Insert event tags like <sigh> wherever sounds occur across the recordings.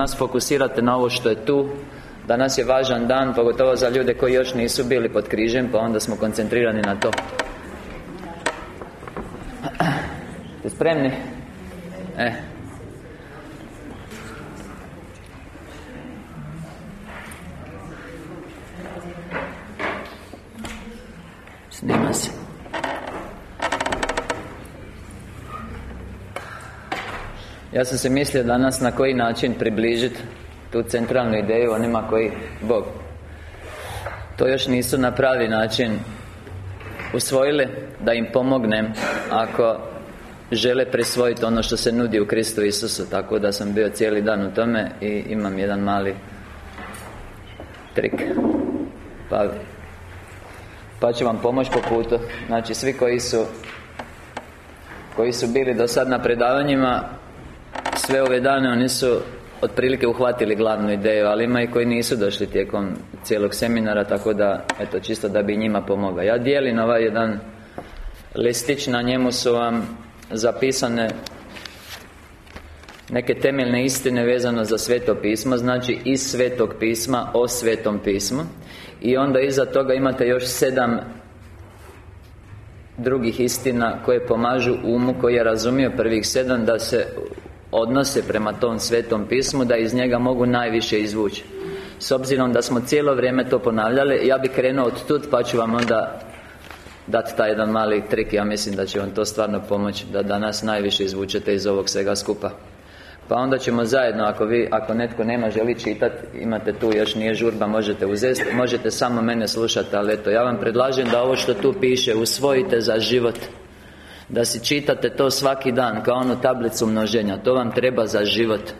nas fokusirate na ovo što je tu Danas je važan dan, pogotovo za ljude koji još nisu bili pod križem Pa onda smo koncentrirani na to <clears throat> Ste spremni? E. Ja sam se mislio danas na koji način približiti tu centralnu ideju onima koji Bog To još nisu na pravi način usvojili Da im pomognem Ako žele prisvojiti ono što se nudi u Kristu Isusu. Tako da sam bio cijeli dan u tome I imam jedan mali trik. Pa pa ću vam pomoći po putu. Znači svi koji su Koji su bili do sad na predavanjima Sve ove dane oni su otprilike uhvatili glavnu ideju Ali ima i koji nisu došli tijekom cijelog seminara Tako da, eto, čisto da bi njima pomogao. Ja dijelim ovaj jedan listić Na njemu su vam zapisane Neke temeljne istine vezano za Sveto pismo Znači iz Svetog pisma o Svetom pismu. I onda iza toga imate još sedam drugih istina koje pomažu umu koji je razumio prvih sedam da se odnose prema tom svetom pismu da iz njega mogu najviše izvući. S obzirom da smo cijelo vrijeme to ponavljali ja bih krenuo od tud pa ću vam onda dati taj jedan mali trik. Ja mislim da će vam to stvarno pomoći da danas najviše izvučete iz ovog svega skupa. Pa onda ćemo zajedno, ako vi, ako netko nema želi čitati Imate tu, još nije žurba, možete uzeti Možete samo mene slušati, ali eto Ja vam predlažem da ovo što tu piše Usvojite za život Da si čitate to svaki dan Kao onu tablicu množenja. To vam treba za život.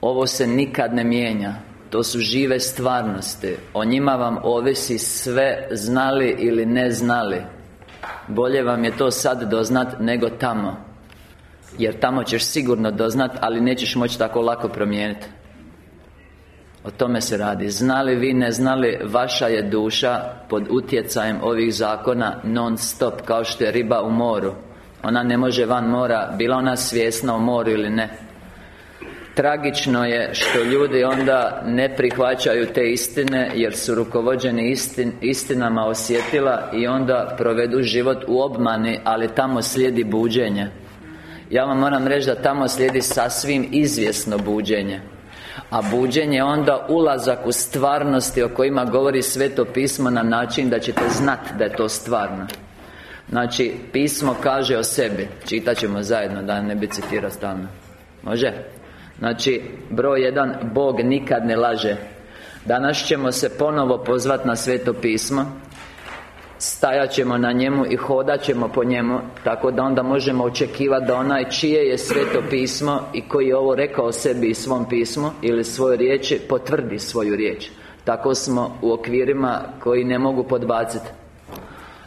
Ovo se nikad ne mijenja. To su žive stvarnosti. O njima vam ovisi sve Znali ili ne znali. Bolje vam je to sad doznat Nego tamo. Jer tamo ćeš sigurno doznat Ali nećeš moći tako lako promijeniti O tome se radi. Znali vi, ne znali Vaša je duša Pod utjecajem ovih zakona Non stop Kao što je riba u moru. Ona ne može van mora Bila ona svjesna u moru ili ne. Tragično je što ljudi onda ne prihvaćaju te istine Jer su rukovođeni istin, istinama osjetila I onda provedu život u obmani Ali tamo slijedi buđenje. Ja vam moram reći da tamo slijedi sasvim izvjesno buđenje a buđenje je onda ulazak u stvarnosti o kojima govori Sveto pismo na način da ćete znati da je to stvarno. Znači, pismo kaže o sebi. Čitat ćemo zajedno da ne bi citirao stalno. Može? Znači, broj jedan Bog nikad ne laže. Danas ćemo se ponovo pozvati na Sveto pismo Stajat ćemo na njemu i hodat ćemo po njemu Tako da onda možemo očekivati da onaj čije je sveto pismo I koji je ovo rekao sebi i svom pismu Ili svojoj riječi Potvrdi svoju riječ. Tako smo u okvirima koji ne mogu podbaciti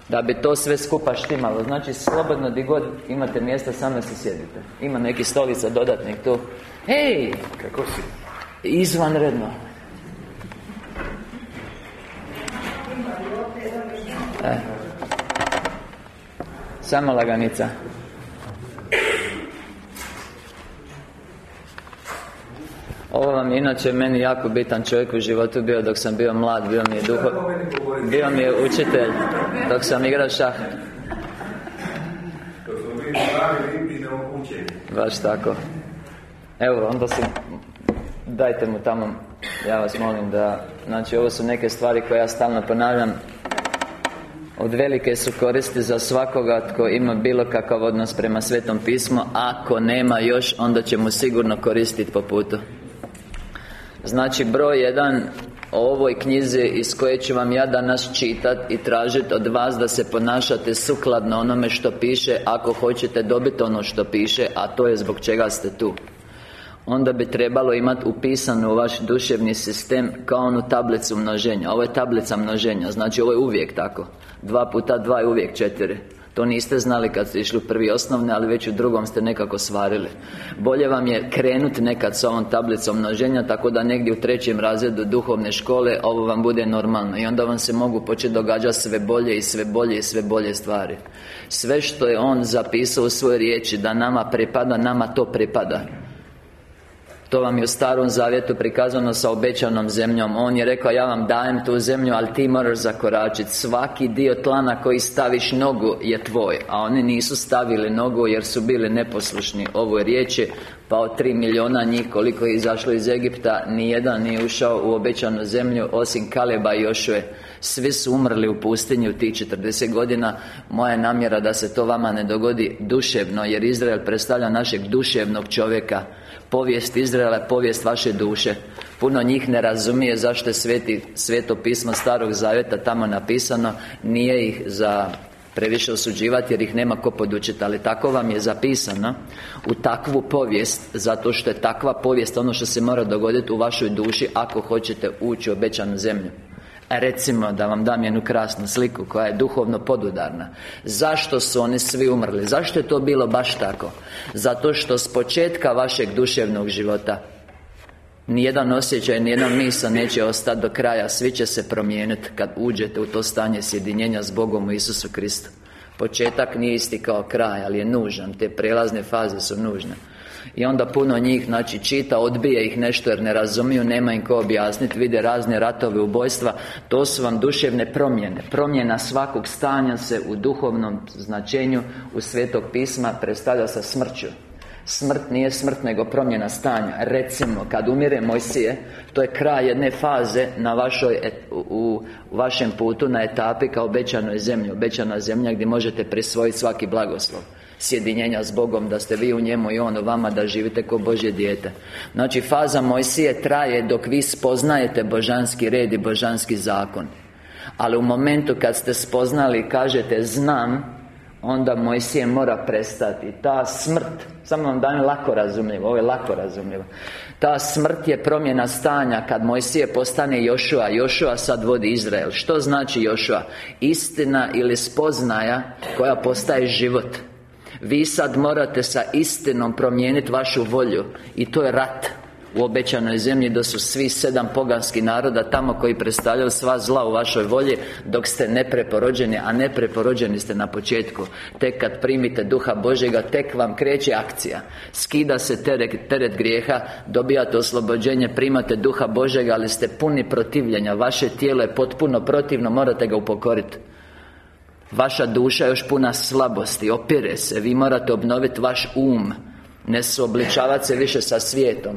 da bi to sve skupa štimalo Znači, slobodno di god imate mjesta, samo se sjedite. Ima neki stolica dodatnih tu. Hej! Kako si? Izvanredno E. Samo laganica. Ovo vam je inače meni jako bitan čovjek u životu bio dok sam bio mlad, bio mi je duho... Bio mi je učitelj dok sam igrao šah. Baš tako. Evo, onda se Dajte mu tamo Ja vas molim da Znači, ovo su neke stvari koje ja stalno ponavljam od velike su koristi za svakoga tko ima bilo kakav odnos prema Svetom pismu. Ako nema još, onda će mu sigurno koristiti po putu. Znači, broj jedan o ovoj knjizi iz koje ću vam ja danas čitati i tražiti od vas da se ponašate sukladno onome što piše Ako hoćete dobiti ono što piše, a to je zbog čega ste tu. Onda bi trebalo imati upisano u vaš duševni sistem Kao onu tablicu množenja. Ovo je tablica množenja Znači ovo je uvijek tako Dva puta dva je uvijek četiri. To niste znali kad ste išli u prvi osnovne Ali već u drugom ste nekako svarili. Bolje vam je krenuti nekad s ovom tablicom množenja Tako da negdje u trećem razredu duhovne škole Ovo vam bude normalno. I onda vam se mogu početi događati sve bolje i sve bolje i sve bolje stvari. Sve što je On zapisao u svojoj riječi Da nama pripada, nama to pripada to vam je u starom zavjetu prikazano sa obećanom zemljom. On je rekao, ja vam dajem tu zemlju, ali ti moraš zakoračiti. Svaki dio tla na koji staviš nogu je tvoj. A oni nisu stavili nogu jer su bili neposlušni Ovo je riječi pa od tri milijuna njih koliko je izašlo iz Egipta Nijedan nije ušao u obećanu zemlju Osim Kaleba i Jošue. Svi su umrli u pustinji u tih 40 godina. Moja namjera da se to vama ne dogodi duševno Jer Izrael predstavlja našeg duševnog čovjeka Povijest Izraela je povijest vaše duše. Puno njih ne razumije zašto je sveti, sveto pismo Starog Zavjeta tamo napisano. Nije ih za previše osuđivati jer ih nema ko podučiti Ali tako vam je zapisano U takvu povijest Zato što je takva povijest ono što se mora dogoditi u vašoj duši Ako hoćete ući u obećanu zemlju Recimo da vam dam jednu krasnu sliku koja je duhovno podudarna. Zašto su oni svi umrli? Zašto je to bilo baš tako? Zato što s početka vašeg duševnog života Nijedan osjećaj, nijedan misa neće ostati do kraja. Svi će se promijeniti kad uđete u to stanje sjedinjenja s Bogom u Isusu Kristu. Početak nije isti kao kraj, ali je nužan. Te prelazne faze su nužne i onda puno njih, znači, čita, odbije ih nešto jer ne razumiju, nema im ko objasniti Vide razne ratove, ubojstva. To su vam duševne promjene. Promjena svakog stanja se u duhovnom značenju U Svetog pisma predstavlja sa smrću. Smrt nije smrt, nego promjena stanja. Recimo, kad umire Mojsije To je kraj jedne faze na vašoj, u, u vašem putu na etapi kao obećanoj zemlji. Obećana zemlja gdje možete prisvojiti svaki blagoslov sjedinjenja s Bogom Da ste vi u njemu i On u vama Da živite kao Božje dijete. Znači faza Mojsije traje dok vi spoznajete božanski red i božanski zakon. Ali u momentu kad ste spoznali i kažete znam Onda Mojsije mora prestati. Ta smrt Samo vam dajem lako razumljivo Ovo je lako razumljivo. Ta smrt je promjena stanja Kad Mojsije postane Jošua. Jošua sad vodi Izrael. Što znači Jošua? Istina ili spoznaja Koja postaje život vi sad morate sa istinom promijeniti vašu volju. I to je rat u obećanoj zemlji da su svi sedam poganskih naroda tamo koji predstavljaju sva zla u vašoj volji dok ste nepreporođeni a nepreporođeni ste na početku. Tek kad primite duha Božjega tek vam kreće akcija. Skida se teret, teret grijeha dobijate oslobođenje primate duha Božjega ali ste puni protivljenja. Vaše tijelo je potpuno protivno morate ga upokoriti Vaša duša je još puna slabosti, opire se Vi morate obnoviti vaš um. Ne suobličavati se više sa svijetom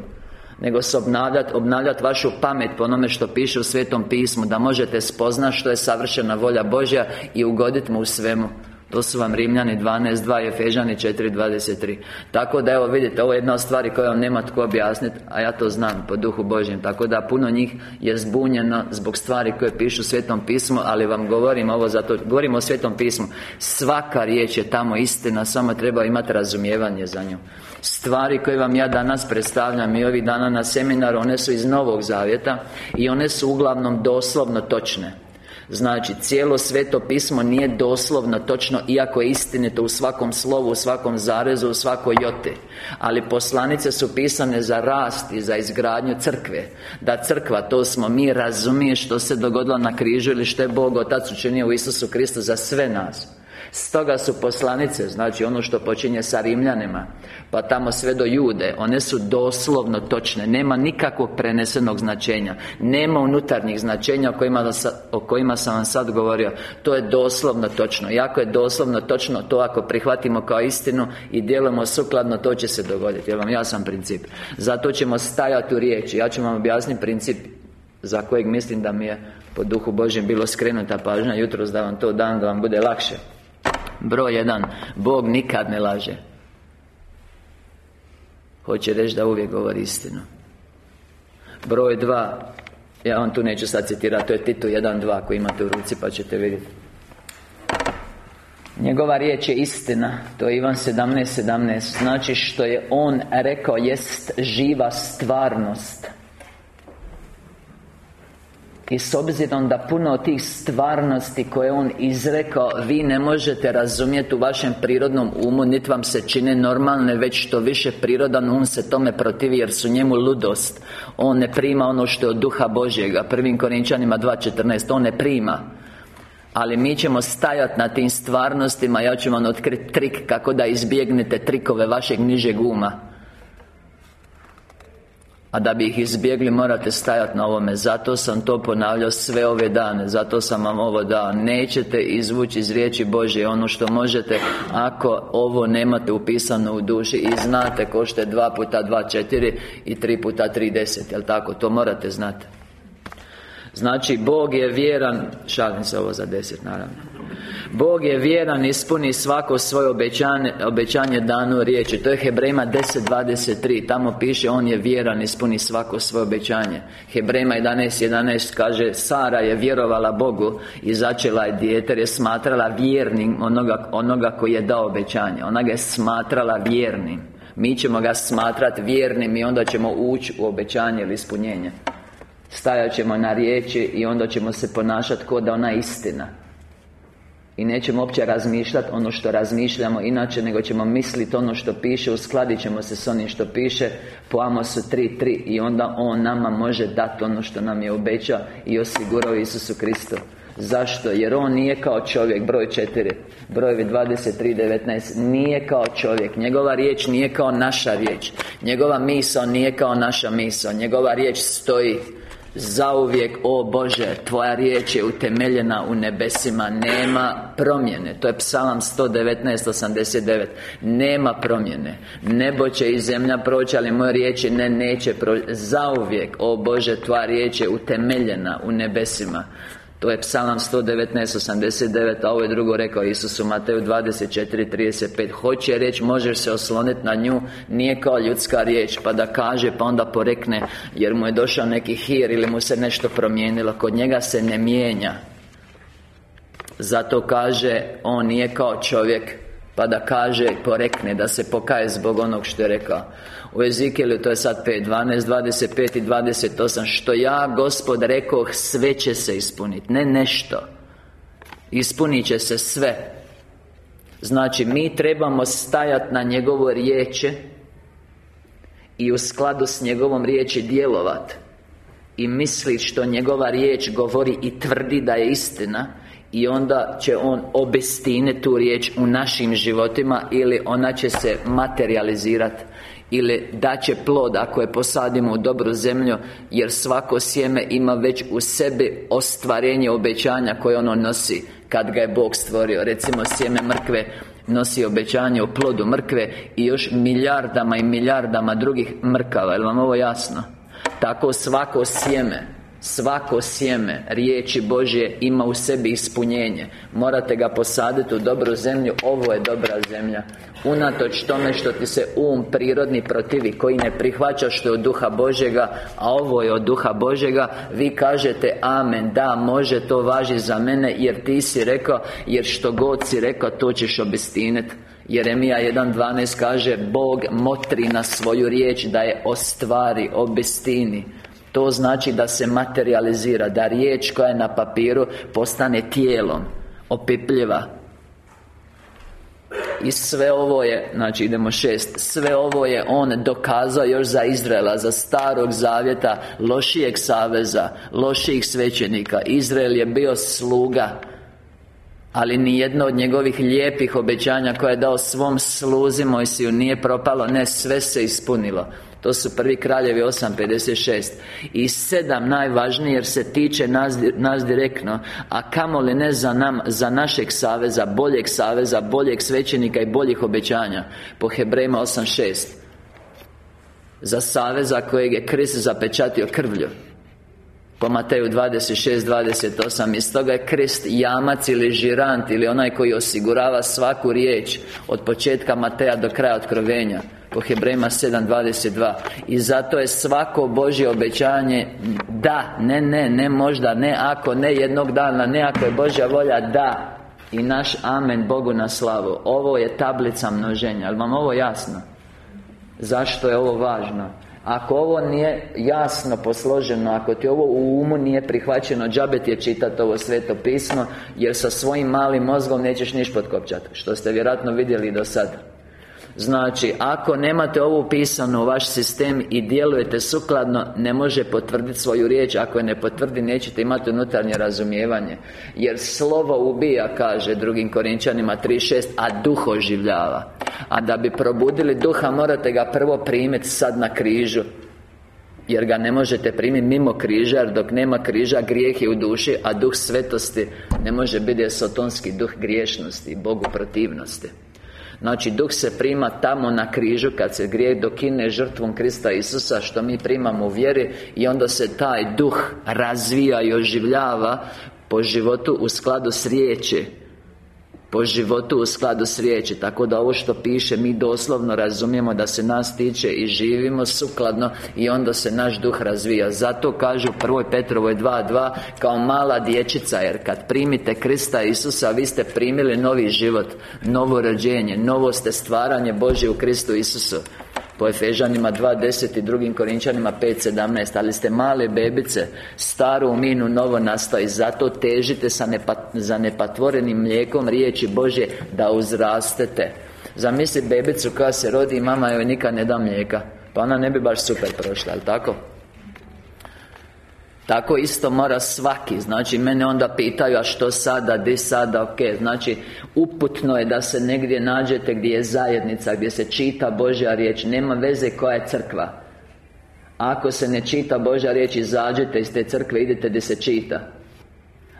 Nego se obnavljati, obnavljati vašu pamet po onome što piše u Svetom pismu Da možete spoznati što je savršena volja Božja I ugoditi mu u svemu to su vam Rimljani 12.2 i Efežani 4.23 Tako da evo vidite, ovo je jedna od stvari koju vam nema tko objasniti A ja to znam po duhu Božjem. Tako da puno njih je zbunjeno zbog stvari koje pišu u Svetom pismu Ali vam govorim ovo zato, govorim o Svetom pismu. Svaka riječ je tamo istina Samo treba imati razumijevanje za nju. Stvari koje vam ja danas predstavljam i ovih dana na seminaru One su iz Novog Zavjeta I one su uglavnom doslovno točne Znači, cijelo sveto pismo nije doslovno točno Iako je istinito u svakom slovu, u svakom zarezu, u svakoj jote Ali poslanice su pisane za rast i za izgradnju crkve. Da crkva, to smo mi, razumije što se dogodilo na križu Ili što je Bog Otac učinio u Isusu Kristu za sve nas Stoga su poslanice, znači ono što počinje sa Rimljanima Pa tamo sve do Jude One su doslovno točne Nema nikakvog prenesenog značenja Nema unutarnjih značenja o kojima, o kojima sam vam sad govorio. To je doslovno točno. Jako je doslovno točno To ako prihvatimo kao istinu I djelujemo sukladno To će se dogoditi. Jer vam jasan princip? Zato ćemo stajati u riječi. Ja ću vam objasniti princip Za kojeg mislim da mi je po duhu Božjem bilo skrenuta pažnja. Jutros da vam to dan Da vam bude lakše Broj jedan Bog nikad ne laže. Hoće reći da uvijek govori istinu. Broj dva Ja vam tu neću sad citirati To je Titu 1.2 koji imate u ruci pa ćete vidjeti. Njegova riječ je istina To je Ivan 17.17 17. Znači što je On rekao jest živa stvarnost i s obzirom da puno od tih stvarnosti koje On izrekao Vi ne možete razumjeti u vašem prirodnom umu Niti vam se čine normalne Već što više prirodan um se tome protivi Jer su njemu ludost. On ne prima ono što je od duha Božjega. Prvim Korinčanima 2.14 On ne prima. Ali mi ćemo stajati na tim stvarnostima Ja ću vam otkriti trik kako da izbjegnete trikove vašeg nižeg uma a da bi ih izbjegli morate stajati na ovome. Zato sam to ponavljao sve ove dane. Zato sam vam ovo dao. Nećete izvući iz riječi Božje Ono što možete Ako ovo nemate upisano u duši. I znate ko što je dva puta dva četiri I tri puta tri deset. Jel tako? To morate znati. Znači, Bog je vjeran Šalim se ovo za deset, naravno Bog je vjeran, ispuni svako svoje obećanje, obećanje danu riječi. To je Hebrejima 10.23 Tamo piše On je vjeran, ispuni svako svoje obećanje. Hebrejima 11.11 11 kaže Sara je vjerovala Bogu I začela je dijete je smatrala vjernim onoga, onoga koji je dao obećanje. Ona ga je smatrala vjernim. Mi ćemo ga smatrati vjernim I onda ćemo ući u obećanje ili ispunjenje. Stajat ćemo na riječi I onda ćemo se ponašati kao da ona istina i nećemo uopće razmišljati ono što razmišljamo inače Nego ćemo misliti ono što piše Uskladit ćemo se s onim što piše Po Amosu 3.3 I onda On nama može dati ono što nam je obećao I osigurao Isusu Kristu. Zašto? Jer On nije kao čovjek Broj 4 Brojevi 23.19 Nije kao čovjek. Njegova riječ nije kao naša riječ. Njegova misao nije kao naša misao. Njegova riječ stoji Zauvijek, o Bože, Tvoja riječ je utemeljena u nebesima. Nema promjene. To je psalam 119.89 Nema promjene. Nebo će i zemlja proći, ali moje riječi ne neće proći. Zauvijek, o Bože, Tvoja riječ je utemeljena u nebesima to je Psalam 119.89 A ovo je drugo rekao Isus u Mateju 24.35 Hoće reći, možeš se osloniti na nju Nije kao ljudska riječ Pa da kaže, pa onda porekne Jer mu je došao neki hir Ili mu se nešto promijenilo. Kod njega se ne mijenja. Zato kaže On nije kao čovjek Pa da kaže, porekne Da se pokaje zbog onog što je rekao. U Ezikelu to je sad 5, 12, 25 i 28 Što ja, Gospod, rekoh, sve će se ispuniti Ne nešto. Ispunit će se sve. Znači, mi trebamo stajati na njegovo riječe I u skladu s njegovom riječi djelovat I misliti što njegova riječ govori i tvrdi da je istina i onda će On obestiniti tu riječ u našim životima Ili ona će se materializirati ili daće plod ako je posadimo u dobru zemlju jer svako sjeme ima već u sebi ostvarenje obećanja koje ono nosi kad ga je Bog stvorio recimo sjeme mrkve nosi obećanje o plodu mrkve i još milijardama i milijardama drugih mrkava, je vam ovo jasno? Tako svako sjeme Svako sjeme riječi Božje ima u sebi ispunjenje. Morate ga posaditi u dobru zemlju. Ovo je dobra zemlja. Unatoč tome što ti se um prirodni protivi Koji ne prihvaća što je od duha Božjega A ovo je od duha Božjega Vi kažete Amen Da, može to važi za mene Jer ti si rekao Jer što god si rekao To ćeš obistiniti Jeremija 1.12 kaže Bog motri na svoju riječ Da je ostvari, obistini to znači da se materializira Da riječ koja je na papiru Postane tijelom Opipljiva. I sve ovo je, znači idemo šest Sve ovo je On dokazao još za Izraela Za starog zavjeta Lošijeg saveza Lošijih svećenika. Izrael je bio sluga ali ni jedno od njegovih lijepih obećanja koje je dao svom sluzi Mojsiju nije propalo Ne, sve se ispunilo to su prvi kraljevi 8.56 I sedam najvažnije jer se tiče nas, nas direktno A kamoli ne za nam, za našeg saveza Boljeg saveza, boljeg svećenika i boljih obećanja Po Hebrejima 8.6 Za saveza kojeg je Krist zapečatio krvlju po Mateju 26.28 Iz toga je krist jamac ili žirant Ili onaj koji osigurava svaku riječ Od početka Mateja do kraja otkrovenja po Hebrejima 7.22 I zato je svako Božje obećanje Da, ne, ne, ne možda, ne ako, ne jednog dana Ne ako je Božja volja, da I naš Amen Bogu na slavu Ovo je tablica množenja, ali vam ovo jasno? Zašto je ovo važno? Ako ovo nije jasno posloženo Ako ti ovo u umu nije prihvaćeno Džabe je čitati ovo sveto pismo Jer sa svojim malim mozgom nećeš niš potkopčati Što ste vjerojatno vidjeli do sada Znači, ako nemate ovo upisano u vaš sistem i djelujete sukladno Ne može potvrditi svoju riječ. Ako je ne potvrdi, nećete imati unutarnje razumijevanje. Jer slovo ubija, kaže drugim Korinčanima 3.6 A duh oživljava. A da bi probudili duha, morate ga prvo primiti sad na križu. Jer ga ne možete primiti mimo križa Jer dok nema križa grijeh je u duši A duh svetosti ne može biti sotonski duh griješnosti Bogu protivnosti Znači, duh se prima tamo na križu Kad se grijeh dokine žrtvom Krista Isusa Što mi primamo u vjeri I onda se taj duh razvija i oživljava Po životu u skladu s riječi po životu u skladu s riječi Tako da ovo što piše mi doslovno razumijemo da se nas tiče i živimo sukladno I onda se naš duh razvija Zato kažu u 1. Petrovoj 2.2 Kao mala dječica Jer kad primite Krista Isusa Vi ste primili novi život Novo rođenje Novo ste stvaranje Božje u Kristu Isusu po Efežanima 2.10 i drugim Korinčanima 5.17 Ali ste male bebice Staru minu novo nastoji Zato težite sa za nepatvorenim mlijekom riječi Božje Da uzrastete Zamisli bebicu koja se rodi mama joj nikad ne da mlijeka Pa ona ne bi baš super prošla, ali tako? Tako isto mora svaki Znači, mene onda pitaju A što sada, di sada, ok Znači, uputno je da se negdje nađete Gdje je zajednica Gdje se čita Božja riječ. Nema veze koja je crkva. Ako se ne čita Božja riječ Izađete iz te crkve Idete gdje se čita.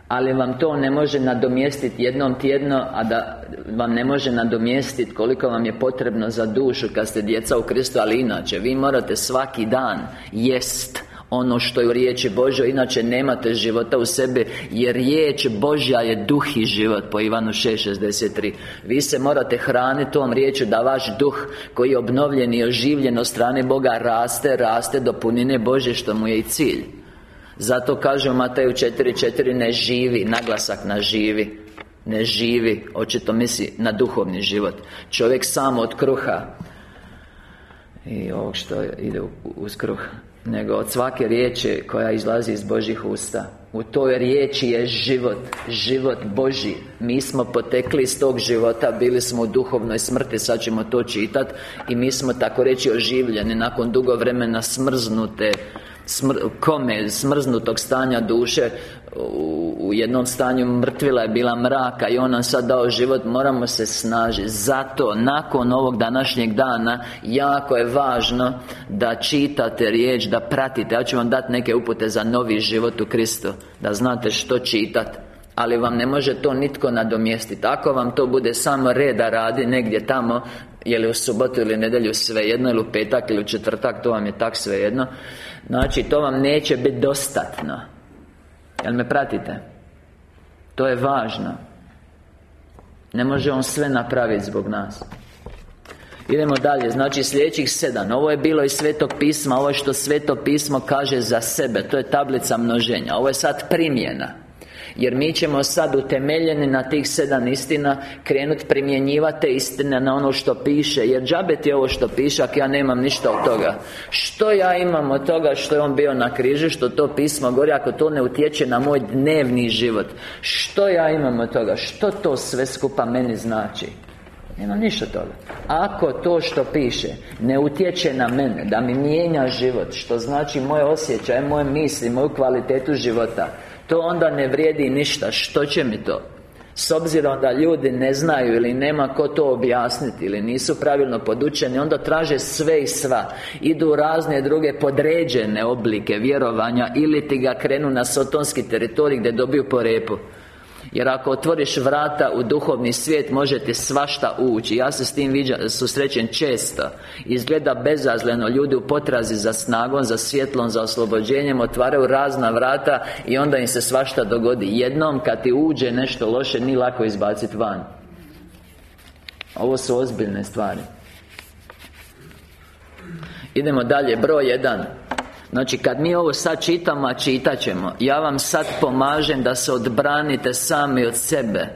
Ali vam to ne može nadomjestiti jednom tjedno A da vam ne može nadomjestiti koliko vam je potrebno za dušu Kad ste djeca u Kristu Ali inače, vi morate svaki dan Jest ono što je u riječi Božoj Inače nemate života u sebi Jer riječ Božja je duh i život Po Ivanu 6.63 Vi se morate hraniti tom riječu Da vaš duh koji je obnovljen i oživljen od strane Boga Raste, raste do punine Bože Što mu je i cilj. Zato kaže u Mateju 4.4 Ne živi, naglasak na živi. Ne živi, očito misli na duhovni život. Čovjek samo od kruha. I ovog što ide uz kruh nego od svake riječi koja izlazi iz Božih usta. U toj riječi je život Život Boži Mi smo potekli iz tog života Bili smo u duhovnoj smrti Sad ćemo to čitati I mi smo tako reći oživljeni Nakon dugo vremena smrznute smr kome smrznutog stanja duše u, jednom stanju mrtvila je bila mraka i on nam sad dao život moramo se snažiti. Zato nakon ovog današnjeg dana jako je važno da čitate riječ da pratite. Ja ću vam dati neke upute za novi život u Kristu da znate što čitati ali vam ne može to nitko nadomjestiti. Ako vam to bude samo reda radi negdje tamo Je li u subotu ili nedjelju svejedno Ili u petak ili u četvrtak To vam je tak svejedno Znači, to vam neće biti dostatno. Jel me pratite? To je važno. Ne može on sve napraviti zbog nas. Idemo dalje, znači sljedećih sedam. Ovo je bilo iz Svetog pisma. Ovo je što Sveto pismo kaže za sebe. To je tablica množenja. Ovo je sad primjena jer mi ćemo sad utemeljeni na tih sedam istina Krenuti primjenjivati te istine na ono što piše. Jer džabe ti ovo što piše ako ja nemam ništa od toga. Što ja imam od toga što je on bio na križu Što to pismo govori Ako to ne utječe na moj dnevni život? Što ja imam od toga? Što to sve skupa meni znači? Nema ništa toga. Ako to što piše Ne utječe na mene Da mi mijenja život Što znači moje osjećaje, moje misli, moju kvalitetu života to onda ne vrijedi ništa. Što će mi to? S obzirom da ljudi ne znaju ili nema ko to objasniti Ili nisu pravilno podučeni Onda traže sve i sva. Idu u razne druge podređene oblike vjerovanja Ili ti ga krenu na sotonski teritorij gdje dobiju po repu jer ako otvoriš vrata u duhovni svijet Možete svašta ući. Ja se s tim viđa, susrećem često. Izgleda bezazleno Ljudi u potrazi za snagom, za svjetlom, za oslobođenjem Otvaraju razna vrata I onda im se svašta dogodi. Jednom kad ti uđe nešto loše Nije lako izbaciti van. Ovo su ozbiljne stvari. Idemo dalje, broj jedan Znači, kad mi ovo sad čitamo, a čitat ćemo Ja vam sad pomažem da se odbranite sami od sebe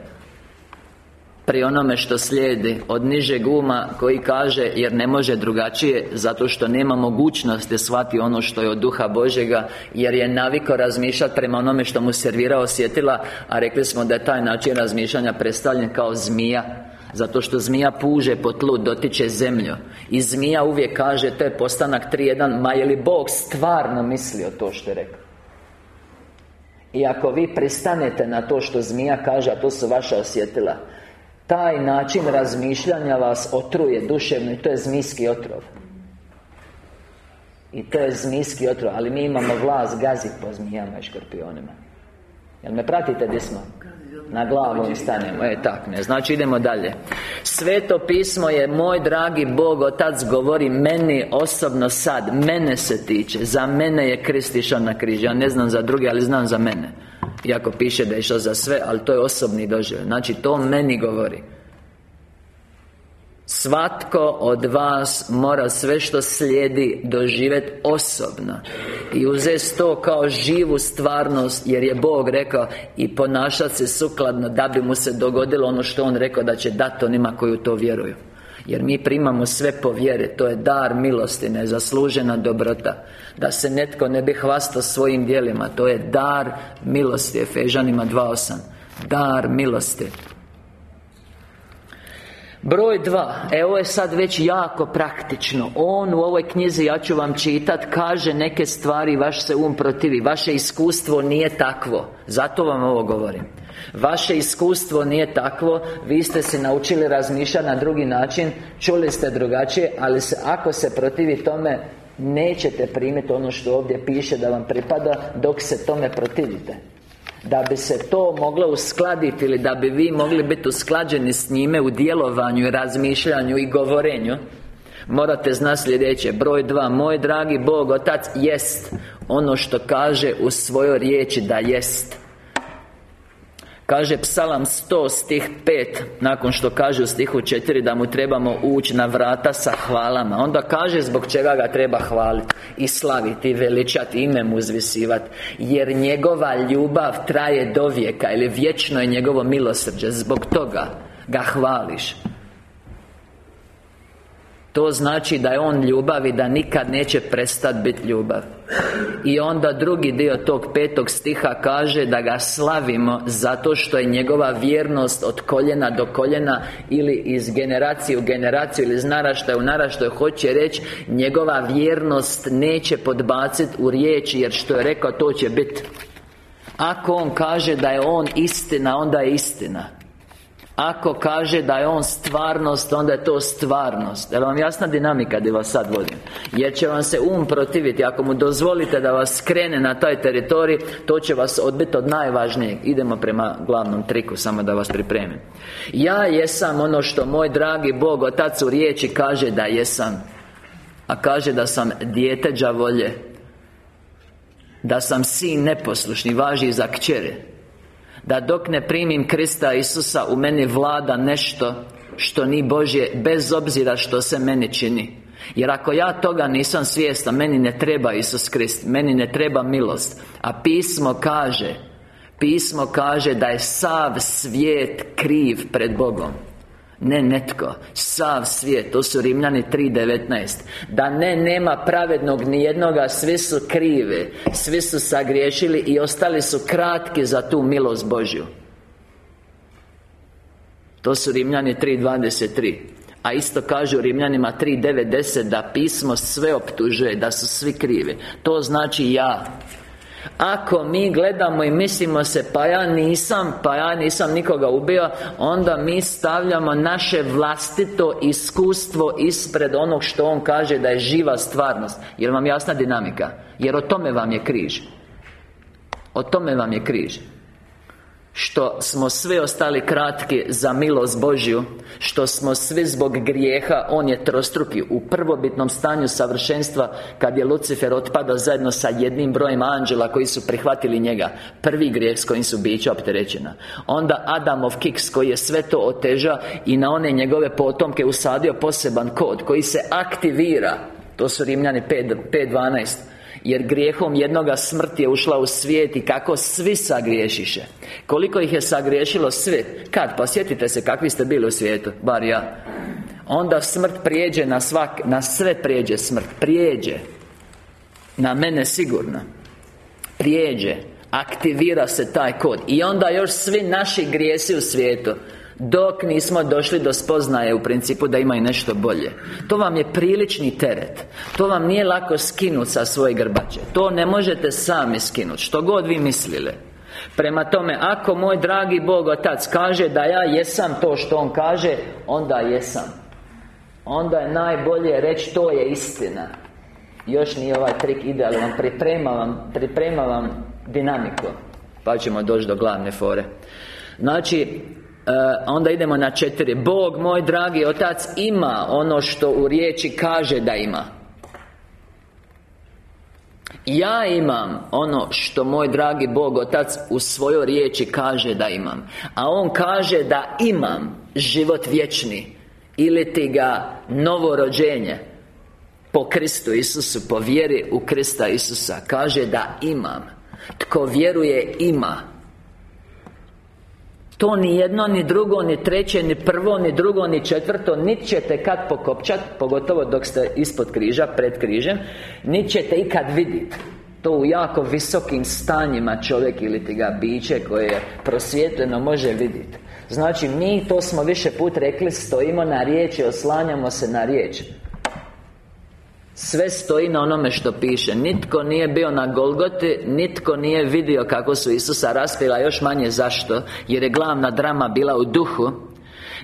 Pri onome što slijedi Od nižeg uma koji kaže Jer ne može drugačije Zato što nema mogućnosti shvati ono što je od Duha Božjega Jer je naviko razmišljati prema onome što mu servira osjetila A rekli smo da je taj način razmišljanja predstavljen kao zmija zato što zmija puže po tlu, dotiče zemlju I zmija uvijek kaže, to je postanak 3.1 Ma je li Bog stvarno mislio to što je rekao? I ako vi pristanete na to što zmija kaže, a to su vaša osjetila Taj način razmišljanja vas otruje duševno i to je zmijski otrov I to je zmijski otrov Ali mi imamo vlast gazit po zmijama i škorpionima Jel me pratite gdje smo? Na glavu stanemo, e tak ne Znači idemo dalje. Sveto pismo je moj dragi Bog Otac govori meni osobno sad Mene se tiče Za mene je Krist išao na križ. Ja ne znam za druge, ali znam za mene. Iako piše da je išao za sve Ali to je osobni doživljaj. Znači to meni govori Svatko od vas mora sve što slijedi doživjeti osobno I uzeti to kao živu stvarnost Jer je Bog rekao I ponašati se sukladno Da bi mu se dogodilo ono što On rekao Da će dati onima koji to vjeruju. Jer mi primamo sve po vjeri To je dar milosti, nezaslužena dobrota. Da se netko ne bi hvastao svojim djelima To je dar milosti Efežanima 2.8 Dar milosti Broj dva, evo je sad već jako praktično. On u ovoj knjizi, ja ću vam čitat Kaže neke stvari, vaš se um protivi. Vaše iskustvo nije takvo. Zato vam ovo govorim. Vaše iskustvo nije takvo. Vi ste se naučili razmišljati na drugi način. Čuli ste drugačije Ali se, ako se protivi tome Nećete primiti ono što ovdje piše da vam pripada Dok se tome protivite da bi se to moglo uskladiti Ili da bi vi mogli biti usklađeni s njime U djelovanju i razmišljanju i govorenju Morate znati sljedeće. Broj dva Moj dragi Bog Otac jest Ono što kaže u svojoj riječi da jest Kaže Psalam 100 stih 5 Nakon što kaže u stihu 4 Da mu trebamo ući na vrata sa hvalama. Onda kaže zbog čega ga treba hvaliti I slaviti, i veličati, ime mu uzvisivati Jer njegova ljubav traje do vijeka Ili vječno je njegovo milosrđe. Zbog toga ga hvališ to znači da je On ljubav i da nikad neće prestati biti ljubav. I onda drugi dio tog petog stiha kaže da ga slavimo Zato što je njegova vjernost od koljena do koljena Ili iz generacije u generaciju Ili iz naraštaja u naraštaj Hoće reći Njegova vjernost neće podbaciti u riječi Jer što je rekao to će biti Ako On kaže da je On istina Onda je istina ako kaže da je On stvarnost, onda je to stvarnost. Je vam jasna dinamika gdje vas sad vodim? Jer će vam se um protiviti. Ako mu dozvolite da vas krene na taj teritorij To će vas odbiti od najvažnijeg. Idemo prema glavnom triku, samo da vas pripremim. Ja jesam ono što moj dragi Bog Otac u riječi kaže da jesam. A kaže da sam dijete volje. Da sam sin neposlušni, važi za kćere da dok ne primim Krista Isusa U meni vlada nešto Što ni Božje Bez obzira što se meni čini. Jer ako ja toga nisam svjestan Meni ne treba Isus Krist Meni ne treba milost. A pismo kaže Pismo kaže da je sav svijet kriv pred Bogom ne netko. Sav svijet. To su Rimljani 3.19 Da ne nema pravednog ni jednoga Svi su krive Svi su sagriješili I ostali su kratki za tu milost Božju. To su Rimljani 3.23 a isto kaže u Rimljanima 3.9.10 Da pismo sve optužuje Da su svi krivi. To znači ja ako mi gledamo i mislimo se Pa ja nisam, pa ja nisam nikoga ubio Onda mi stavljamo naše vlastito iskustvo Ispred onog što on kaže da je živa stvarnost. Jer vam jasna dinamika? Jer o tome vam je križ. O tome vam je križ što smo svi ostali kratki za milost Božju Što smo svi zbog grijeha On je trostruki U prvobitnom stanju savršenstva Kad je Lucifer otpadao zajedno sa jednim brojem anđela Koji su prihvatili njega. Prvi grijeh s kojim su bića opterećena. Onda Adamov kiks koji je sve to oteža I na one njegove potomke usadio poseban kod Koji se aktivira. To su Rimljani 5.12 jer grijehom jednoga smrt je ušla u svijet I kako svi sagriješiše. Koliko ih je sagriješilo svi? Kad? Pa sjetite se kakvi ste bili u svijetu Bar ja. Onda smrt prijeđe na svak Na sve prijeđe smrt Prijeđe. Na mene sigurno. Prijeđe Aktivira se taj kod. I onda još svi naši grijesi u svijetu dok nismo došli do spoznaje u principu da ima i nešto bolje. To vam je prilični teret. To vam nije lako skinuti sa svoje grbače. To ne možete sami skinuti Što god vi mislili. Prema tome, ako moj dragi Bog Otac kaže da ja jesam to što On kaže Onda jesam. Onda je najbolje reći to je istina. Još nije ovaj trik idealan Pripremavam, pripremavam dinamiku Pa ćemo doći do glavne fore. Znači, onda idemo na četiri. Bog, moj dragi Otac, ima ono što u riječi kaže da ima. Ja imam ono što moj dragi Bog Otac u svojoj riječi kaže da imam. A On kaže da imam život vječni Ili ti ga novo rođenje Po Kristu Isusu, po vjeri u Krista Isusa Kaže da imam. Tko vjeruje ima to ni jedno, ni drugo, ni treće, ni prvo, ni drugo, ni četvrto Niti ćete kad pokopčat Pogotovo dok ste ispod križa, pred križem Niti ćete ikad vidjeti to u jako visokim stanjima čovjek ili ti biće koje je prosvjetljeno može vidjeti Znači mi, to smo više put rekli, stojimo na riječi, oslanjamo se na riječ sve stoji na onome što piše. Nitko nije bio na Golgoti Nitko nije vidio kako su Isusa raspila Još manje zašto Jer je glavna drama bila u duhu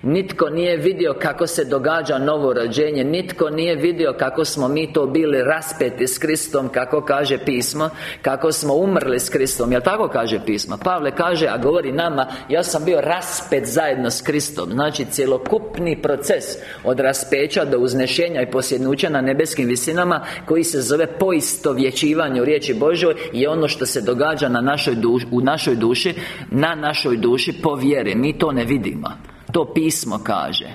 Nitko nije vidio kako se događa novo rođenje Nitko nije vidio kako smo mi to bili raspeti s Kristom Kako kaže pismo Kako smo umrli s Kristom. Jel tako kaže pismo? Pavle kaže, a govori nama Ja sam bio raspet zajedno s Kristom. Znači cjelokupni proces Od raspeća do uznešenja i posjednuća na nebeskim visinama Koji se zove poistovjećivanje u riječi Božoj Je ono što se događa na našoj duši, u našoj duši Na našoj duši po vjeri. Mi to ne vidimo to pismo kaže.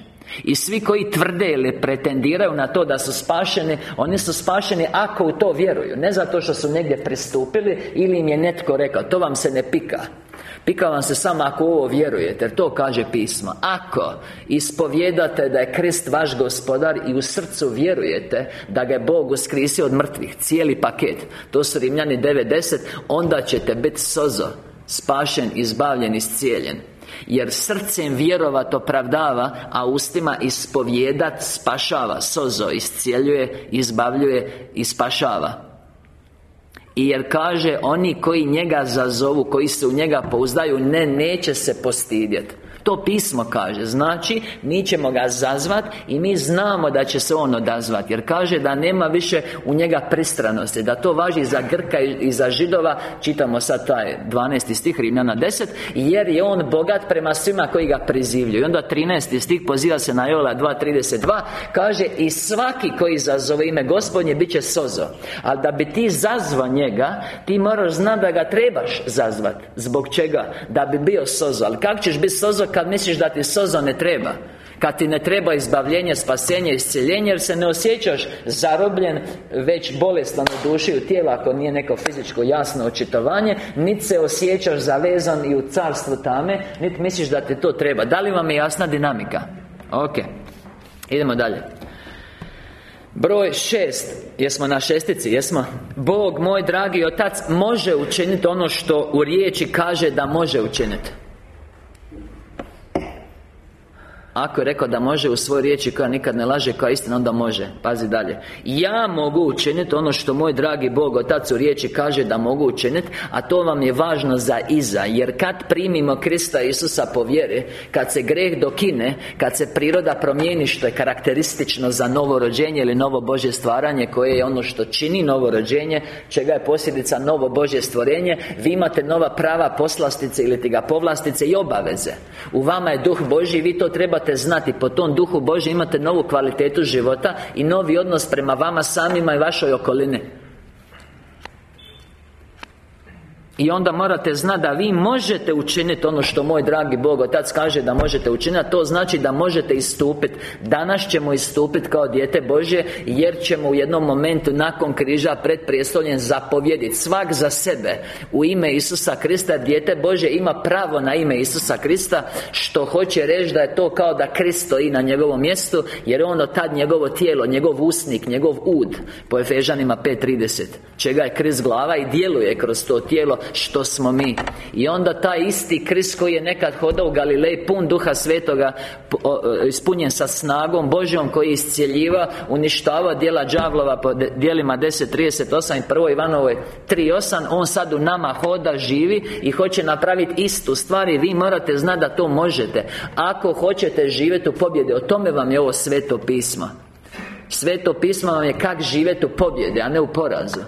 I svi koji tvrde ili pretendiraju na to da su spašeni Oni su spašeni ako u to vjeruju. Ne zato što su negdje pristupili Ili im je netko rekao To vam se ne pika. Pika vam se samo ako ovo vjerujete Jer to kaže pismo. Ako ispovjedate da je Krist vaš gospodar I u srcu vjerujete Da ga je Bog uskrisio od mrtvih Cijeli paket To su Rimljani 90 Onda ćete biti sozo Spašen, izbavljen, iscijeljen jer srcem vjerovat opravdava A ustima ispovjedat spašava. Sozo iscijeljuje, izbavljuje i spašava i jer kaže oni koji njega zazovu Koji se u njega pouzdaju Ne, neće se postidjeti to pismo kaže Znači, mi ćemo ga zazvat I mi znamo da će se on odazvat Jer kaže da nema više u njega pristranosti Da to važi za Grka i za Židova Čitamo sad taj 12. stih Rimljana 10 Jer je on bogat prema svima koji ga prizivljuju I onda 13. stih poziva se na Jola 2.32 Kaže I svaki koji zazove ime Gospodnje bit će sozo Ali da bi ti zazvao njega Ti moraš znati da ga trebaš zazvat Zbog čega? Da bi bio sozo Ali kako ćeš biti sozo kad misliš da ti sozo ne treba kad ti ne treba izbavljenje, spasenje, isceljenje Jer se ne osjećaš zarobljen Već bolestan u duši u tijela Ako nije neko fizičko jasno očitovanje Niti se osjećaš zavezan i u carstvu tame Niti misliš da ti to treba Da li vam je jasna dinamika? Ok Idemo dalje Broj šest Jesmo na šestici, jesmo? Bog, moj dragi Otac Može učiniti ono što u riječi kaže da može učiniti Ako je rekao da može u svojoj riječi koja nikad ne laže Koja istina onda može. Pazi dalje. Ja mogu učiniti ono što moj dragi Bog Otac u riječi kaže da mogu učiniti A to vam je važno za iza. Jer kad primimo Krista Isusa po vjeri Kad se greh dokine Kad se priroda promijeni što je karakteristično za novo rođenje Ili novo Božje stvaranje Koje je ono što čini novo rođenje Čega je posljedica novo Božje stvorenje Vi imate nova prava poslastice ili ti ga povlastice i obaveze. U vama je duh Božji Vi to trebate znati Po tom duhu Božjem imate novu kvalitetu života I novi odnos prema vama samima i vašoj okolini I onda morate znati da vi možete učiniti ono što moj dragi Bog Otac kaže da možete učiniti To znači da možete istupiti Danas ćemo istupiti kao dijete Božje Jer ćemo u jednom momentu nakon križa pred prijestoljem zapovjediti Svak za sebe U ime Isusa Krista Dijete Božje ima pravo na ime Isusa Krista Što hoće reći da je to kao da Krist stoji na njegovom mjestu Jer je ono tad njegovo tijelo, njegov usnik, njegov ud. Po Efežanima 5.30 Čega je Krist glava i djeluje kroz to tijelo što smo mi. I onda taj isti Krist koji je nekad hodao u Galilej Pun duha svetoga Ispunjen sa snagom Božjom koji iscijeljiva Uništava dijela đavlova po dijelima 10.38 i prvo Ivanovoj 3.8 On sad u nama hoda, živi I hoće napraviti istu stvar I vi morate znati da to možete. Ako hoćete živjeti u pobjedi O tome vam je ovo sveto pismo. Sveto pismo vam je kak živjeti u pobjede, a ne u porazu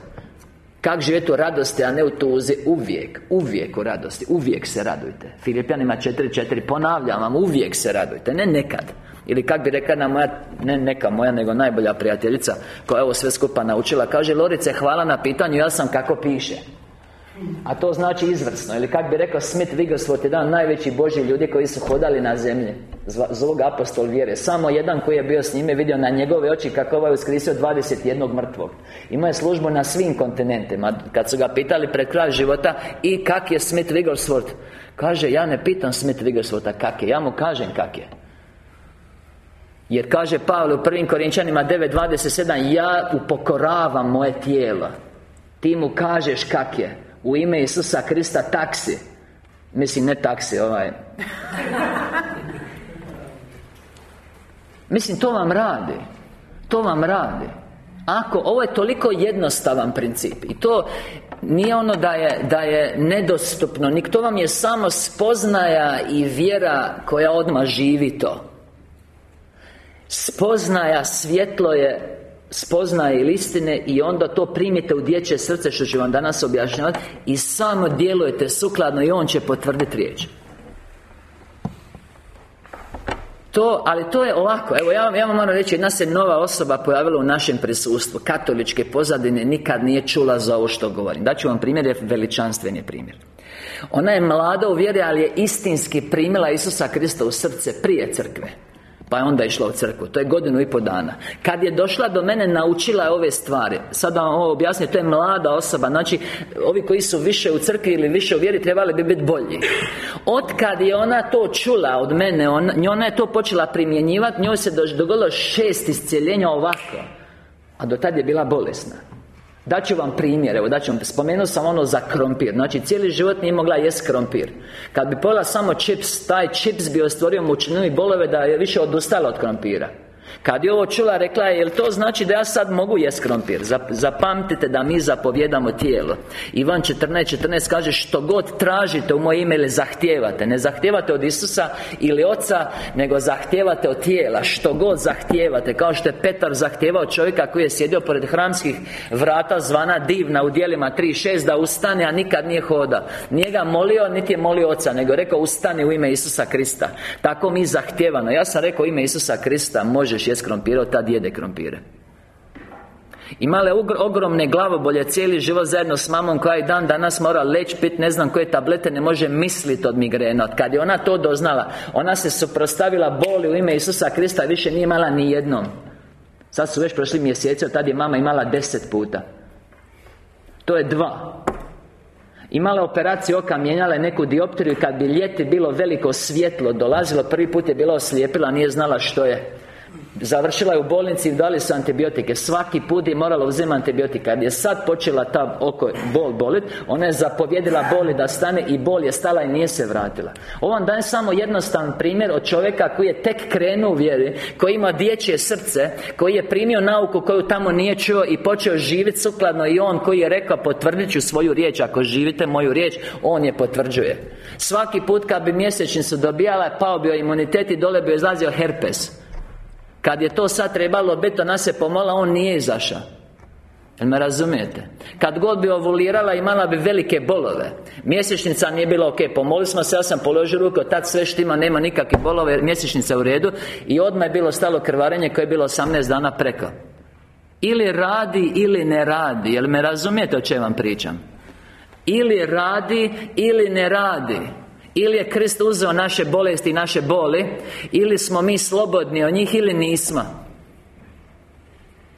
Kak živjeti u radosti, a ne u tuzi? Uvijek, uvijek u radosti Uvijek se radujte. Filipijanima 4.4 Ponavljam vam, uvijek se radujte Ne nekad. Ili kak bi rekla na moja, ne neka moja, nego najbolja prijateljica Koja je ovo sve skupa naučila Kaže, Lorice, hvala na pitanju, ja sam kako piše a to znači izvrsno Ili kak bi rekao Smith Wigglesworth Jedan najveći Božji ljudi koji su hodali na zemlji Zovu ga apostol vjere. Samo jedan koji je bio s njime Vidio na njegove oči kako ovaj uskrisio 21 mrtvog. Imao je službu na svim kontinentima Kad su ga pitali pred kraj života I kak je Smith Wigglesworth? Kaže, ja ne pitam Smith Wiggleswortha kak je Ja mu kažem kak je. Jer kaže Pavle u prvim Korinčanima 9.27 Ja upokoravam moje tijelo. Ti mu kažeš kak je u ime Isusa Krista taksi. Mislim, ne taksi, ovaj. Mislim, to vam radi. To vam radi. Ako, ovo je toliko jednostavan princip I to nije ono da je, da je nedostupno. Nik to vam je samo spoznaja i vjera koja odmah živi to. Spoznaja, svjetlo je spoznaje ili istine i onda to primite u dječje srce što ću vam danas objašnjavati i samo djelujete sukladno i on će potvrditi riječ. To, ali to je ovako Evo ja vam, ja vam moram reći Jedna se nova osoba pojavila u našem prisustvu Katoličke pozadine Nikad nije čula za ovo što govorim. Daću vam primjer, je veličanstveni primjer. Ona je mlada u vjeri, ali je istinski primila Isusa Krista u srce prije crkve pa je onda išla u crkvu. To je godinu i po dana. Kad je došla do mene, naučila je ove stvari. Sad vam ovo objasnije, to je mlada osoba. Znači, ovi koji su više u crkvi ili više u vjeri Trebali bi biti bolji. Otkad je ona to čula od mene on, Ona je to počela primjenjivati Njoj se dogodilo šest iscijeljenja ovako. A do tad je bila bolesna Daću vam primjer, evo daću vam, spomenuo sam ono za krompir. Znači cijeli život nije mogla jest krompir. Kad bi pojela samo čips, taj čips bi ostvorio mučinu i bolove da je više odustala od krompira kad je ovo čula, rekla je, jel to znači da ja sad mogu jest krompir? Zapamtite da mi zapovjedamo tijelo. Ivan 14.14 14 kaže Što god tražite u moje ime ili zahtijevate. Ne zahtijevate od Isusa ili Oca Nego zahtijevate od tijela. Što god zahtijevate. Kao što je Petar zahtijevao čovjeka koji je sjedio pored hramskih vrata Zvana divna u dijelima 3.6 Da ustane, a nikad nije hoda. Nije ga molio, niti je molio Oca Nego rekao ustani u ime Isusa Krista. Tako mi zahtijevano Ja sam rekao ime Isusa Krista Možeš jest krompira, tad jede krompire. Imale ogromne glavobolje cijeli život zajedno s mamom koja i dan danas mora leći pit ne znam koje tablete ne može misliti od migrena Kad je ona to doznala. Ona se suprostavila boli u ime Isusa Krista više nije imala ni jednom. Sad su već prošli mjeseci, od tad je mama imala deset puta. To je dva. Imala operaciju oka, mijenjala je neku dioptriju Kad bi ljeti bilo veliko svjetlo dolazilo Prvi put je bila oslijepila, nije znala što je Završila je u bolnici i dali su antibiotike. Svaki put je morala uzimati antibiotika Kad je sad počela ta oko bol bolit Ona je zapovjedila boli da stane I bol je stala i nije se vratila. Ovo vam daje samo jednostavan primjer Od čovjeka koji je tek krenuo u vjeri Koji ima dječje srce Koji je primio nauku koju tamo nije čuo I počeo živjeti sukladno I on koji je rekao Potvrdit ću svoju riječ. Ako živite moju riječ On je potvrđuje. Svaki put kad bi mjesečnicu dobijala Pao bio imunitet i dole bi izlazio herpes kad je to sad trebalo biti, ona se pomola, on nije izašao. Jel me razumijete? Kad god bi ovulirala, imala bi velike bolove. Mjesečnica nije bila ok Pomoli smo se, ja sam položio ruku Tad sve štima, nema nikakve bolove Mjesečnica u redu. I odmah je bilo stalo krvarenje Koje je bilo 18 dana preko. Ili radi, ili ne radi Jel me razumijete o čem vam pričam? Ili radi, ili ne radi ili je Krist uzeo naše bolesti i naše boli Ili smo mi slobodni od njih ili nismo.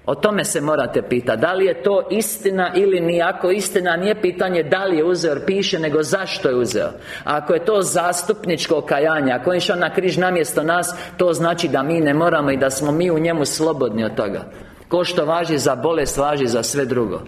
O tome se morate pitati. Da li je to istina ili nije? Ako istina nije pitanje da li je uzeo piše Nego zašto je uzeo. Ako je to zastupničko kajanje Ako je išao na križ namjesto nas To znači da mi ne moramo I da smo mi u njemu slobodni od toga. Ko što važi za bolest Važi za sve drugo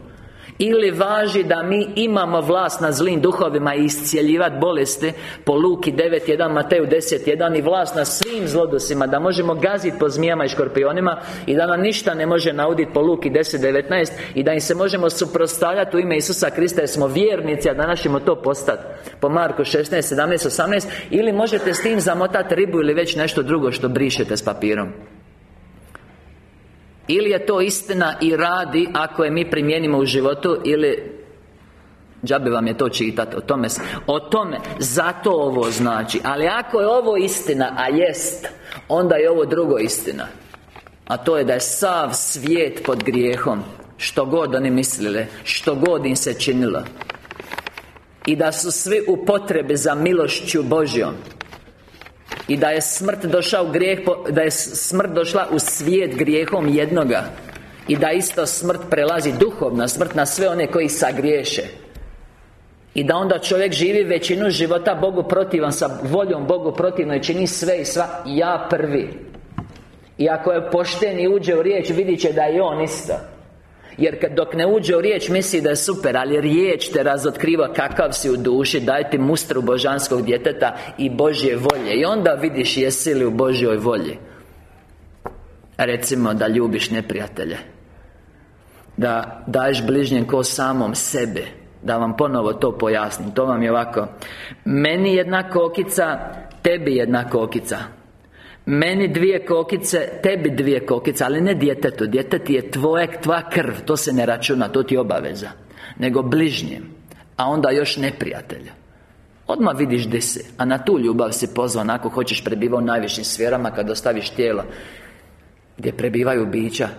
ili važi da mi imamo vlast nad zlim duhovima I iscijeljivati bolesti Po Luki 9.1, Mateju 10.1 I vlast nad svim zlodosima Da možemo gaziti po zmijama i škorpionima I da nam ništa ne može nauditi po Luki 10.19 I da im se možemo suprostavljati u ime Isusa Krista Jer smo vjernici, a danas ćemo to postati Po Marku 16, 17, 18 Ili možete s tim zamotati ribu ili već nešto drugo što brišete s papirom Ili je to istina i radi Ako je mi primijenimo u životu Ili Džabe vam je to čitati O tome, o tome Zato ovo znači. Ali ako je ovo istina A jest Onda je ovo drugo istina. A to je da je sav svijet pod grijehom Što god oni mislili Što god im se činilo. I da su svi u potrebi za milošću Božjom i da je smrt došla u grijeh Da je smrt došla u svijet grijehom jednoga. I da isto smrt prelazi duhovna smrt na sve one koji sagriješe. I da onda čovjek živi većinu života Bogu protivan Sa voljom Bogu protivno I čini sve i sva Ja prvi. I ako je pošten i uđe u riječ Vidit će da je on isto jer kad dok ne uđe u riječ misli da je super Ali riječ te razotkriva kakav si u duši Daje ti mustru božanskog djeteta I Božje volje. I onda vidiš jesi li u Božjoj volji. Recimo da ljubiš neprijatelje. Da daješ bližnjem ko samom sebe Da vam ponovo to pojasnim. To vam je ovako. Meni jedna kokica Tebi jedna kokica meni dvije kokice, tebi dvije kokice Ali ne djetetu. Djetet je tvoje, tvoja krv To se ne računa, to ti je obaveza. Nego bližnjem A onda još neprijatelja. Odmah vidiš gdje si A na tu ljubav si pozvan Ako hoćeš prebivati u najvišim sferama Kad ostaviš tijelo Gdje prebivaju bića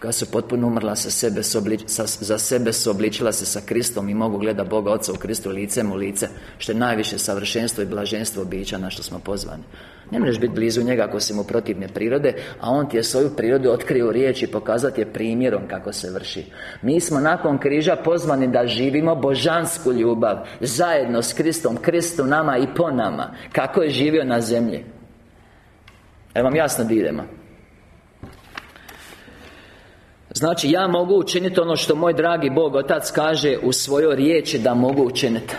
koja su potpuno umrla sa sebe, sa, za sebe su obličila se sa Kristom I mogu gledati Boga Oca u Kristu licem u lice Što je najviše savršenstvo i blaženstvo bića na što smo pozvani. Ne možeš biti blizu njega ako si mu protivne prirode A on ti je svoju prirodu otkrio u riječi I pokazati je primjerom kako se vrši. Mi smo nakon križa pozvani da živimo božansku ljubav Zajedno s Kristom, Kristu nama i po nama Kako je živio na zemlji. Evo vam jasno da idemo Znači, ja mogu učiniti ono što moj dragi Bog Otac kaže u svojoj riječi da mogu učiniti.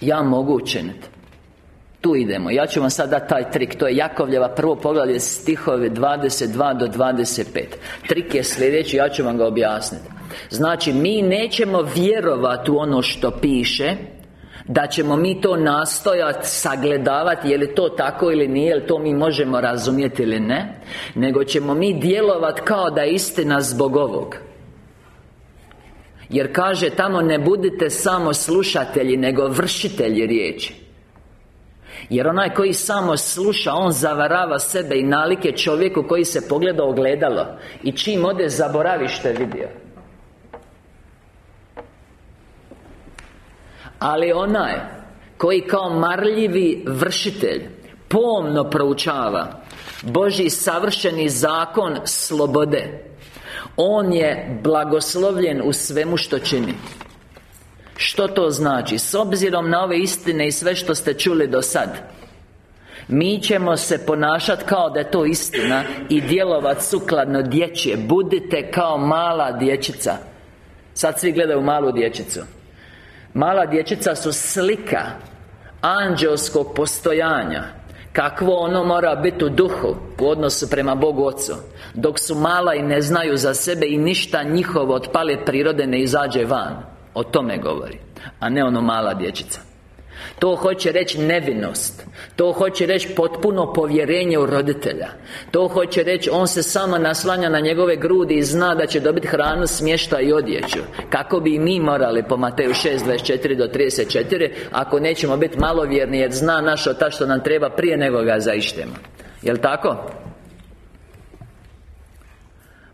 Ja mogu učiniti. Tu idemo, ja ću vam sad dati taj trik. To je Jakovljeva prvo poglavlje stihove 22 do 25 Trik je sljedeći, ja ću vam ga objasniti. Znači, mi nećemo vjerovati u ono što piše da ćemo mi to nastojati sagledavati je li to tako ili nije, je li to mi možemo razumjeti ili ne Nego ćemo mi djelovati kao da je istina zbog ovog. Jer kaže tamo ne budite samo slušatelji, nego vršitelji riječi. Jer onaj koji samo sluša, on zavarava sebe i nalike čovjeku koji se pogleda ogledalo I čim ode zaboravi što je vidio Ali onaj Koji kao marljivi vršitelj Pomno proučava Boži savršeni zakon slobode On je blagoslovljen u svemu što čini. Što to znači? S obzirom na ove istine i sve što ste čuli do sad mi ćemo se ponašati kao da je to istina I djelovati sukladno dječje. Budite kao mala dječica. Sad svi gledaju malu dječicu Mala dječica su slika Anđelskog postojanja Kakvo ono mora biti u duhu U odnosu prema Bogu Ocu Dok su mala i ne znaju za sebe I ništa njihovo od pale prirode ne izađe van. O tome govori A ne ono mala dječica to hoće reći nevinost. To hoće reći potpuno povjerenje u roditelja. To hoće reći On se samo naslanja na njegove grudi I zna da će dobiti hranu, smješta i odjeću. Kako bi i mi morali po Mateju 6.24 do 34 Ako nećemo biti malovjerni Jer zna naš ta što nam treba prije nego ga zaištemo. Jel' tako?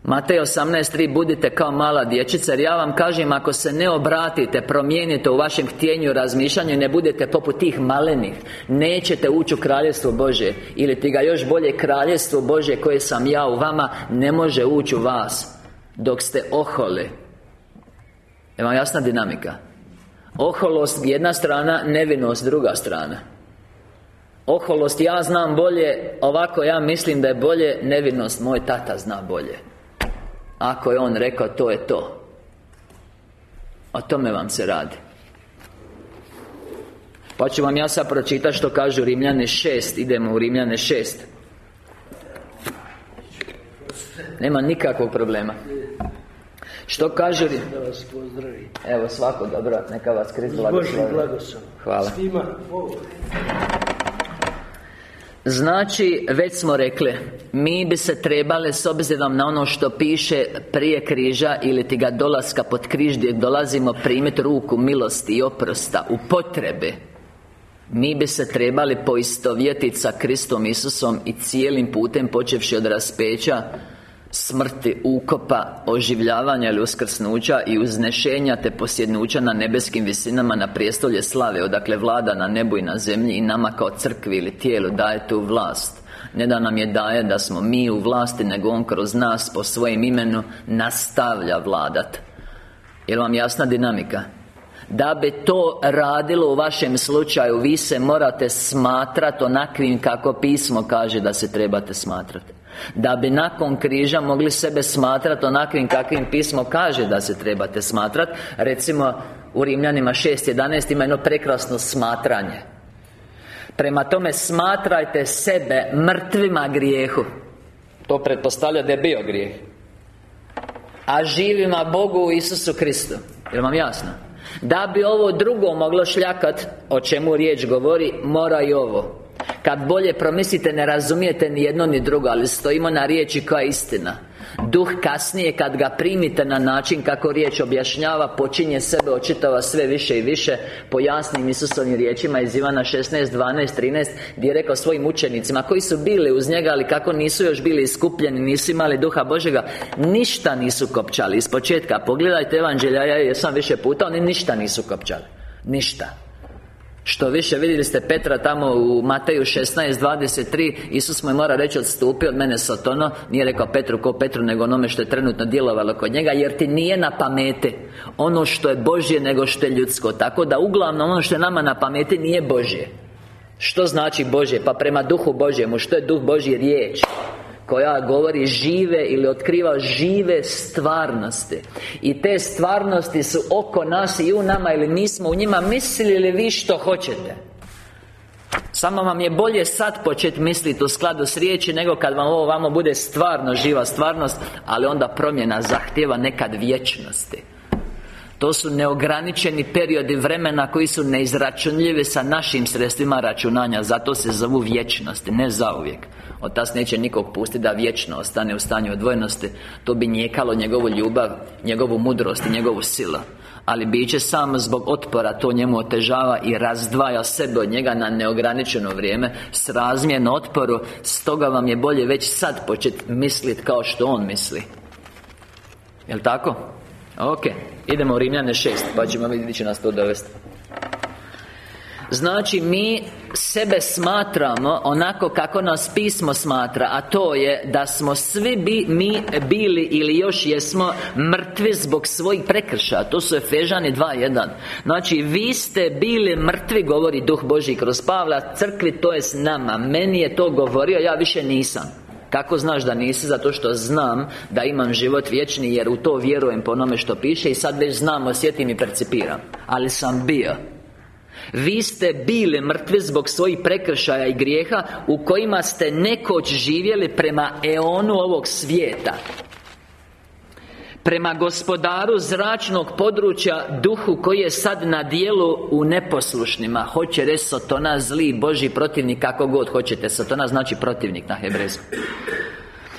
Matej 18.3 Budite kao mala dječica Jer ja vam kažem Ako se ne obratite Promijenite u vašem htjenju razmišljanju Ne budete poput tih malenih. Nećete ući u kraljestvo Bože Ili ti ga još bolje kraljestvo Bože Koje sam ja u vama Ne može ući u vas Dok ste oholi vam jasna dinamika. Oholost jedna strana Nevinost druga strana. Oholost ja znam bolje Ovako ja mislim da je bolje Nevinost moj tata zna bolje ako je on rekao, to je to. O tome vam se radi. Pa ću vam ja sad pročitati što kažu Rimljane 6 Idemo u Rimljane 6 Nema nikakvog problema. Što kažu Evo svako dobro Neka vas Krist blagoslovi Hvala Znači, već smo rekli Mi bi se trebali, s obzirom na ono što piše prije križa Ili ti ga dolaska pod križ gdje dolazimo primiti ruku milosti i oprosta U potrebe Mi bi se trebali poistovjetiti sa Kristom Isusom I cijelim putem počevši od raspeća smrti, ukopa, oživljavanja ili uskrsnuća i uznešenja te posjednuća na nebeskim visinama na prijestolje slave odakle vlada na nebu i na zemlji i nama kao crkvi ili tijelu daje tu vlast ne da nam je daje da smo mi u vlasti nego On kroz nas po svojem imenu nastavlja vladat Jel vam jasna dinamika? Da bi to radilo u vašem slučaju Vi se morate smatrati onakvim kako pismo kaže da se trebate smatrati da bi nakon križa mogli sebe smatrati onakvim kakvim pismo kaže da se trebate smatrati Recimo u Rimljanima 6.11 ima jedno prekrasno smatranje. Prema tome smatrajte sebe mrtvima grijehu. To pretpostavlja da je bio grijeh. A živima Bogu Isusu Kristu. Jel vam jasno? Da bi ovo drugo moglo šljakat O čemu riječ govori Mora i ovo. Kad bolje promislite ne razumijete ni jedno ni drugo Ali stojimo na riječi koja je istina Duh kasnije kad ga primite na način kako riječ objašnjava Počinje sebe očitava sve više i više Po jasnim Isusovim riječima iz Ivana 16, 12, 13 Gdje je rekao svojim učenicima Koji su bili uz njega Ali kako nisu još bili iskupljeni Nisu imali Duha Božega Ništa nisu kopčali Iz početka. Pogledajte evanđelja Ja jesam više puta Oni ništa nisu kopčali. Ništa što više vidjeli ste Petra tamo u Mateju 16.23 Isus mu je mora reći odstupi od mene Satono Nije rekao Petru ko Petru? nego onome što je trenutno djelovalo kod njega Jer ti nije na pameti Ono što je Božje nego što je ljudsko. Tako da uglavnom ono što je nama na pameti nije Božje. Što znači Božje? Pa prema Duhu Božjemu Što je Duh Božji riječ koja govori žive ili otkriva žive stvarnosti. I te stvarnosti su oko nas i u nama ili nismo u njima mislili li vi što hoćete. Samo vam je bolje sad početi misliti u skladu s riječi Nego kad vam ovo vamo bude stvarno živa stvarnost Ali onda promjena zahtjeva nekad vječnosti. To su neograničeni periodi vremena koji su neizračunljivi sa našim sredstvima računanja Zato se zovu vječnosti, ne zauvijek Otac neće nikog pustiti da vječno ostane u stanju odvojenosti. To bi njekalo njegovu ljubav, njegovu mudrost i njegovu silu. Ali biće samo zbog otpora to njemu otežava i razdvaja sebe od njega na neograničeno vrijeme s razmjerno otporu. Stoga vam je bolje već sad početi misliti kao što on misli. Jel tako? Ok, idemo u Rimljane 6 pa ćemo vidjeti će nas to dovesti Znači mi sebe smatramo onako kako nas pismo smatra A to je da smo svi bi, mi bili ili još jesmo mrtvi zbog svojih prekršaja. To su Efežani 2.1 Znači vi ste bili mrtvi govori Duh Boži kroz Pavla Crkvi to je s nama. Meni je to govorio, ja više nisam. Kako znaš da nisi? Zato što znam da imam život vječni Jer u to vjerujem po onome što piše I sad već znam, osjetim i percipiram. Ali sam bio vi ste bili mrtvi zbog svojih prekršaja i grijeha U kojima ste nekoć živjeli prema eonu ovog svijeta. Prema gospodaru zračnog područja Duhu koji je sad na dijelu u neposlušnima. Hoće reći Sotona zli Boži protivnik kako god hoćete. Sotona znači protivnik na hebrejskom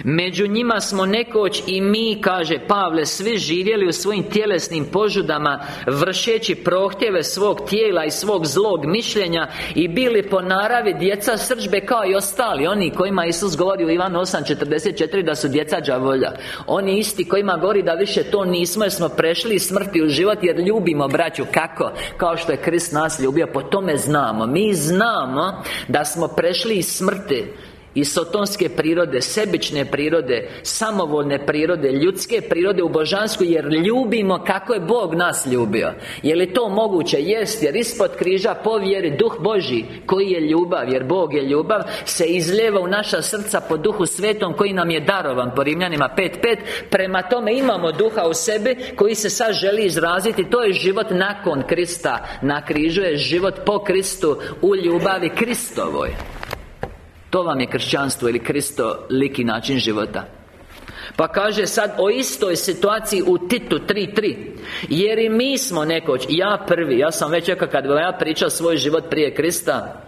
Među njima smo nekoć i mi, kaže Pavle Svi živjeli u svojim tjelesnim požudama Vršeći prohtjeve svog tijela i svog zlog mišljenja I bili po naravi djeca srđbe kao i ostali Oni kojima Isus govori u Ivan 8.44 da su djeca đavolja Oni isti kojima govori da više to nismo jer smo prešli smrti u život Jer ljubimo braću Kako? Kao što je Krist nas ljubio Po tome znamo Mi znamo da smo prešli iz smrti i sotonske prirode, sebične prirode Samovoljne prirode, ljudske prirode u božansku Jer ljubimo kako je Bog nas ljubio. Je li to moguće? Jest, jer ispod križa povjeri Duh Boži Koji je ljubav, jer Bog je ljubav Se izljeva u naša srca po Duhu Svetom Koji nam je darovan po Rimljanima 5.5 Prema tome imamo Duha u sebi Koji se sad želi izraziti. To je život nakon Krista. Na križu je život po Kristu U ljubavi Kristovoj to vam je kršćanstvo ili Kristo liki način života. Pa kaže sad o istoj situaciji u Titu 3.3 Jer i mi smo nekoć, ja prvi Ja sam već rekao kad vam ja pričao svoj život prije Krista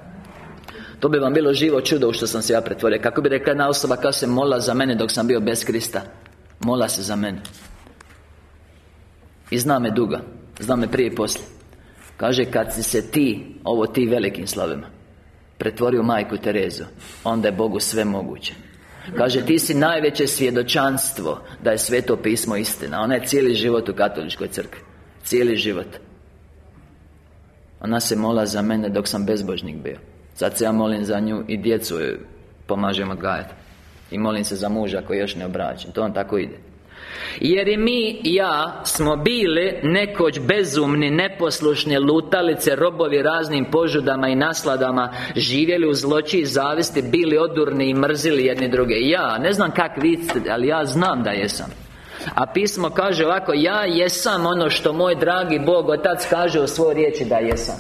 To bi vam bilo živo čudo u što sam se ja pretvorio. Kako bi rekla jedna osoba kao se mola za mene dok sam bio bez Krista. Mola se za mene. I zna me duga Zna me prije i poslije. Kaže, kad si se ti, ovo ti velikim slovima Pretvorio majku Terezu. Onda je Bogu sve moguće. Kaže, ti si najveće svjedočanstvo Da je sveto pismo istina. Ona je cijeli život u katoličkoj crkvi. Cijeli život. Ona se mola za mene dok sam bezbožnik bio. Sad se ja molim za nju i djecu pomažem odgajati. I molim se za muža koji još ne obraćam To on tako ide jer i mi ja smo bili nekoć bezumni, neposlušne lutalice Robovi raznim požudama i nasladama Živjeli u zloči i zavisti Bili odurni i mrzili jedni druge. Ja, ne znam kak vi ali ja znam da jesam. A pismo kaže ovako Ja jesam ono što moj dragi Bog Otac kaže u svojoj riječi da jesam.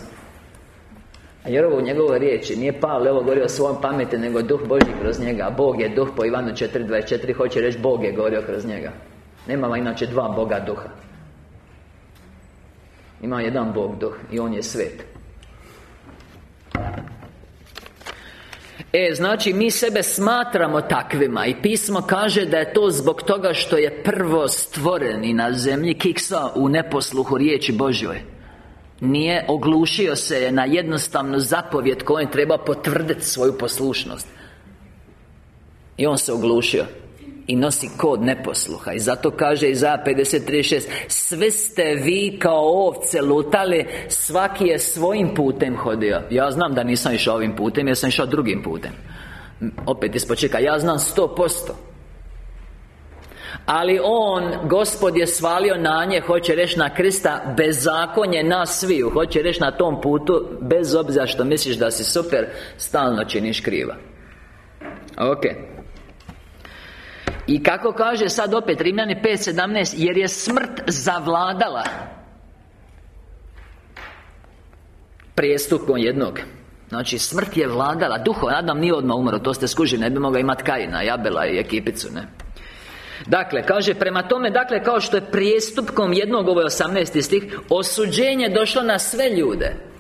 A jer ovo u njegovoj riječi Nije Pavle ovo govorio o svojom pameti Nego Duh Božji kroz njega. Bog je Duh po Ivanu 4.24 Hoće reći Bog je govorio kroz njega Nemamo inače dva Boga duha. Ima jedan Bog duh I On je svet. E, znači mi sebe smatramo takvima I pismo kaže da je to zbog toga što je prvo stvoren I na zemlji kiksa u neposluhu riječi Božjoj. Nije oglušio se na jednostavnu zapovjed kojem treba potvrditi svoju poslušnost. I on se oglušio i nosi kod neposluha. I zato kaže Iza 53.6 Sve ste vi kao ovce lutali Svaki je svojim putem hodio. Ja znam da nisam išao ovim putem Jer sam išao drugim putem. Opet ispočeka Ja znam 100% ali On, Gospod je svalio na nje Hoće reći na Krista Bezakonje nas sviju. Hoće reći na tom putu Bez obzira što misliš da si super Stalno činiš kriva. Ok i kako kaže sad opet Rimljani 5.17 Jer je smrt zavladala Prijestupom jednog. Znači smrt je vladala. Duho, Adam nije odmah umro To ste skužili, ne bi mogao imati Kajina, Jabela i ekipicu, ne. Dakle, kaže, prema tome, dakle, kao što je prijestupkom jednog, ovo je 18. stih Osuđenje došlo na sve ljude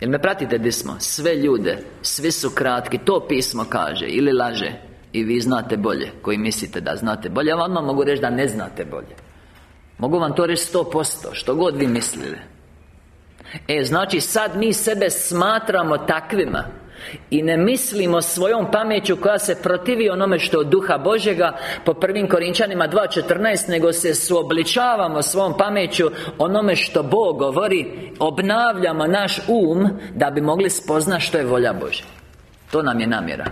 Jel me pratite di smo? Sve ljude Svi su kratki To pismo kaže Ili laže. I vi znate bolje Koji mislite da znate bolje Ja vam mogu reći da ne znate bolje. Mogu vam to reći sto posto Što god vi mislili. E, znači sad mi sebe smatramo takvima i ne mislimo svojom pameću koja se protivi onome što od duha Božega Po prvim Korinčanima 2.14 Nego se suobličavamo svom pameću onome što Bog govori Obnavljamo naš um Da bi mogli spoznati što je volja Božja. To nam je namjera.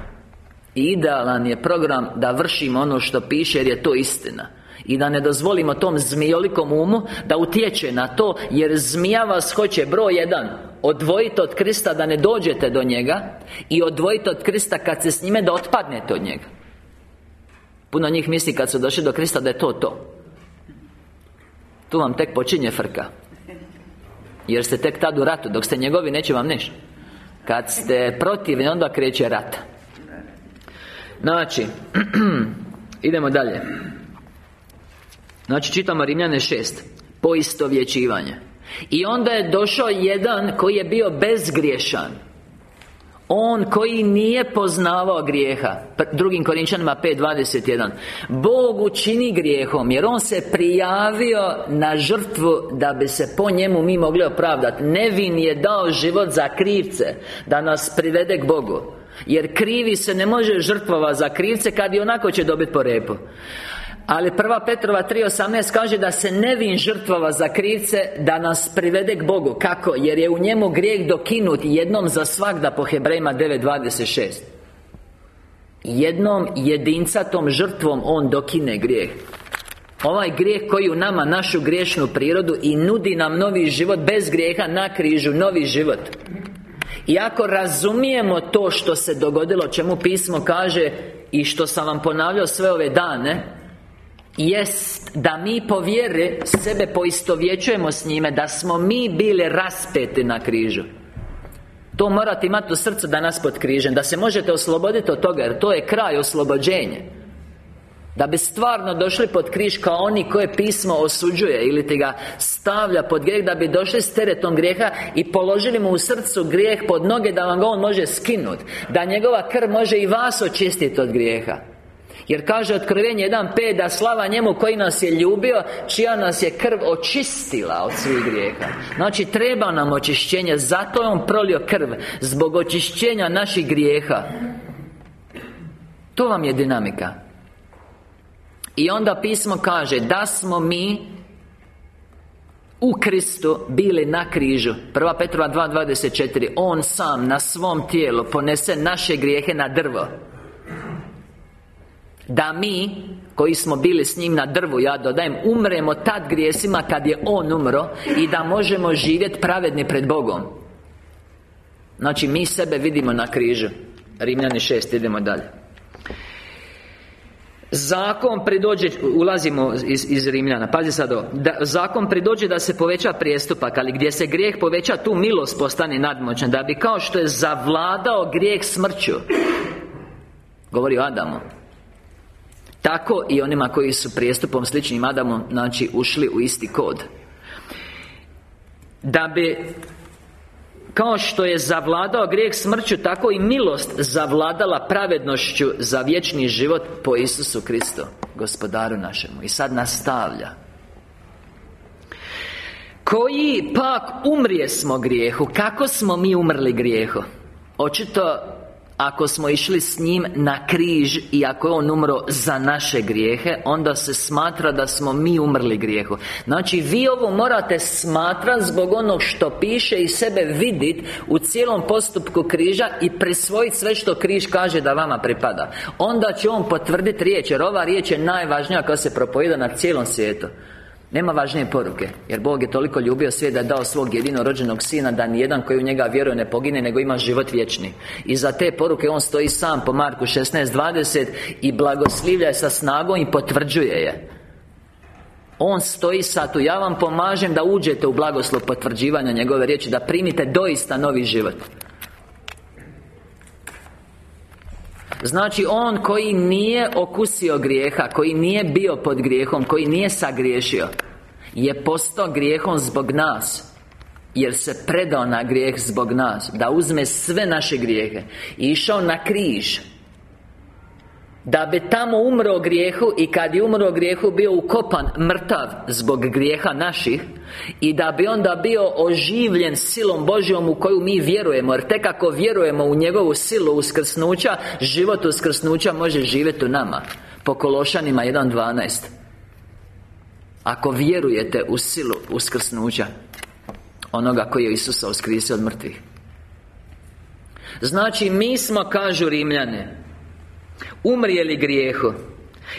I idealan je program da vršimo ono što piše jer je to istina i da ne dozvolimo tom zmijolikom umu Da utječe na to Jer zmija vas hoće broj jedan. Odvojite od Krista da ne dođete do njega I odvojite od Krista kad se s njime da otpadnete od njega. Puno njih misli kad su došli do Krista da je to to. Tu vam tek počinje frka. Jer ste tek tad u ratu Dok ste njegovi neće vam neš. Kad ste protivni onda kreće rat. Znači <clears throat> Idemo dalje Znači čitamo Rimljane 6 Poistovjećivanje. I onda je došao jedan koji je bio bezgriješan. On koji nije poznavao grijeha. Drugim Korinčanima 5.21 Bog učini grijehom Jer On se prijavio na žrtvu Da bi se po njemu mi mogli opravdati. Nevin je dao život za krivce Da nas privede k Bogu. Jer krivi se ne može žrtvova za krivce Kad i onako će dobiti po repu ali prva Petrova 3.18 kaže da se nevin žrtvova za krivce Da nas privede k Bogu. Kako? Jer je u njemu grijeh dokinut Jednom za svakda po Hebrejima 9.26 Jednom jedincatom žrtvom On dokine grijeh. Ovaj grijeh koji u nama našu griješnu prirodu I nudi nam novi život Bez grijeha na križu Novi život. I ako razumijemo to što se dogodilo Čemu pismo kaže I što sam vam ponavljao sve ove dane Jest da mi po vjeri sebe poistovjećujemo s njime Da smo mi bili raspeti na križu. To morate imati u srcu danas pod križem Da se možete osloboditi od toga Jer to je kraj oslobođenje da bi stvarno došli pod križ kao oni koje pismo osuđuje Ili ti ga stavlja pod grijeh Da bi došli s teretom grijeha I položili mu u srcu grijeh pod noge Da vam ga on može skinuti Da njegova krv može i vas očistiti od grijeha jer kaže Otkrivenje 1.5 da slava njemu koji nas je ljubio Čija nas je krv očistila od svih grijeha. Znači treba nam očišćenje Zato je on prolio krv Zbog očišćenja naših grijeha. To vam je dinamika. I onda pismo kaže Da smo mi u Kristu bili na križu. Prva Petrova 2.24 On sam na svom tijelu ponese naše grijehe na drvo da mi koji smo bili s njim na drvu Ja dodajem Umremo tad grijesima kad je On umro I da možemo živjeti pravedni pred Bogom. Znači mi sebe vidimo na križu. Rimljani 6, idemo dalje. Zakon pridođe, ulazimo iz, iz Rimljana, pazi sad ovo. Da, Zakon pridođe da se poveća prijestupak Ali gdje se grijeh poveća, tu milost postane nadmoćna Da bi kao što je zavladao grijeh smrću Govori o Adamu tako i onima koji su prijestupom sličnim Adamom Znači ušli u isti kod. Da bi kao što je zavladao grijeh smrću Tako i milost zavladala pravednošću Za vječni život po Isusu Kristu Gospodaru našemu. I sad nastavlja. Koji pak umrije smo grijehu? Kako smo mi umrli grijehu? Očito ako smo išli s njim na križ I ako je On umro za naše grijehe Onda se smatra da smo mi umrli grijehu. Znači, vi ovo morate smatrati Zbog onog što piše i sebe vidit U cijelom postupku križa I prisvojiti sve što križ kaže da vama pripada. Onda će On potvrditi riječ Jer ova riječ je najvažnija koja se propovjeda na cijelom svijetu nema važnije poruke Jer Bog je toliko ljubio svijet da je dao svog jedinorođenog sina Da nijedan koji u njega vjeruje ne pogine Nego ima život vječni. I za te poruke On stoji sam po Marku 16.20 I blagoslivlja je sa snagom i potvrđuje je. On stoji sad tu. Ja vam pomažem da uđete u blagoslov potvrđivanja njegove riječi Da primite doista novi život Znači On koji nije okusio grijeha Koji nije bio pod grijehom Koji nije sagriješio Je postao grijehom zbog nas Jer se predao na grijeh zbog nas Da uzme sve naše grijehe. I išao na križ da bi tamo umro grijehu I kad je umro grijehu bio ukopan mrtav Zbog grijeha naših I da bi onda bio oživljen silom Božjom u koju mi vjerujemo Jer tek ako vjerujemo u njegovu silu uskrsnuća Život uskrsnuća može živjeti u nama. Po Kološanima 1.12 Ako vjerujete u silu uskrsnuća Onoga koji je Isusa uskrisio od mrtvih. Znači mi smo, kažu Rimljane Umrijeli grijehu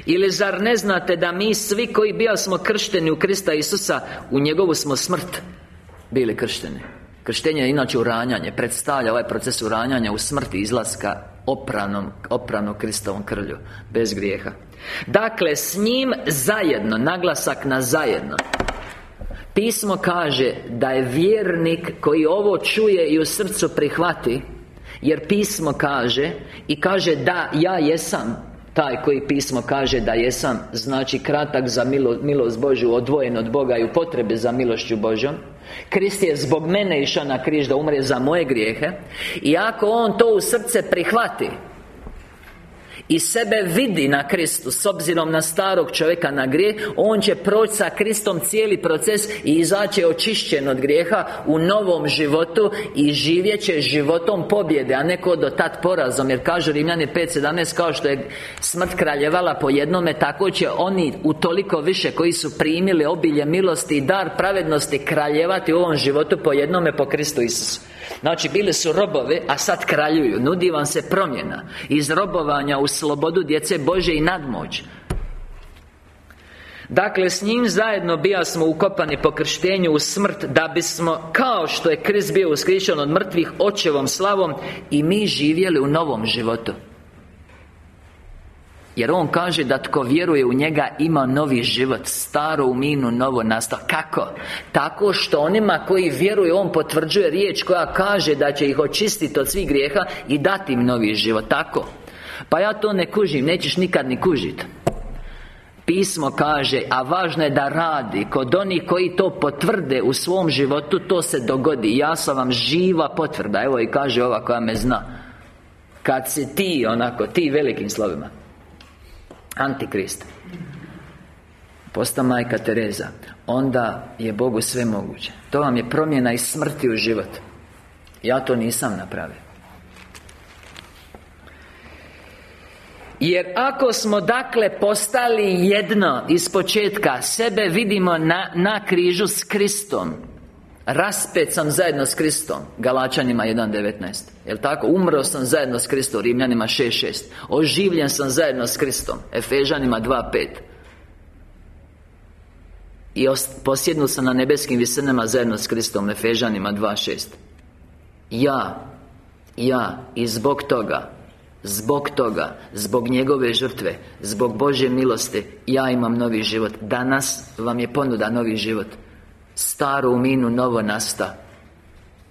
ili zar ne znate da mi svi koji bio smo kršteni u Krista Isusa U njegovu smo smrt bili kršteni? Krštenje je inače uranjanje Predstavlja ovaj proces uranjanja u smrti izlaska Opranom, opranom Kristovom krlju Bez grijeha. Dakle, s njim zajedno Naglasak na zajedno. Pismo kaže da je vjernik koji ovo čuje i u srcu prihvati jer pismo kaže I kaže da ja jesam Taj koji pismo kaže da jesam. Znači kratak za milo, milost Božju Odvojen od Boga i u potrebe za milošću Božjom. Krist je zbog mene išao na križ da umre za moje grijehe. I ako On to u srce prihvati i sebe vidi na Kristu S obzirom na starog čovjeka na grijeh On će proći sa Kristom cijeli proces I izaći očišćen od grijeha U novom životu I živjet će životom pobjede A neko do tad porazom. Jer kažu Rimljani 5.17 Kao što je smrt kraljevala po jednome Tako će oni utoliko više Koji su primili obilje milosti I dar pravednosti Kraljevati u ovom životu po jednome po Kristu Isusu Znači, bili su robovi, a sad kraljuju. Nudi vam se promjena. Iz robovanja u slobodu djece Bože i nadmoć. Dakle, s njim zajedno bija smo ukopani po krštenju u smrt Da bismo, kao što je Krist bio uskrišen od mrtvih Očevom slavom I mi živjeli u novom životu jer On kaže da tko vjeruje u njega ima novi život Staro u minu, novo nastao Kako? Tako što onima koji vjeruju On potvrđuje riječ koja kaže da će ih očistiti od svih grijeha I dati im novi život. Tako? Pa ja to ne kužim, nećeš nikad ni kužit. Pismo kaže, a važno je da radi. Kod onih koji to potvrde u svom životu To se dogodi. Ja sam vam živa potvrda. Evo i kaže ova koja me zna. Kad si ti, onako, ti velikim slovima Antikrist. Posta majka Tereza. Onda je Bogu sve moguće. To vam je promjena iz smrti u život. Ja to nisam napravio. Jer ako smo dakle postali jedno iz početka Sebe vidimo na, na križu s Kristom Raspet sam zajedno s Kristom Galačanima 1.19 Jel tako? Umro sam zajedno s Kristom Rimljanima 6.6 Oživljen sam zajedno s Kristom Efežanima 2.5 I posjednu sam na nebeskim visinama zajedno s Kristom Efežanima 2.6 Ja Ja I zbog toga Zbog toga Zbog njegove žrtve Zbog Božje milosti Ja imam novi život. Danas vam je ponuda novi život Staro u minu, novo nasta.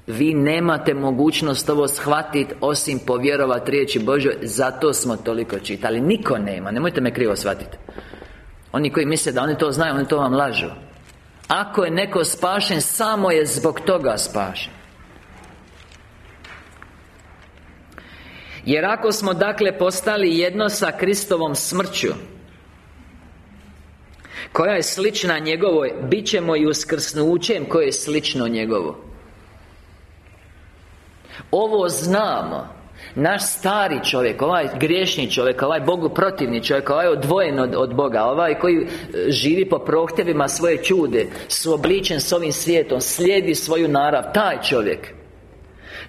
Vi nemate mogućnost ovo shvatiti Osim povjerovati riječi Božoj Zato smo toliko čitali. Niko nema, nemojte me krivo shvatiti Oni koji misle da oni to znaju, oni to vam lažu. Ako je neko spašen, samo je zbog toga spašen. Jer ako smo dakle postali jedno sa Kristovom smrću Koja je slična njegovoj Bit ćemo i uskrsnućem koje je slično njegovo Ovo znamo. Naš stari čovjek, ovaj griješni čovjek, ovaj Bogu protivni čovjek, ovaj odvojen od, od Boga Ovaj koji e, živi po prohtjevima svoje čude Suobličen s ovim svijetom Slijedi svoju narav Taj čovjek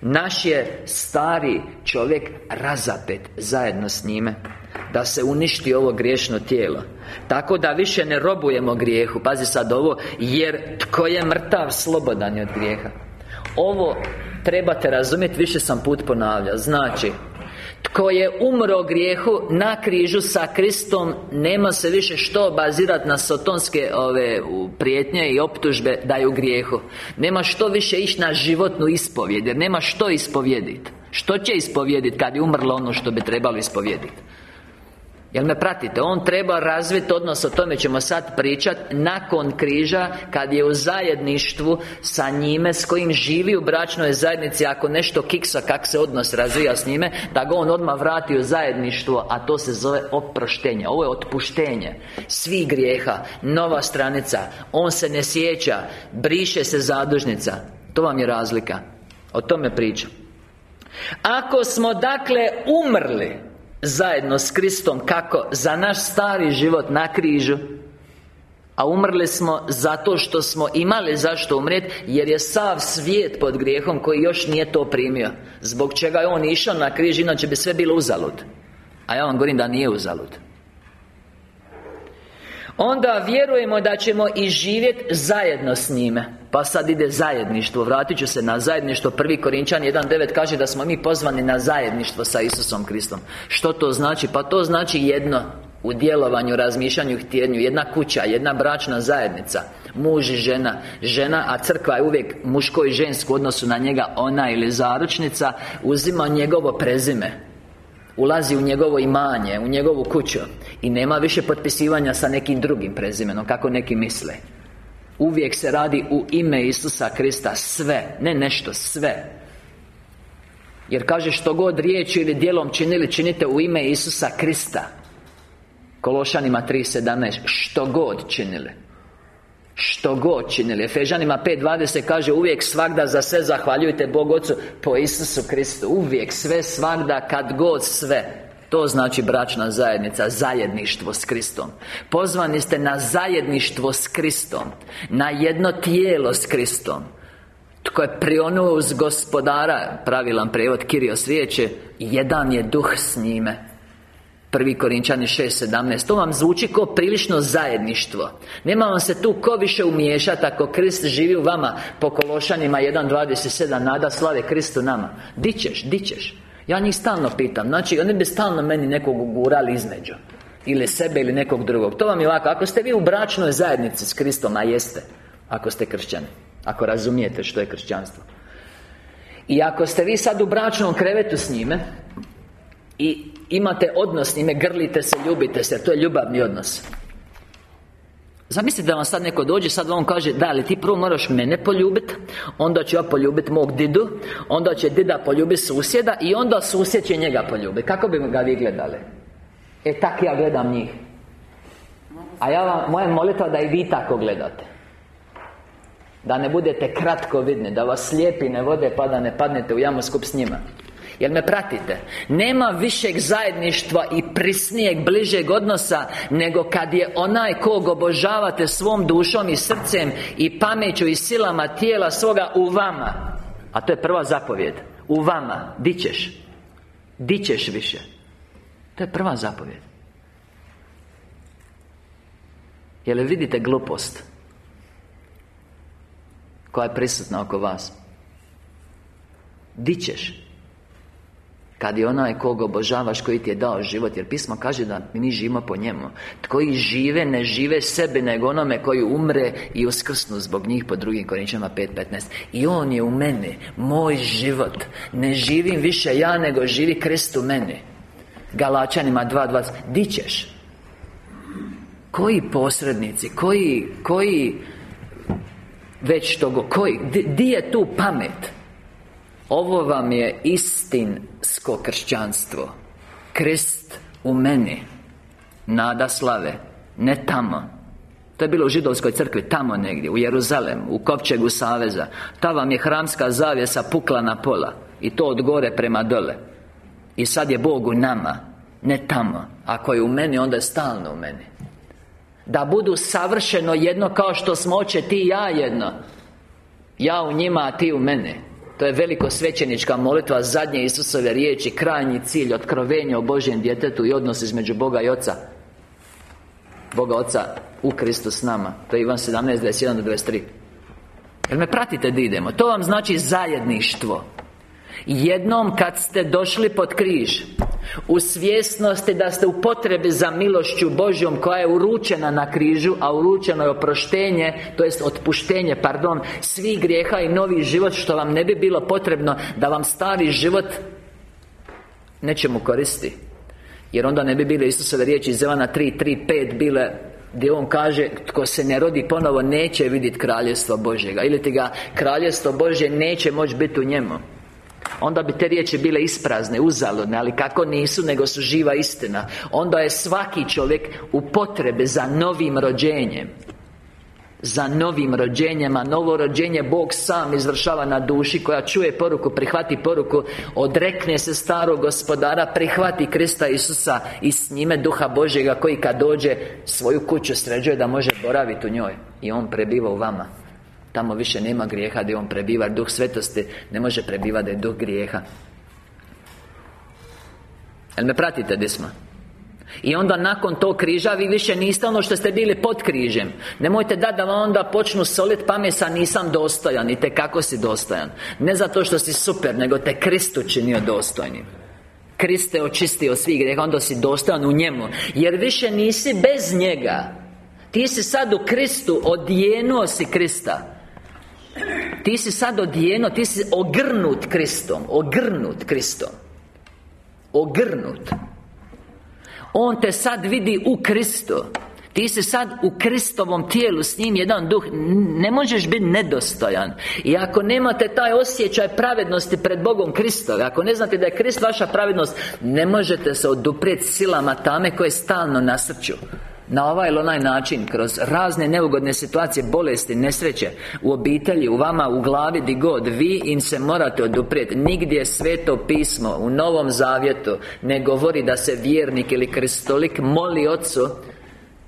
naš je stari čovjek razapet zajedno s njime Da se uništi ovo griješno tijelo. Tako da više ne robujemo grijehu. Pazi sad ovo Jer tko je mrtav slobodan je od grijeha. Ovo trebate razumjeti Više sam put ponavljao. Znači tko je umro grijehu na križu sa Kristom Nema se više što bazirati na sotonske ove prijetnje i optužbe da u grijehu. Nema što više ići na životnu ispovjed Jer nema što ispovjediti Što će ispovjediti kad je umrlo ono što bi trebalo ispovjediti Jel me pratite? On treba razviti odnos, o tome ćemo sad pričati Nakon križa, kad je u zajedništvu Sa njime, s kojim živi u bračnoj zajednici Ako nešto kiksa, kak se odnos razvija s njime Da ga on odmah vrati u zajedništvo A to se zove oproštenje. Ovo je otpuštenje Svih grijeha. Nova stranica. On se ne sjeća. Briše se zadužnica. To vam je razlika. O tome pričam. Ako smo dakle umrli Zajedno s Kristom Kako? Za naš stari život na križu. A umrli smo zato što smo imali zašto umrijeti Jer je sav svijet pod grijehom koji još nije to primio. Zbog čega je on išao na križ Inače bi sve bilo uzalud. A ja vam govorim da nije uzalud Onda vjerujemo da ćemo i živjeti zajedno s njime. Pa sad ide zajedništvo. Vratit ću se na zajedništvo. Prvi Korinčan 1.9 kaže da smo mi pozvani na zajedništvo sa Isusom Kristom. Što to znači? Pa to znači jedno u djelovanju, razmišljanju, htjenju. Jedna kuća, jedna bračna zajednica. Muž i žena. Žena, a crkva je uvijek muško i žensko u odnosu na njega. Ona ili zaručnica Uzima njegovo prezime Ulazi u njegovo imanje, u njegovu kuću I nema više potpisivanja sa nekim drugim prezimenom Kako neki misle. Uvijek se radi u ime Isusa Krista Sve, ne nešto, sve. Jer kaže što god riječi ili djelom činili Činite u ime Isusa Krista. Kološanima 3.17 Što god činili što god činili. Efežanima 5.20 kaže uvijek svakda za sve zahvaljujte Bog Otcu Po Isusu Kristu. Uvijek sve svakda kad god sve. To znači bračna zajednica, zajedništvo s Kristom. Pozvani ste na zajedništvo s Kristom Na jedno tijelo s Kristom Tko je prionuo uz gospodara Pravilan prevod Kirios riječi Jedan je duh s njime Prvi Korinčani 6.17 To vam zvuči kao prilično zajedništvo. Nema vam se tu ko više umiješati Ako Krist živi u vama. Po Kološanima 1.27 Nada slave Kristu nama. Di ćeš, di ćeš? Ja njih stalno pitam. Znači, oni bi stalno meni nekog gurali između. Ili sebe ili nekog drugog. To vam je ovako. Ako ste vi u bračnoj zajednici s Kristom A jeste Ako ste kršćani Ako razumijete što je kršćanstvo. I ako ste vi sad u bračnom krevetu s njime I imate odnos s njime, grlite se, ljubite se To je ljubavni odnos. Zamislite da vam sad neko dođe, sad vam kaže Da, ali ti prvo moraš mene poljubiti Onda ću ja poljubiti mog didu Onda će dida poljubiti susjeda I onda susjed će njega poljubiti Kako bi ga vi gledali? E, tak ja gledam njih. A ja vam, moja molitva da i vi tako gledate. Da ne budete kratko vidni Da vas slijepi ne vode pa da ne padnete u jamu skup s njima Jel me pratite? Nema višeg zajedništva i prisnijeg, bližeg odnosa Nego kad je onaj kog obožavate svom dušom i srcem I pameću i silama tijela svoga u vama A to je prva zapovjed U vama Di ćeš? Di ćeš više? To je prva zapovjed Jel vidite glupost Koja je prisutna oko vas Di ćeš? Kad je onaj koga obožavaš koji ti je dao život Jer pismo kaže da mi živimo po njemu Koji žive, ne žive sebe Nego onome koji umre i uskrsnu zbog njih Po drugim Korinčama 5.15 I on je u meni Moj život Ne živim više ja nego živi Krist u meni Galačanima 2.20 Di ćeš? Koji posrednici? Koji, koji Već togo Koji, di je tu pamet? Ovo vam je istinsko kršćanstvo. Krist u meni. Nada slave. Ne tamo. To je bilo u židovskoj crkvi Tamo negdje U Jeruzalem U Kopčegu Saveza. Ta vam je hramska zavjesa pukla na pola. I to od gore prema dole. I sad je Bog u nama. Ne tamo. Ako je u meni Onda je stalno u meni. Da budu savršeno jedno Kao što smo oče ti i ja jedno. Ja u njima, a ti u mene to je veliko svećenička molitva Zadnje Isusove riječi Krajnji cilj Otkrovenja o Božjem djetetu I odnos između Boga i Oca. Boga Oca u Kristu s nama. To je Ivan 17, 21 do 23 Jel me pratite da idemo? To vam znači zajedništvo Jednom kad ste došli pod križ U svjesnosti da ste u potrebi za milošću Božjom Koja je uručena na križu A uručeno je oproštenje To jest otpuštenje, pardon Svih grijeha i novi život Što vam ne bi bilo potrebno Da vam stari život Nećemo koristi. Jer onda ne bi bile Isusove riječi iz Evana 3, 3, 5 bile gdje on kaže Tko se ne rodi ponovo neće vidjeti kraljestvo Božjega. Ili ti ga kraljestvo Božje neće moći biti u njemu Onda bi te riječi bile isprazne, uzaludne Ali kako nisu, nego su živa istina. Onda je svaki čovjek u potrebe za novim rođenjem. Za novim rođenjima Novo rođenje Bog sam izvršava na duši Koja čuje poruku, prihvati poruku Odrekne se starog gospodara Prihvati Krista Isusa I s njime Duha Božjega Koji kad dođe svoju kuću sređuje Da može boraviti u njoj. I On prebiva u vama Tamo više nema grijeha gdje on prebiva. Duh svetosti ne može prebivati da je duh grijeha. Jel me pratite gdje smo? I onda nakon tog križa vi više niste ono što ste bili pod križem. Nemojte da da vam onda počnu solit pamesa nisam dostojan I te kako si dostojan. Ne zato što si super, nego te Krist učinio dostojnim. Kriste očistio svih grijeha, onda si dostojan u njemu. Jer više nisi bez njega. Ti si sad u Kristu, odijenuo si Krista ti si sad odijeno, ti si ogrnut Kristom Ogrnut Kristom. Ogrnut. On te sad vidi u Kristu. Ti si sad u Kristovom tijelu s njim jedan duh. Ne možeš biti nedostojan. I ako nemate taj osjećaj pravednosti pred Bogom Kristove Ako ne znate da je Krist vaša pravednost Ne možete se oduprijeti silama tame koje stalno nasrću na ovaj ili onaj način Kroz razne neugodne situacije Bolesti, nesreće U obitelji, u vama, u glavi, di god Vi im se morate oduprijeti. Nigdje sveto pismo U Novom Zavjetu Ne govori da se vjernik ili kristolik Moli Otcu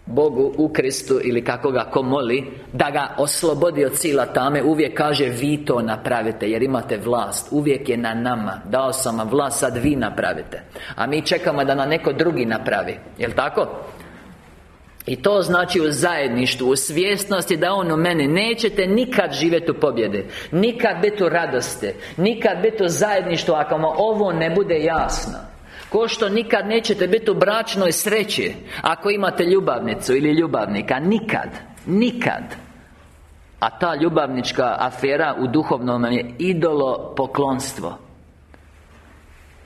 Bogu u Kristu ili kako ga ko moli Da ga oslobodi od sila tame. Uvijek kaže vi to napravite Jer imate vlast. Uvijek je na nama. Dao sam vam vlast, sad vi napravite. A mi čekamo da na neko drugi napravi. Jel' tako? I to znači u zajedništvu, u svjesnosti da On u meni Nećete nikad živjeti u pobjede Nikad biti u radosti Nikad biti u zajedništvu ako vam ovo ne bude jasno. Ko što nikad nećete biti u bračnoj sreći Ako imate ljubavnicu ili ljubavnika Nikad Nikad. A ta ljubavnička afera u duhovnom je idolo poklonstvo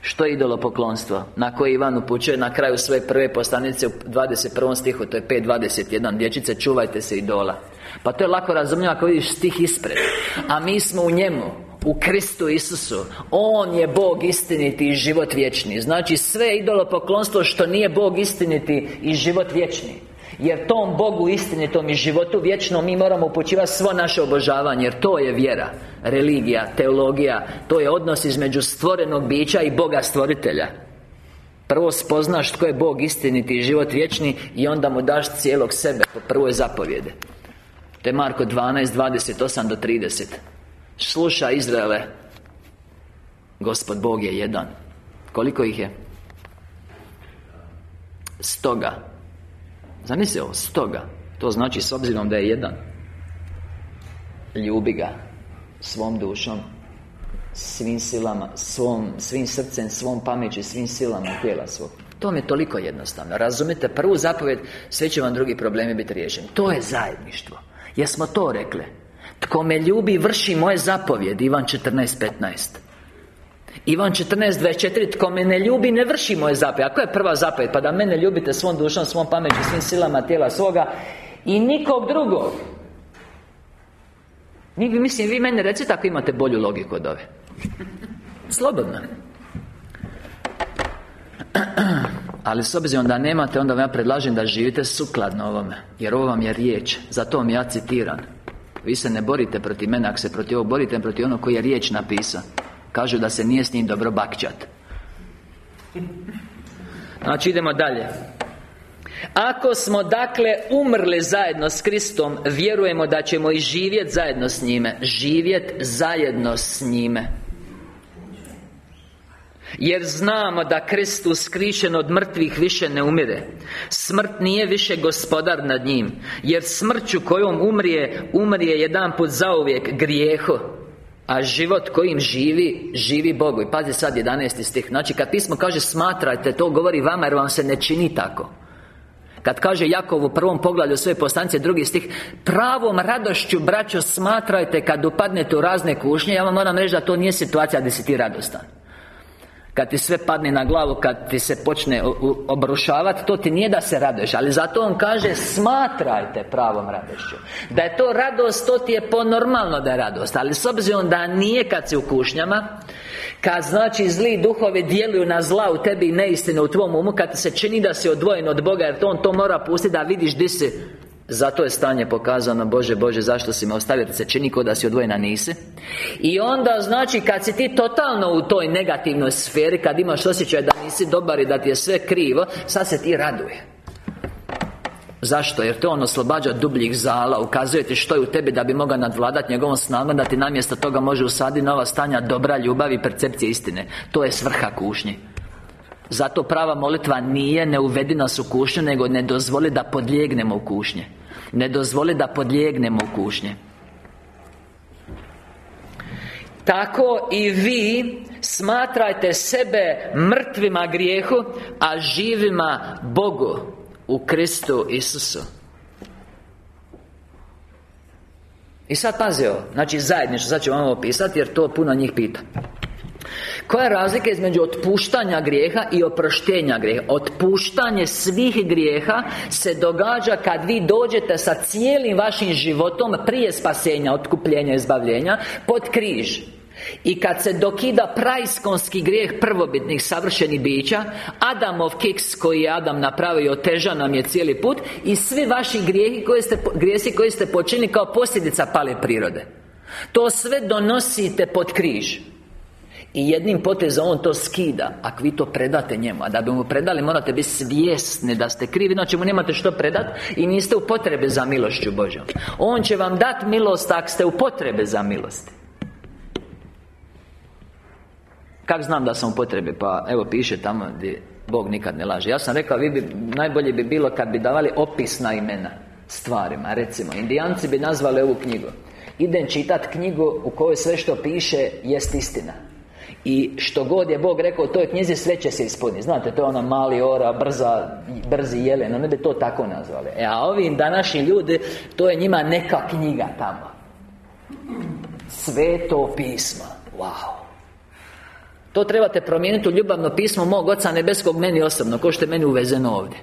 što je idolopoklonstvo? Na koje Ivan upućuje na kraju svoje prve poslanice u 21. stihu To je 5.21 Dječice, čuvajte se idola Pa to je lako razumljivo ako vidiš stih ispred A mi smo u njemu u Kristu Isusu On je Bog istiniti i život vječni Znači sve idolopoklonstvo što nije Bog istiniti i život vječni jer tom Bogu istinitom i životu vječno mi moramo upućivati svo naše obožavanje Jer to je vjera Religija, teologija To je odnos između stvorenog bića i Boga stvoritelja. Prvo spoznaš tko je Bog istiniti i život vječni I onda mu daš cijelog sebe po prvoj zapovjede To je Marko 12, 28 do 30 Sluša Izraele Gospod Bog je jedan. Koliko ih je? Stoga Zamisli ovo, stoga To znači s obzirom da je jedan Ljubi ga Svom dušom Svim silama Svom, svim srcem, svom pameću Svim silama tijela svog. To mi je toliko jednostavno. Razumite, prvu zapovjed Sve će vam drugi problemi biti riješeni. To je zajedništvo. Jesmo to rekli? Tko me ljubi vrši moje zapovjedi Ivan 14.15 Ivan 14.24 Tko me ne ljubi ne vrši moje A koja je prva zapovjed? Pa da mene ljubite svom dušom, svom pameću, svim silama tijela svoga. I nikog drugog. Vi, Mislim, vi mene recite ako imate bolju logiku od ove. Slobodno. <clears throat> Ali s obzirom da nemate, onda vam ja predlažem da živite sukladno ovome. Jer ovo vam je riječ. Zato vam ja citiram. Vi se ne borite protiv mene, ako se protiv ovog borite protiv onog koji je riječ napisao Kažu da se nije s njim dobro bakćat. Znači idemo dalje. Ako smo dakle umrli zajedno s Kristom Vjerujemo da ćemo i živjeti zajedno s njime. Živjet zajedno s njime. Jer znamo da Kristus skrišen od mrtvih više ne umire. Smrt nije više gospodar nad njim. Jer smrću kojom umrije Umrije jedan put zauvijek grijeho a život kojim živi, živi Bogu. I pazi sad 11. stih. Znači kad pismo kaže smatrajte To govori vama jer vam se ne čini tako. Kad kaže Jakov u prvom poglavlju svoje postance drugi stih Pravom radošću, braćo, smatrajte kad upadnete u razne kušnje. Ja vam moram reći da to nije situacija gdje si ti radostan kad ti sve padne na glavu, kad ti se počne obrušavati To ti nije da se raduješ Ali zato on kaže Smatrajte pravom radošću. Da je to radost, to ti je ponormalno da je radost Ali s obzirom da nije kad si u kušnjama Kad znači zli duhovi djeluju na zla u tebi i neistinu u tvom umu Kad ti se čini da si odvojen od Boga Jer to on to mora pustiti da vidiš di si zato je stanje pokazano Bože, Bože, zašto si me ostavio se čini kod da si odvojena nisi? I onda znači kad si ti totalno u toj negativnoj sferi Kad imaš osjećaj da nisi dobar i da ti je sve krivo Sad se ti raduje. Zašto? Jer to on oslobađa dubljih zala Ukazuje ti što je u tebi da bi mogao nadvladati njegovom snagom Da ti namjesto toga može usaditi nova stanja dobra ljubav i percepcije istine. To je svrha kušnje zato prava molitva nije ne uvedi nas u kušnju Nego ne dozvoli da podlijegnemo u kušnje. Ne dozvoli da podlijegnemo u kušnje. Tako i vi Smatrajte sebe mrtvima grijehu A živima Bogu U Kristu Isusu. I sad pazi Znači zajedništvo, sad ću vam ovo Jer to puno njih pita koja je razlika između otpuštanja grijeha i oproštenja grijeha? Otpuštanje svih grijeha se događa kad vi dođete sa cijelim vašim životom prije spasenja, otkupljenja, izbavljenja pod križ. I kad se dokida praiskonski grijeh prvobitnih savršenih bića Adamov kiks koji je Adam napravio oteža nam je cijeli put I svi vaši grijehi koje ste, grijesi koji ste počinili kao posljedica pale prirode. To sve donosite pod križ i jednim potezom on to skida Ako vi to predate njemu. A da bi mu predali morate biti svjesni da ste krivi Znači mu nemate što predati I niste u potrebe za milošću Božjom On će vam dati milost ako ste u potrebe za milosti. Kako znam da sam u potrebe? Pa evo piše tamo gdje Bog nikad ne laže. Ja sam rekao, vi bi, najbolje bi bilo kad bi davali opisna imena Stvarima. Recimo, indijanci bi nazvali ovu knjigu. Idem čitat knjigu u kojoj sve što piše jest istina i što god je Bog rekao u toj knjizi sve će se ispuniti. Znate, to je ona mali ora, brza, brzi jelen Oni bi to tako nazvali. E, A ovi današnji ljudi To je njima neka knjiga tamo. Sveto pismo. Wow. To trebate promijeniti u ljubavno pismo mog Oca Nebeskog meni osobno Ko što je meni uvezeno ovdje.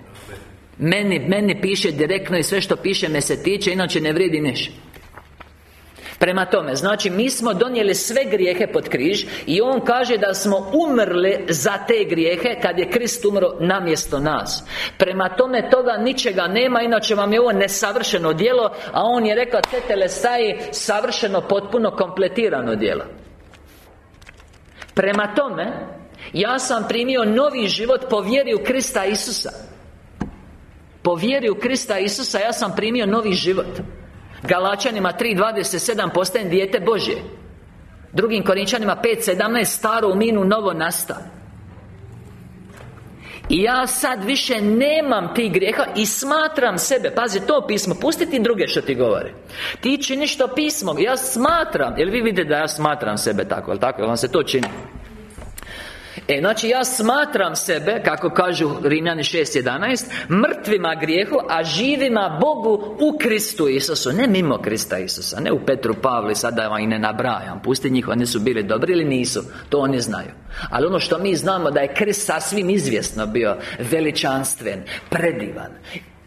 Meni, meni piše direktno i sve što piše me se tiče Inače ne vrijedi ništa Prema tome, znači mi smo donijeli sve grijehe pod križ I On kaže da smo umrli za te grijehe Kad je Krist umro namjesto nas. Prema tome, toga ničega nema Inače vam je ovo nesavršeno djelo A On je rekao Tetele staji savršeno, potpuno kompletirano djelo. Prema tome Ja sam primio novi život po vjeri u Krista Isusa. Po vjeri u Krista Isusa Ja sam primio novi život Galačanima 3.27 postajem dijete Božje Drugim Korinčanima 5.17 Staro u minu novo nasta i ja sad više nemam tih grijeha I smatram sebe Pazi to pismo Pustiti druge što ti govore Ti činiš to pismo Ja smatram Jel vi vidite da ja smatram sebe tako Jel tako? Jel vam se to čini? E, znači ja smatram sebe, kako kažu Rimljani 6.11 Mrtvima grijehu, a živima Bogu u Kristu Isusu. Ne mimo Krista Isusa, ne u Petru Pavli, sada vam i ne nabrajam. Pusti njih, oni su bili dobri ili nisu To oni znaju. Ali ono što mi znamo da je Krist sasvim izvjesno bio Veličanstven, predivan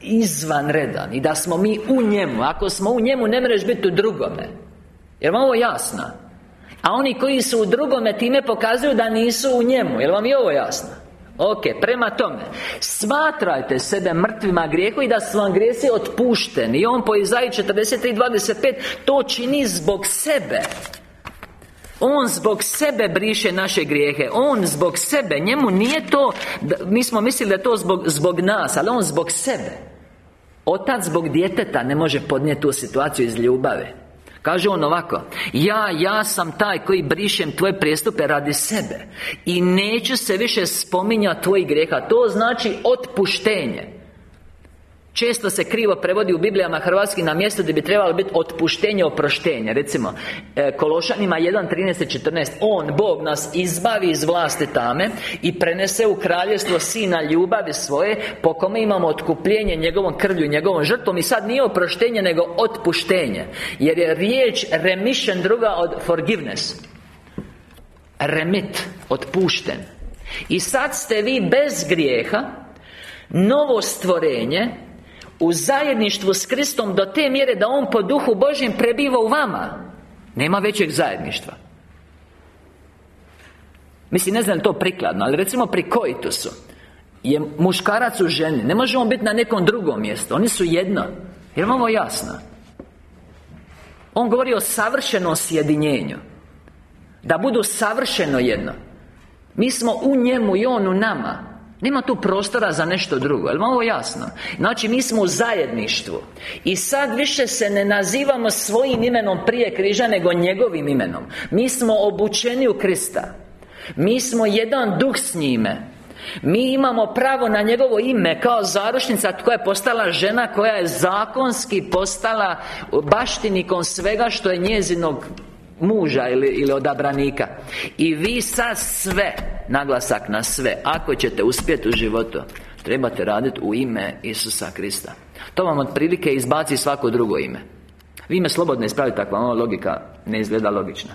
Izvanredan I da smo mi u njemu. Ako smo u njemu, ne mreš biti u drugome. Jer vam ovo jasno a oni koji su u drugome time pokazuju da nisu u njemu. Jel vam je ovo jasno? Ok, prema tome Smatrajte sebe mrtvima grijehu I da su vam grijesi otpušteni. I on po Izaji 43.25 To čini zbog sebe. On zbog sebe briše naše grijehe. On zbog sebe. Njemu nije to Mi smo mislili da je to zbog, zbog nas Ali on zbog sebe. Otac zbog djeteta ne može podnijeti tu situaciju iz ljubave Kaže on ovako Ja, ja sam taj koji brišem tvoje prijestupe radi sebe I neću se više spominjati tvojih grijeha. To znači otpuštenje Često se krivo prevodi u Biblijama hrvatski na mjesto gdje bi trebalo biti otpuštenje, oproštenje. Recimo, e, Kološanima 1.13.14 On, Bog, nas izbavi iz vlasti tame I prenese u kraljevstvo Sina ljubavi svoje Po kome imamo otkupljenje njegovom krvlju, njegovom žrtvom I sad nije oproštenje, nego otpuštenje. Jer je riječ remission druga od forgiveness. Remit, otpušten. I sad ste vi bez grijeha Novo stvorenje u zajedništvu s Kristom do te mjere da On po duhu Božjem prebiva u vama. Nema većeg zajedništva. Mislim, ne znam to prikladno Ali recimo pri koitusu Je muškarac u ženi. Ne možemo biti na nekom drugom mjestu. Oni su jedno. Jer vam ovo jasno? On govori o savršenom sjedinjenju. Da budu savršeno jedno. Mi smo u njemu i on u nama nema tu prostora za nešto drugo, jel ovo jasno? Znači, mi smo u zajedništvu I sad više se ne nazivamo svojim imenom prije križa, nego njegovim imenom. Mi smo obučeni u Krista. Mi smo jedan duh s njime. Mi imamo pravo na njegovo ime kao zarušnica koja je postala žena koja je zakonski postala baštinikom svega što je njezinog muža ili, ili odabranika. I vi sad sve Naglasak na sve. Ako ćete uspjeti u životu Trebate raditi u ime Isusa Krista. To vam otprilike izbaci svako drugo ime. Vi me slobodno ispravite ako vam logika ne izgleda logična.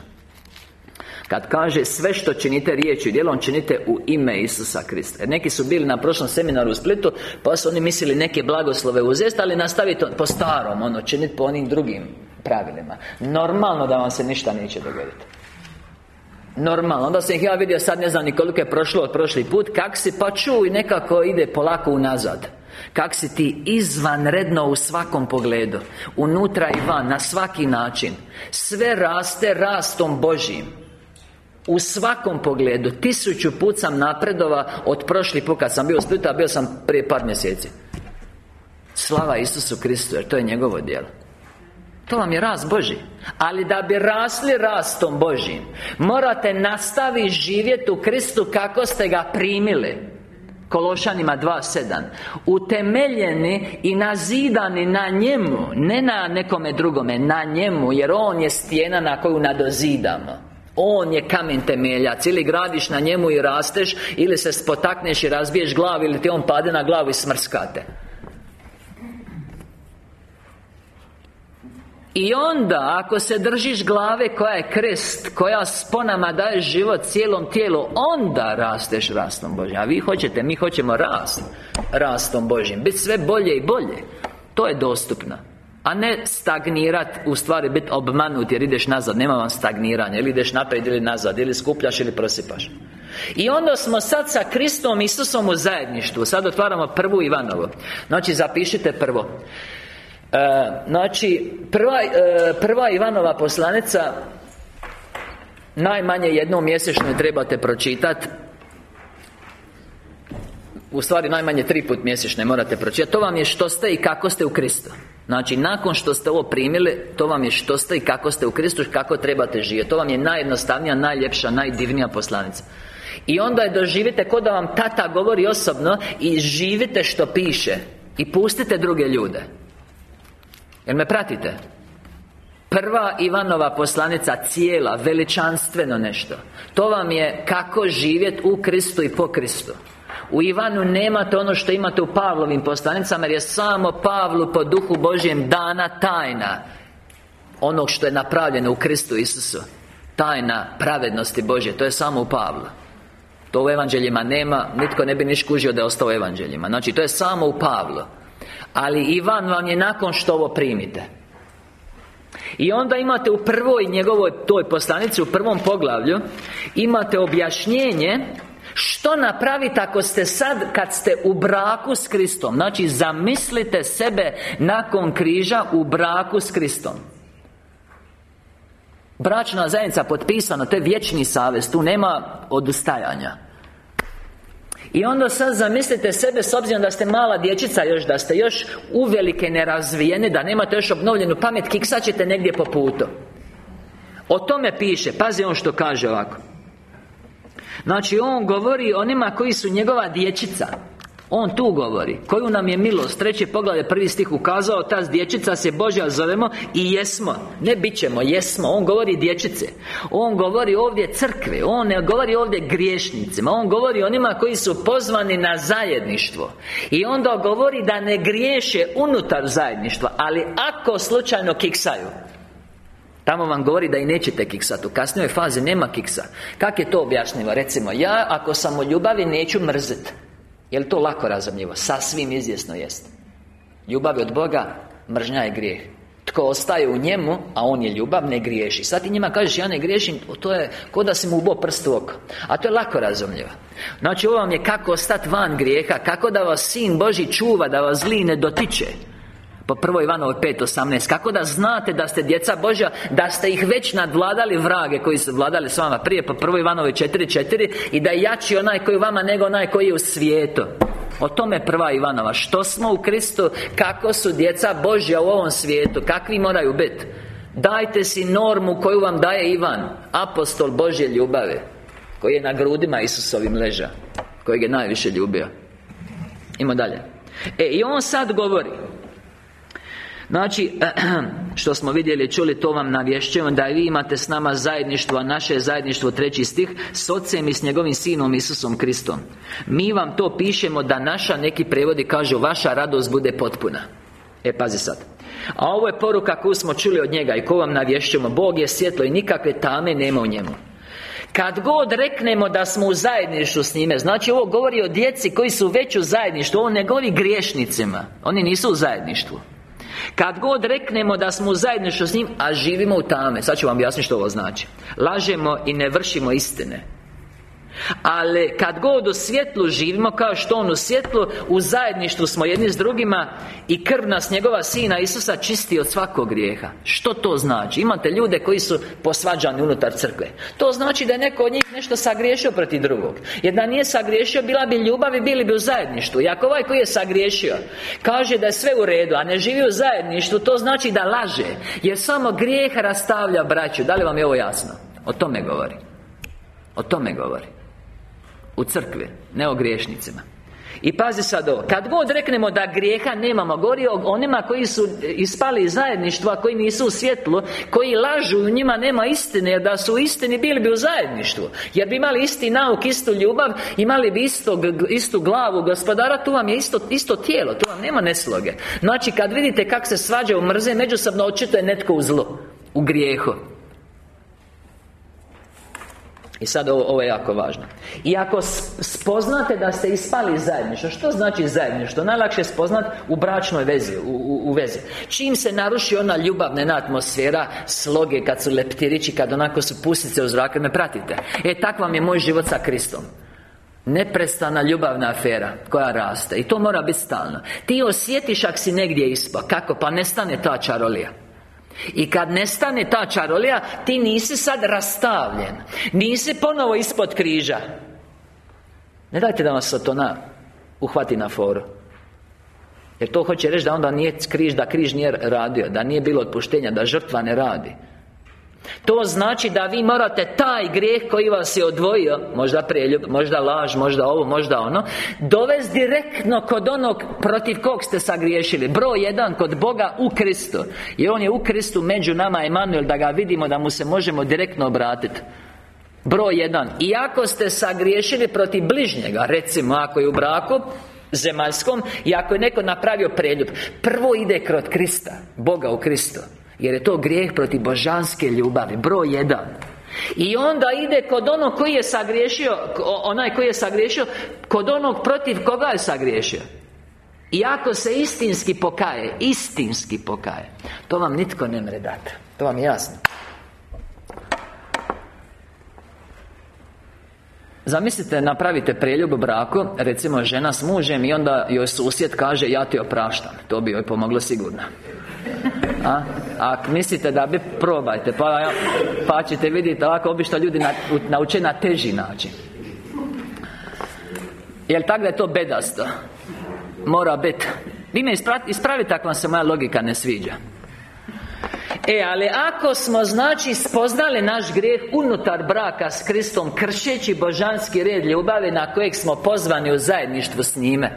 Kad kaže sve što činite riječi i djelom činite u ime Isusa Krista. Jer neki su bili na prošlom seminaru u Splitu Pa su oni mislili neke blagoslove uzeti Ali nastaviti po starom Ono, činiti po onim drugim pravilima. Normalno da vam se ništa neće dogoditi Normalno, onda sam ih ja vidio, sad ne znam ni koliko je prošlo od prošli put Kak si pa čuj nekako ide polako unazad. Kak si ti izvanredno u svakom pogledu Unutra i van, na svaki način. Sve raste rastom Božim u svakom pogledu Tisuću put sam napredova Od prošli put kad sam bio u bio sam prije par mjeseci. Slava Isusu Kristu Jer to je njegovo djelo to vam je rast Boži. Ali da bi rasli rastom Božim Morate nastaviti živjeti u Kristu kako ste ga primili. Kološanima 2.7 Utemeljeni i nazidani na njemu Ne na nekome drugome Na njemu Jer On je stijena na koju nadozidamo. On je kamen temeljac. Ili gradiš na njemu i rasteš Ili se spotakneš i razbiješ glavu Ili ti on pade na glavu i smrskate i onda, ako se držiš glave koja je krest Koja sponama daje život cijelom tijelu Onda rasteš rastom Božim A vi hoćete, mi hoćemo rast Rastom Božim Biti sve bolje i bolje. To je dostupno. A ne stagnirat, u stvari biti obmanut jer ideš nazad, nema vam stagniranja. Ili ideš naprijed ili nazad, ili skupljaš ili prosipaš. I onda smo sad sa Kristom Isusom u zajedništvu. Sad otvaramo prvu Ivanovu. Znači zapišite prvo E, znači, prva, e, prva Ivanova poslanica Najmanje jednom mjesečno trebate pročitati u stvari najmanje tri put mjesečno morate pročitati To vam je što ste i kako ste u Kristu. Znači, nakon što ste ovo primili To vam je što ste i kako ste u Kristu Kako trebate živjeti. To vam je najjednostavnija, najljepša, najdivnija poslanica. I onda je doživite Kod da vam tata govori osobno I živite što piše I pustite druge ljude Jel me pratite? Prva Ivanova poslanica cijela, veličanstveno nešto. To vam je kako živjeti u Kristu i po Kristu. U Ivanu nemate ono što imate u Pavlovim poslanicama Jer je samo Pavlu po duhu Božjem dana tajna Onog što je napravljeno u Kristu Isusu. Tajna pravednosti Božje To je samo u Pavlu. To u evanđeljima nema Nitko ne bi niš kužio da je ostao u evanđeljima. Znači to je samo u Pavlu ali Ivan vam je nakon što ovo primite. I onda imate u prvoj njegovoj toj poslanici U prvom poglavlju Imate objašnjenje Što napraviti ako ste sad Kad ste u braku s Kristom. Znači zamislite sebe Nakon križa u braku s Kristom. Bračna zajednica potpisana To je vječni savez Tu nema odustajanja i onda sad zamislite sebe s obzirom da ste mala dječica još Da ste još uvelike nerazvijene Da nemate još obnovljenu pamet Kiksat ćete negdje po putu. O tome piše Pazi on što kaže ovako. Znači on govori onima koji su njegova dječica on tu govori Koju nam je milost Treće poglavlje prvi stih ukazao Ta dječica se Božja zovemo I jesmo. Ne bit ćemo, jesmo. On govori dječice. On govori ovdje crkve On ne govori ovdje griješnicima. On govori onima koji su pozvani na zajedništvo. I onda govori da ne griješe unutar zajedništva Ali ako slučajno kiksaju. Tamo vam govori da i nećete kiksati U kasnijoj fazi nema kiksa. Kak je to objašnjivo? Recimo, ja ako sam u ljubavi neću mrziti je li to lako razumljivo? Sasvim izvjesno jest. Ljubav je od Boga, mržnja je grijeh. Tko ostaje u njemu, a on je ljubav, ne griješi. Sad ti njima kažeš, ja ne griješim To je ko da si mu ubo prst u oko. A to je lako razumljivo. Znači, ovo vam je kako ostati van grijeha Kako da vas Sin Boži čuva, da vas zli ne dotiče po prvoj Ivanovoj 5.18 Kako da znate da ste djeca Božja Da ste ih već nadvladali vrage Koji su vladali s vama prije? Po prvoj Ivanovoj 4.4 I da je jači onaj koji vama nego onaj koji je u svijetu. O tome prva Ivanova. Što smo u Kristu? Kako su djeca Božja u ovom svijetu? Kakvi moraju biti? Dajte si normu koju vam daje Ivan Apostol Božje ljubave Koji je na grudima Isusovim leža Kojeg je najviše ljubio. Idemo dalje. E, i on sad govori Znači, <clears throat> što smo vidjeli čuli, to vam navješćujem Da vi imate s nama zajedništvo A naše je zajedništvo, treći stih S Otcem i s njegovim Sinom Isusom Kristom. Mi vam to pišemo da naša, neki prevodi kažu Vaša radost bude potpuna. E, pazi sad. A ovo je poruka koju smo čuli od njega I ko vam navješćujemo. Bog je svjetlo i nikakve tame nema u njemu. Kad god reknemo da smo u zajedništvu s njime Znači ovo govori o djeci koji su već u zajedništvu Ovo ne govori griješnicima. Oni nisu u zajedništvu kad god reknemo da smo u zajedništvu s njim A živimo u tame. Sad ću vam jasniti što ovo znači. Lažemo i ne vršimo istine ali kad god u svjetlu živimo Kao što On u svjetlu U zajedništvu smo jedni s drugima I krv nas njegova Sina Isusa čisti od svakog grijeha. Što to znači? Imate ljude koji su posvađani unutar crkve. To znači da je neko od njih nešto sagriješio protiv drugog. Jer da nije sagriješio Bila bi ljubav i bili bi u zajedništvu. I ako ovaj koji je sagriješio Kaže da je sve u redu A ne živi u zajedništvu To znači da laže. Jer samo grijeh rastavlja braću. Da li vam je ovo jasno? O tome govori. O tome govori u crkvi Ne o griješnicima. I pazi sad ovo Kad god reknemo da grijeha nemamo Gori o onima koji su ispali iz zajedništva Koji nisu u svjetlu Koji lažu u njima nema istine Jer da su u istini bili bi u zajedništvu. Jer bi imali isti nauk, istu ljubav Imali bi isto, istu glavu gospodara Tu vam je isto, isto tijelo Tu vam nema nesloge. Znači kad vidite kako se svađaju mrze Međusobno očito je netko u zlu U grijehu i sad ovo, ovo je jako važno. I ako spoznate da ste ispali iz zajedništva Što znači zajedništvo? Najlakše je spoznat u bračnoj vezi u, u, u, vezi. Čim se naruši ona ljubavna atmosfera Sloge kad su leptirići Kad onako su pustice u zraku Me pratite. E tak vam je moj život sa Kristom. Neprestana ljubavna afera Koja raste I to mora biti stalno Ti osjetiš ako si negdje ispa Kako? Pa nestane ta čarolija i kad nestane ta čarolija Ti nisi sad rastavljen. Nisi ponovo ispod križa. Ne dajte da vas na Uhvati na foru. Jer to hoće reći da onda nije križ Da križ nije radio Da nije bilo otpuštenja Da žrtva ne radi to znači da vi morate taj grijeh koji vas je odvojio Možda preljub, možda laž, možda ovo, možda ono Dovesti direktno kod onog protiv kog ste sagriješili. Broj jedan kod Boga u Kristu. I On je u Kristu među nama Emanuel Da ga vidimo, da mu se možemo direktno obratiti Broj jedan. I ako ste sagriješili protiv bližnjega Recimo, ako je u braku Zemaljskom I ako je neko napravio preljub Prvo ide kroz Krista Boga u Kristu jer je to grijeh protiv božanske ljubavi Broj jedan. I onda ide kod onog koji je sagriješio Onaj koji je sagriješio Kod onog protiv koga je sagriješio. I ako se istinski pokaje Istinski pokaje To vam nitko ne mre dati To vam je jasno. Zamislite, napravite preljub braku Recimo žena s mužem I onda joj susjed kaže Ja ti opraštam To bi joj pomoglo sigurno a? Ako mislite da bi, probajte Pa, pa ćete vidjeti ovako obično ljudi nauče na teži način Jel tako da je to bedasto? Mora biti Vi me ispravite ako vam se moja logika ne sviđa E, ali ako smo, znači, spoznali naš grijeh unutar braka s Kristom Kršeći božanski red ljubavi na kojeg smo pozvani u zajedništvu s njime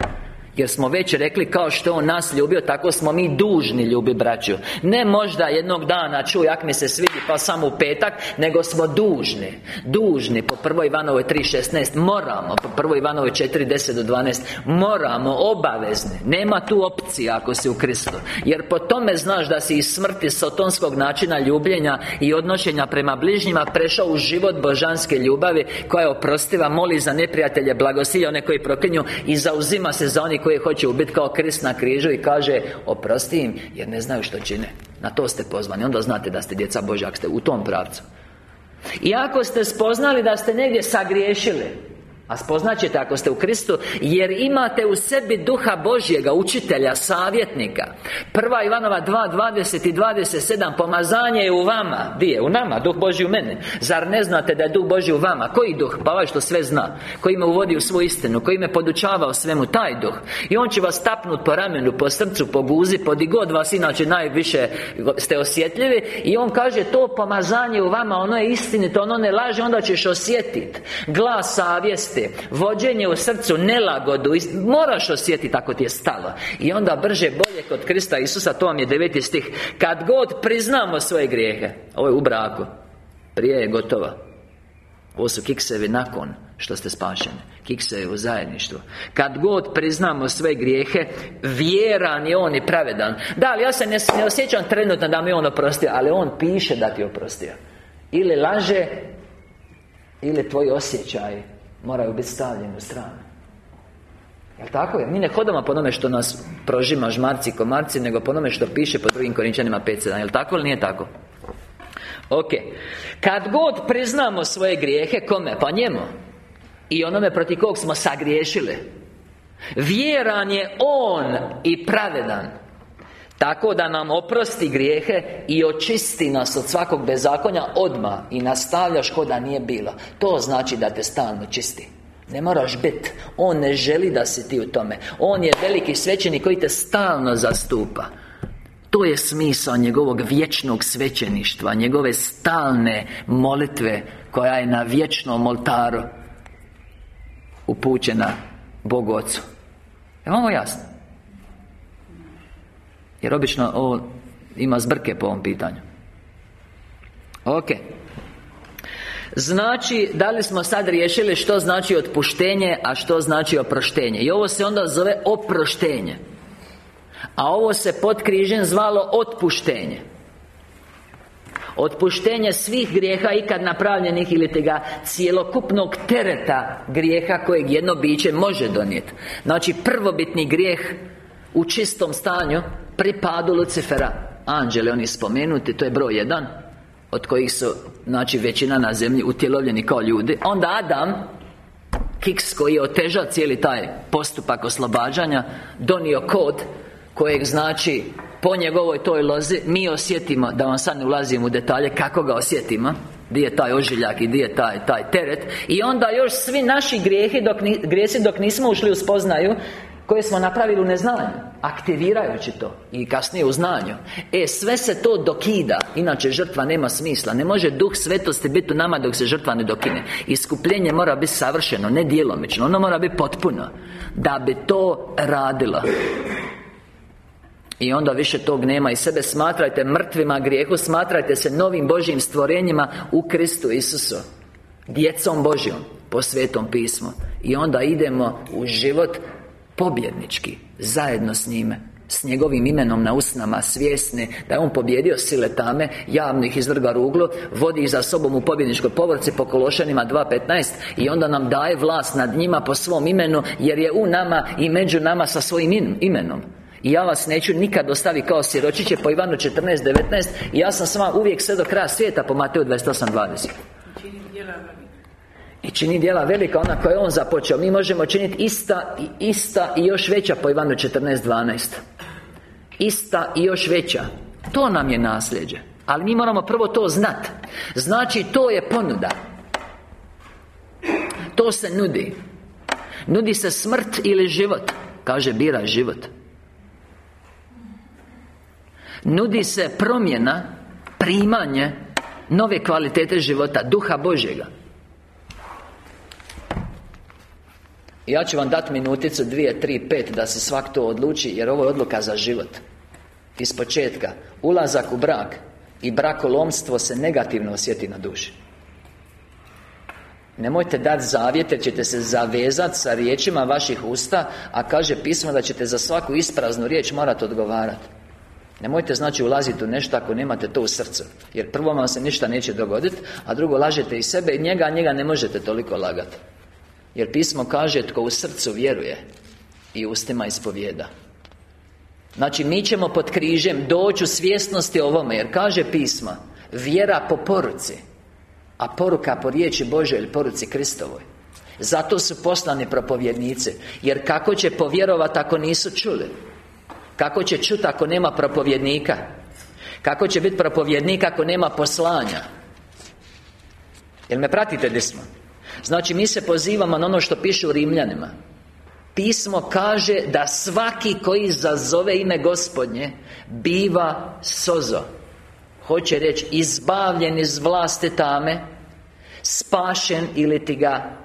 jer smo već rekli kao što On nas ljubio Tako smo mi dužni ljubi braću. Ne možda jednog dana čuj jak mi se svidi pa samo u petak Nego smo dužni. Dužni po prvoj Ivanovoj 3.16 Moramo po prvoj Ivanovoj 4.10 do 12 Moramo obavezni. Nema tu opcije ako si u Kristu. Jer po tome znaš da si iz smrti Sotonskog načina ljubljenja I odnošenja prema bližnjima Prešao u život božanske ljubavi Koja je oprostiva Moli za neprijatelje Blagosilja one koji proklinju I zauzima se za oni koji hoće ubiti kao krist na križu i kaže Oprosti im jer ne znaju što čine. Na to ste pozvani. Onda znate da ste djeca Božja Ako ste u tom pravcu. I ako ste spoznali da ste negdje sagriješili a spoznat ćete ako ste u Kristu Jer imate u sebi Duha Božjega Učitelja, savjetnika. Prva Ivanova 2, 20 i 27 Pomazanje je u vama. Di je? U nama, Duh Božji u mene Zar ne znate da je Duh Božji u vama? Koji duh? Pa ovaj što sve zna Koji me uvodi u svoju istinu Koji me podučava o svemu Taj duh. I on će vas tapnut po ramenu, po srcu, po guzi Po god vas inače najviše ste osjetljivi. I on kaže to pomazanje u vama Ono je istinito, ono ne laže Onda ćeš osjetiti Glas savjesti Vođenje u srcu, nelagodu Moraš osjetiti ako ti je stalo. I onda brže, bolje kod Krista Isusa To vam je deveti stih Kad god priznamo svoje grijehe Ovo je u braku Prije je gotovo Ovo su kiksevi nakon što ste spašeni Kiksevi u zajedništvu. Kad god priznamo sve grijehe Vjeran je On i pravedan. Da, ali ja se ne, ne osjećam trenutno da mi On oprostio Ali On piše da ti oprostio. Ili laže Ili tvoji osjećaji moraju biti stavljeni u stranu Jel tako je? Mi ne hodamo po onome što nas prožima žmarci komarci Nego po onome što piše po drugim korinčanima 5.7 Jel tako ili nije tako? Ok Kad god priznamo svoje grijehe, kome? Pa njemu I onome protiv kog smo sagriješili Vjeran je On i pravedan tako da nam oprosti grijehe I očisti nas od svakog bezakonja odma I nastavljaš ko da nije bilo To znači da te stalno čisti. Ne moraš biti On ne želi da si ti u tome. On je veliki svećenik koji te stalno zastupa. To je smisao njegovog vječnog svećeništva Njegove stalne molitve Koja je na vječnom oltaru Upućena Bogu Ocu Je jasno? Jer obično ovo ima zbrke po ovom pitanju. Ok. Znači, da li smo sad riješili što znači otpuštenje, a što znači oproštenje? I ovo se onda zove oproštenje. A ovo se pod križem zvalo otpuštenje. Otpuštenje svih grijeha ikad napravljenih ili te ga cjelokupnog tereta grijeha kojeg jedno biće može donijeti. Znači prvobitni grijeh u čistom stanju pripadu Lucifera. Anđeli oni spomenuti, to je broj jedan Od kojih su, znači, većina na zemlji utjelovljeni kao ljudi. Onda Adam Kiks koji je otežao cijeli taj postupak oslobađanja Donio kod Kojeg znači Po njegovoj toj lozi Mi osjetimo Da vam sad ne ulazim u detalje Kako ga osjetimo Gdje je taj ožiljak i gdje je taj, taj teret. I onda još svi naši grijehi dok, grijesi dok nismo ušli u spoznaju koje smo napravili u neznanju Aktivirajući to I kasnije u znanju. E, sve se to dokida. Inače žrtva nema smisla. Ne može duh svetosti biti u nama dok se žrtva ne dokine. Iskupljenje mora biti savršeno, ne djelomično. Ono mora biti potpuno Da bi to radilo. I onda više tog nema. I sebe smatrajte mrtvima grijehu Smatrajte se novim Božjim stvorenjima U Kristu Isusu. Djecom Božjom Po Svetom pismu. I onda idemo u život pobjednički Zajedno s njime s njegovim imenom na usnama svjesni da je on pobjedio sile tame javno ih izvrga ruglu vodi ih za sobom u pobjedničkoj povorci po Kološanima 2.15 i onda nam daje vlast nad njima po svom imenu jer je u nama i među nama sa svojim imenom. I ja vas neću nikad ostaviti kao siročiće po Ivanu 14.19 i ja sam s vama uvijek sve do kraja svijeta po Mateju 28.20 i čini djela velika ona koja je On započeo. Mi možemo činiti ista i ista i još veća po Ivanu 14.12 Ista i još veća. To nam je nasljeđe. Ali mi moramo prvo to znati Znači to je ponuda. To se nudi. Nudi se smrt ili život. Kaže bira život. Nudi se promjena Primanje Nove kvalitete života Duha Božjega Ja ću vam dati minuticu, dvije, tri, pet Da se svak to odluči Jer ovo je odluka za život. Iz početka Ulazak u brak I brakolomstvo se negativno osjeti na duši. Nemojte dati zavjet jer ćete se zavezati sa riječima vaših usta A kaže pismo da ćete za svaku ispraznu riječ morati odgovarati Nemojte znači ulaziti u nešto ako nemate to u srcu Jer prvo vam se ništa neće dogoditi A drugo lažete i sebe i njega, a njega ne možete toliko lagati jer pismo kaže tko u srcu vjeruje I ustima ispovjeda Znači mi ćemo pod križem doći u svjesnosti ovome Jer kaže pismo Vjera po poruci A poruka po riječi Bože ili poruci Kristovoj. Zato su poslani propovjednici Jer kako će povjerovati ako nisu čuli? Kako će čuti ako nema propovjednika? Kako će biti propovjednik ako nema poslanja? Jel me pratite gdje smo? Znači mi se pozivamo na ono što piše u Rimljanima. Pismo kaže da svaki koji zazove ime Gospodnje Biva sozo. Hoće reći izbavljen iz vlasti tame Spašen ili ti ga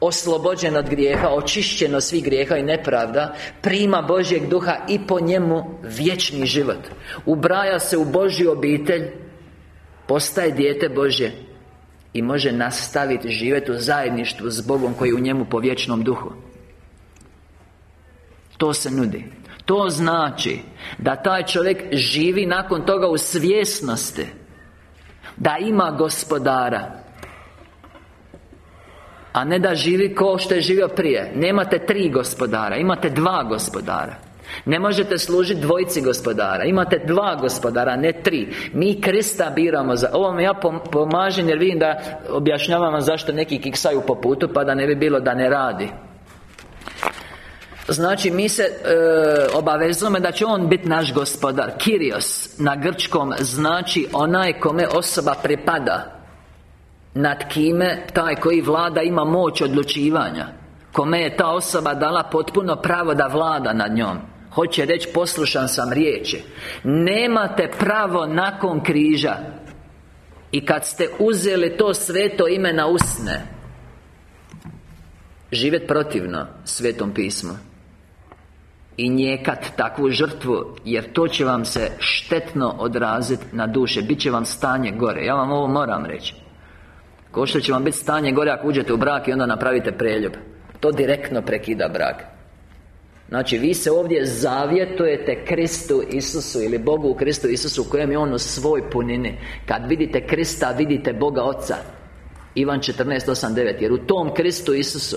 Oslobođen od grijeha Očišćen od svih grijeha i nepravda Prima Božjeg duha i po njemu vječni život. Ubraja se u Božju obitelj Postaje dijete Božje i može nastaviti živjeti u zajedništvu s Bogom koji je u njemu po vječnom duhu. To se nudi. To znači Da taj čovjek živi nakon toga u svjesnosti Da ima gospodara A ne da živi ko što je živio prije. Nemate tri gospodara Imate dva gospodara ne možete služiti dvojici gospodara. Imate dva gospodara, ne tri. Mi Krista biramo za Ovo ja pomažem jer vidim da Objašnjavam vam zašto neki kiksaju po putu Pa da ne bi bilo da ne radi. Znači, mi se e, obavezujemo da će On biti naš gospodar. Kirios na grčkom znači onaj kome osoba pripada Nad kime taj koji vlada ima moć odlučivanja Kome je ta osoba dala potpuno pravo da vlada nad njom Hoće reći poslušan sam riječi. Nemate pravo nakon križa. I kad ste uzeli to sveto ime na usne Živjet protivno Svetom pismu. I njekat takvu žrtvu Jer to će vam se štetno odraziti na duše. Bit će vam stanje gore. Ja vam ovo moram reći. Ko što će vam biti stanje gore ako uđete u brak i onda napravite preljub To direktno prekida brak Znači, vi se ovdje zavjetujete Kristu Isusu Ili Bogu u Kristu Isusu U kojem je On u svoj punini. Kad vidite Krista, vidite Boga Oca Ivan 14.8.9 Jer u tom Kristu Isusu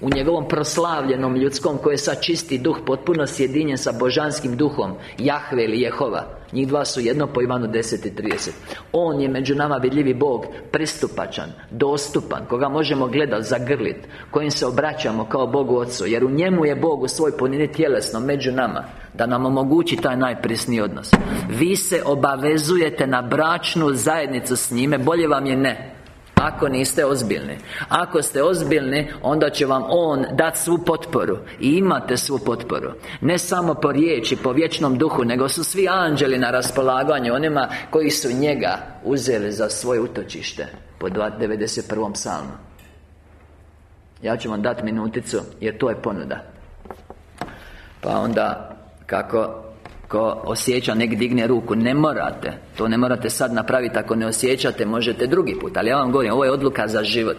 u njegovom proslavljenom ljudskom Koji je sad čisti duh Potpuno sjedinjen sa božanskim duhom Jahve ili Jehova Njih dva su jedno po Ivanu 10.30 On je među nama vidljivi Bog Pristupačan, dostupan Koga možemo gledati, zagrlit Kojim se obraćamo kao Bogu Otcu Jer u njemu je Bog u svoj punini tjelesno Među nama Da nam omogući taj najprisniji odnos. Vi se obavezujete na bračnu zajednicu s njime Bolje vam je ne ako niste ozbiljni. Ako ste ozbiljni Onda će vam On dati svu potporu. I imate svu potporu. Ne samo po riječi, po vječnom duhu Nego su svi anđeli na raspolaganju Onima koji su njega uzeli za svoje utočište Po 91. psalmu. Ja ću vam dati minuticu Jer to je ponuda. Pa onda Kako Ko osjeća, nek digne ruku Ne morate. To ne morate sad napraviti. Ako ne osjećate, možete drugi put. Ali ja vam govorim, ovo je odluka za život.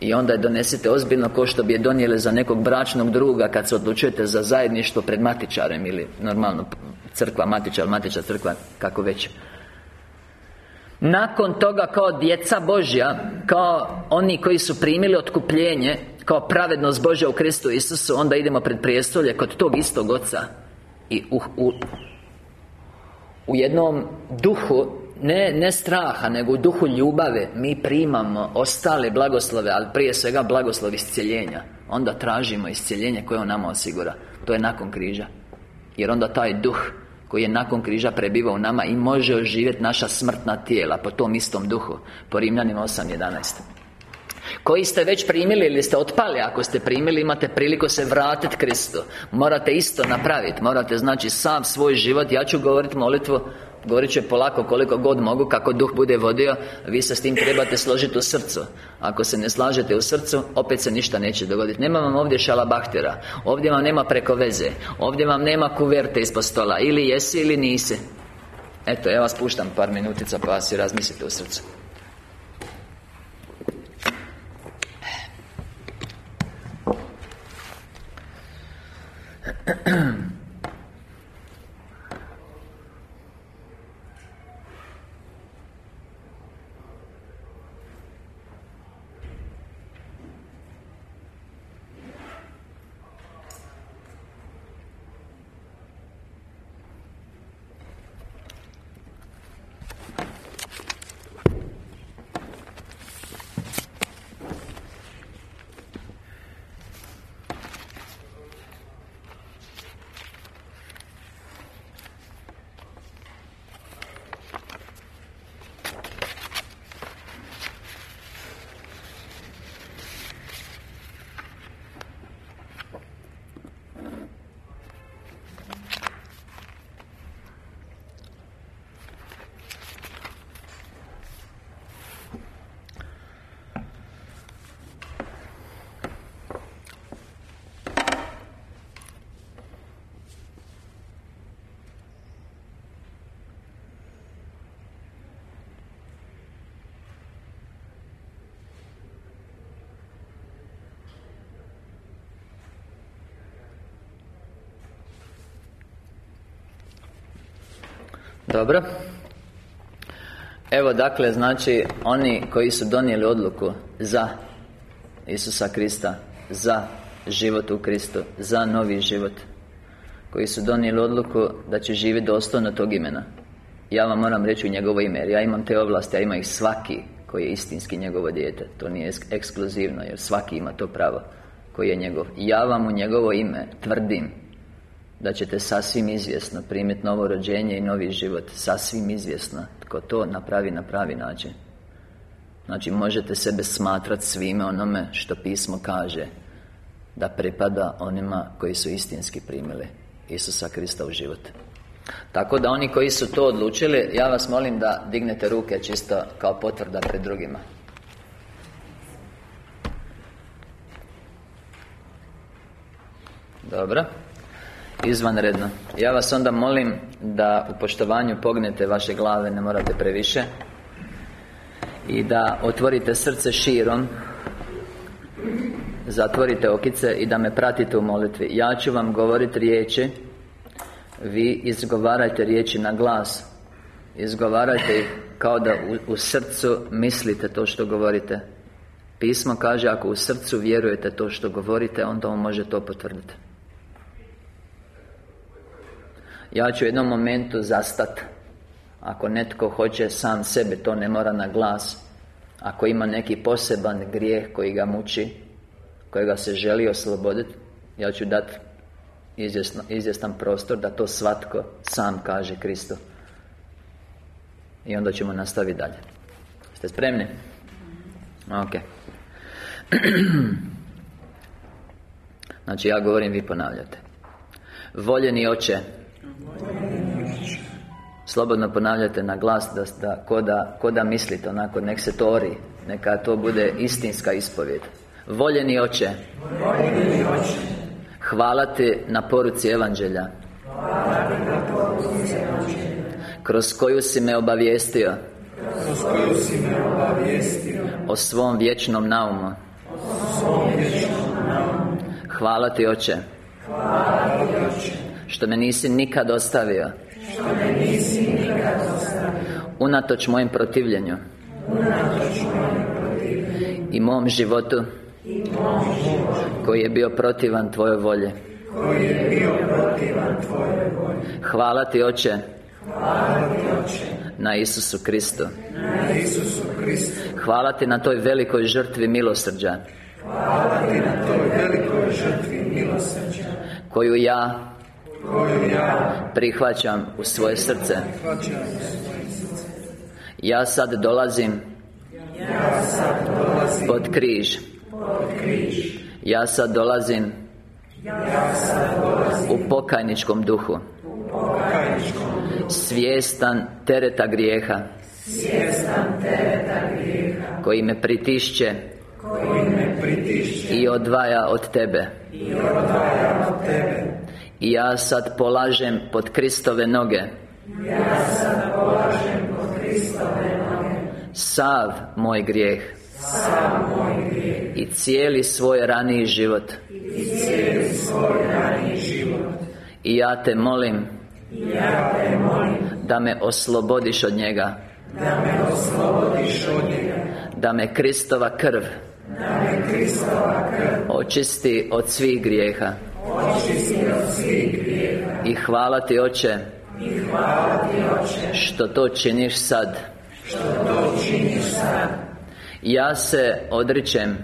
I onda je donesete ozbiljno ko što bi je donijeli za nekog bračnog druga Kad se odlučujete za zajedništvo pred matičarem Ili normalno crkva, matičar, matičar, crkva, kako već Nakon toga kao djeca Božja Kao oni koji su primili otkupljenje kao pravednost Božja u Kristu Isusu Onda idemo pred prijestolje kod tog istog Oca I u, u, u jednom duhu ne, ne straha, nego u duhu ljubave Mi primamo ostale blagoslove Ali prije svega blagoslov iscijeljenja. Onda tražimo iscijeljenje koje On nama osigura. To je nakon križa. Jer onda taj duh koji je nakon križa prebivao u nama I može oživjeti naša smrtna tijela Po tom istom duhu Po Rimljanima 8.11 koji ste već primili ili ste otpali Ako ste primili imate priliku se vratiti Kristu. Morate isto napraviti Morate znači sam svoj život Ja ću govoriti molitvu Govorit ću polako koliko god mogu Kako duh bude vodio Vi se s tim trebate složiti u srcu. Ako se ne slažete u srcu Opet se ništa neće dogoditi Nema vam ovdje šalabahtera Ovdje vam nema preko veze Ovdje vam nema kuverte ispod stola Ili jesi ili nisi. Eto, ja vas puštam par minutica Pa si razmislite u srcu <clears throat> Dobro. Evo dakle, znači Oni koji su donijeli odluku Za Isusa Krista Za život u Kristu Za novi život Koji su donijeli odluku Da će živjeti dostojno tog imena. Ja vam moram reći u njegovo ime Jer ja imam te ovlasti, a ima ih svaki Koji je istinski njegovo dijete. To nije ekskluzivno Jer svaki ima to pravo Koji je njegov. Ja vam u njegovo ime tvrdim da ćete sasvim izvjesno primiti novo rođenje i novi život Sasvim izvjesno Tko to napravi na pravi način. Znači možete sebe smatrati svime onome što pismo kaže Da pripada onima koji su istinski primili Isusa Krista u život. Tako da oni koji su to odlučili Ja vas molim da dignete ruke čisto kao potvrda pred drugima. Dobro Izvanredno. Ja vas onda molim da u poštovanju pognete vaše glave Ne morate previše I da otvorite srce širom Zatvorite okice i da me pratite u molitvi. Ja ću vam govoriti riječi Vi izgovarajte riječi na glas Izgovarajte ih kao da u, u srcu mislite to što govorite. Pismo kaže ako u srcu vjerujete to što govorite Onda on može to potvrditi Ja ću u jednom momentu zastat. Ako netko hoće sam sebe, to ne mora na glas. Ako ima neki poseban grijeh koji ga muči Kojega se želi osloboditi Ja ću dati izvjestan prostor da to svatko sam kaže Kristo I onda ćemo nastaviti dalje. Ste spremni? Ok. <clears throat> Znači ja govorim, vi ponavljate. Voljeni oče Slobodno ponavljate na glas da, da, ko, da, ko da mislite onako, nek se tori Neka to bude istinska ispovjed Voljeni oče. Voljeni oče Hvala na poruci Evanđelja Hvala na poruci Evanđelja. Kroz koju si me obavijestio. Kroz koju si me obavijestio O svom vječnom naumu. O svom vječnom naumu Hvala ti oče Hvala oče Što me nisi nikad ostavio Što me nisi nikad ostavio Unatoč mojem protivljenju. Unatoč mojem protivljenju I mom životu. I mom životu Koji je bio protivan tvojoj volji. Koji je bio protivan tvojoj volji Hvala ti oče. Hvala ti oče Na Isusu Kristu. Na Isusu Kristu Hvala ti na toj velikoj žrtvi milosrđa. Hvala ti na toj velikoj žrtvi milosrđa. Koju ja Koju ja prihvaćam u svoje srce. Ja sad dolazim pod križ. Ja sad dolazim u pokajničkom duhu. Svjestan tereta grijeha Koji me pritišće i odvaja od tebe I I ja sad polažem pod Kristove noge. Ja sad polažem pod Kristove noge Sav moj grijeh. Sav moj grijeh I cijeli svoj raniji život. I cijeli svoj raniji život I ja te molim Ja te molim Da me oslobodiš od njega. Da me oslobodiš od njega Da me Kristova krv Da me Kristova krv Očisti od svih grijeha I hvala ti oče I hvala ti oče Što to činiš sad. Što to činiš sad Ja se odričem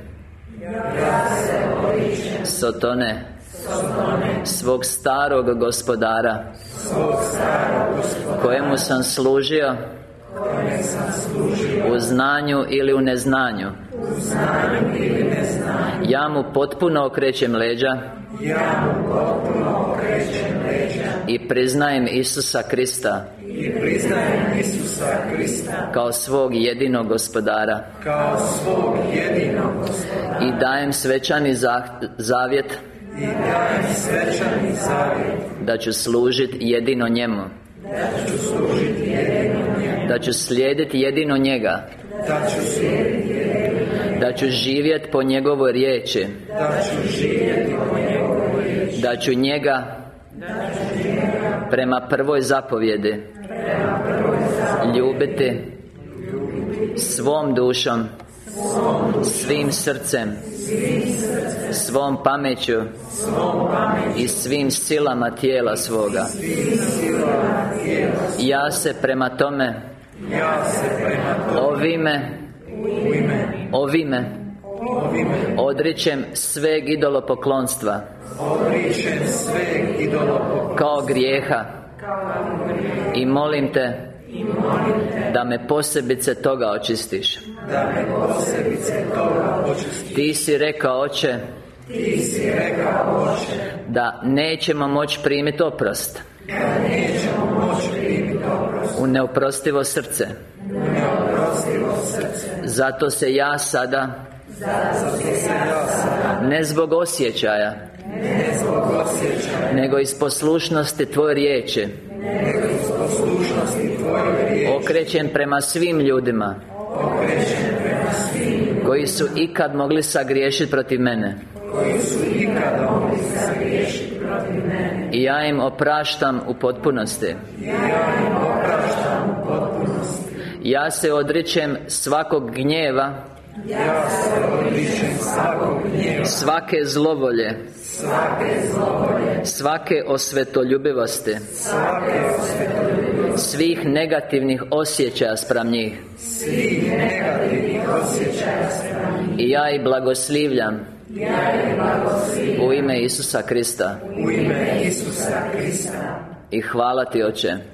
Ja se odričem Sotone Sotone Svog starog gospodara Svog starog gospodara Kojemu sam služio Kome sam služio U znanju ili u neznanju Ja mu potpuno okrećem leđa. Ja mu potpuno okrećem leđa. I priznajem Isusa Krista. I priznajem Isusa Krista. Kao svog jedinog gospodara. Kao svog jedinog gospodara. I dajem svečani za- zavjet. I dajem svečani zavjet. Da ću služiti jedino njemu. Da ću služiti jedino njemu. Da ću slijediti jedino njega. Da ću slijediti jedino Da ću živjeti po njegovoj riječi. Da ću živjeti po njegovoj riječi. Da ću njega Prema prvoj zapovjedi Ljubiti Svom dušom Svim srcem Svom pameću I svim silama tijela svoga. Ja se prema tome Ja se prema Ovime u ime Ovime. Ovime. Odričem sveg idolopoklonstva. Odričem sve idolopoklonstva. Kao grijeha. I molim te Da me posebice toga očistiš. Da me posebice toga očisti Ti si rekao oče Ti si rekao oče Da nećemo moći primiti oprost. Da nećemo moći primiti oprost. U neoprostivo srce. Neoprostivo srce Zato se ja sada Ne zbog osjećaja Nego iz poslušnosti Tvoje riječi Okrećen prema svim ljudima Koji su ikad mogli sagriješiti protiv mene. koji su ikada mogli sagriješiti protiv mene. I ja im opraštam u potpunosti. Ja im opraštam u potpunosti Ja se odričem svakog gnjeva. Ja se odričem svakog gnjeva Svake zlovolje. Svake zlovolje Svake osvetoljubivosti. Svake osvetoljubivosti Svih negativnih osjećaja spram njih. Svih negativnih osjećaja spram njih I ja ih blagoslivljam. U ime Isusa Krista U ime Isusa Krista. I hvala ti Oče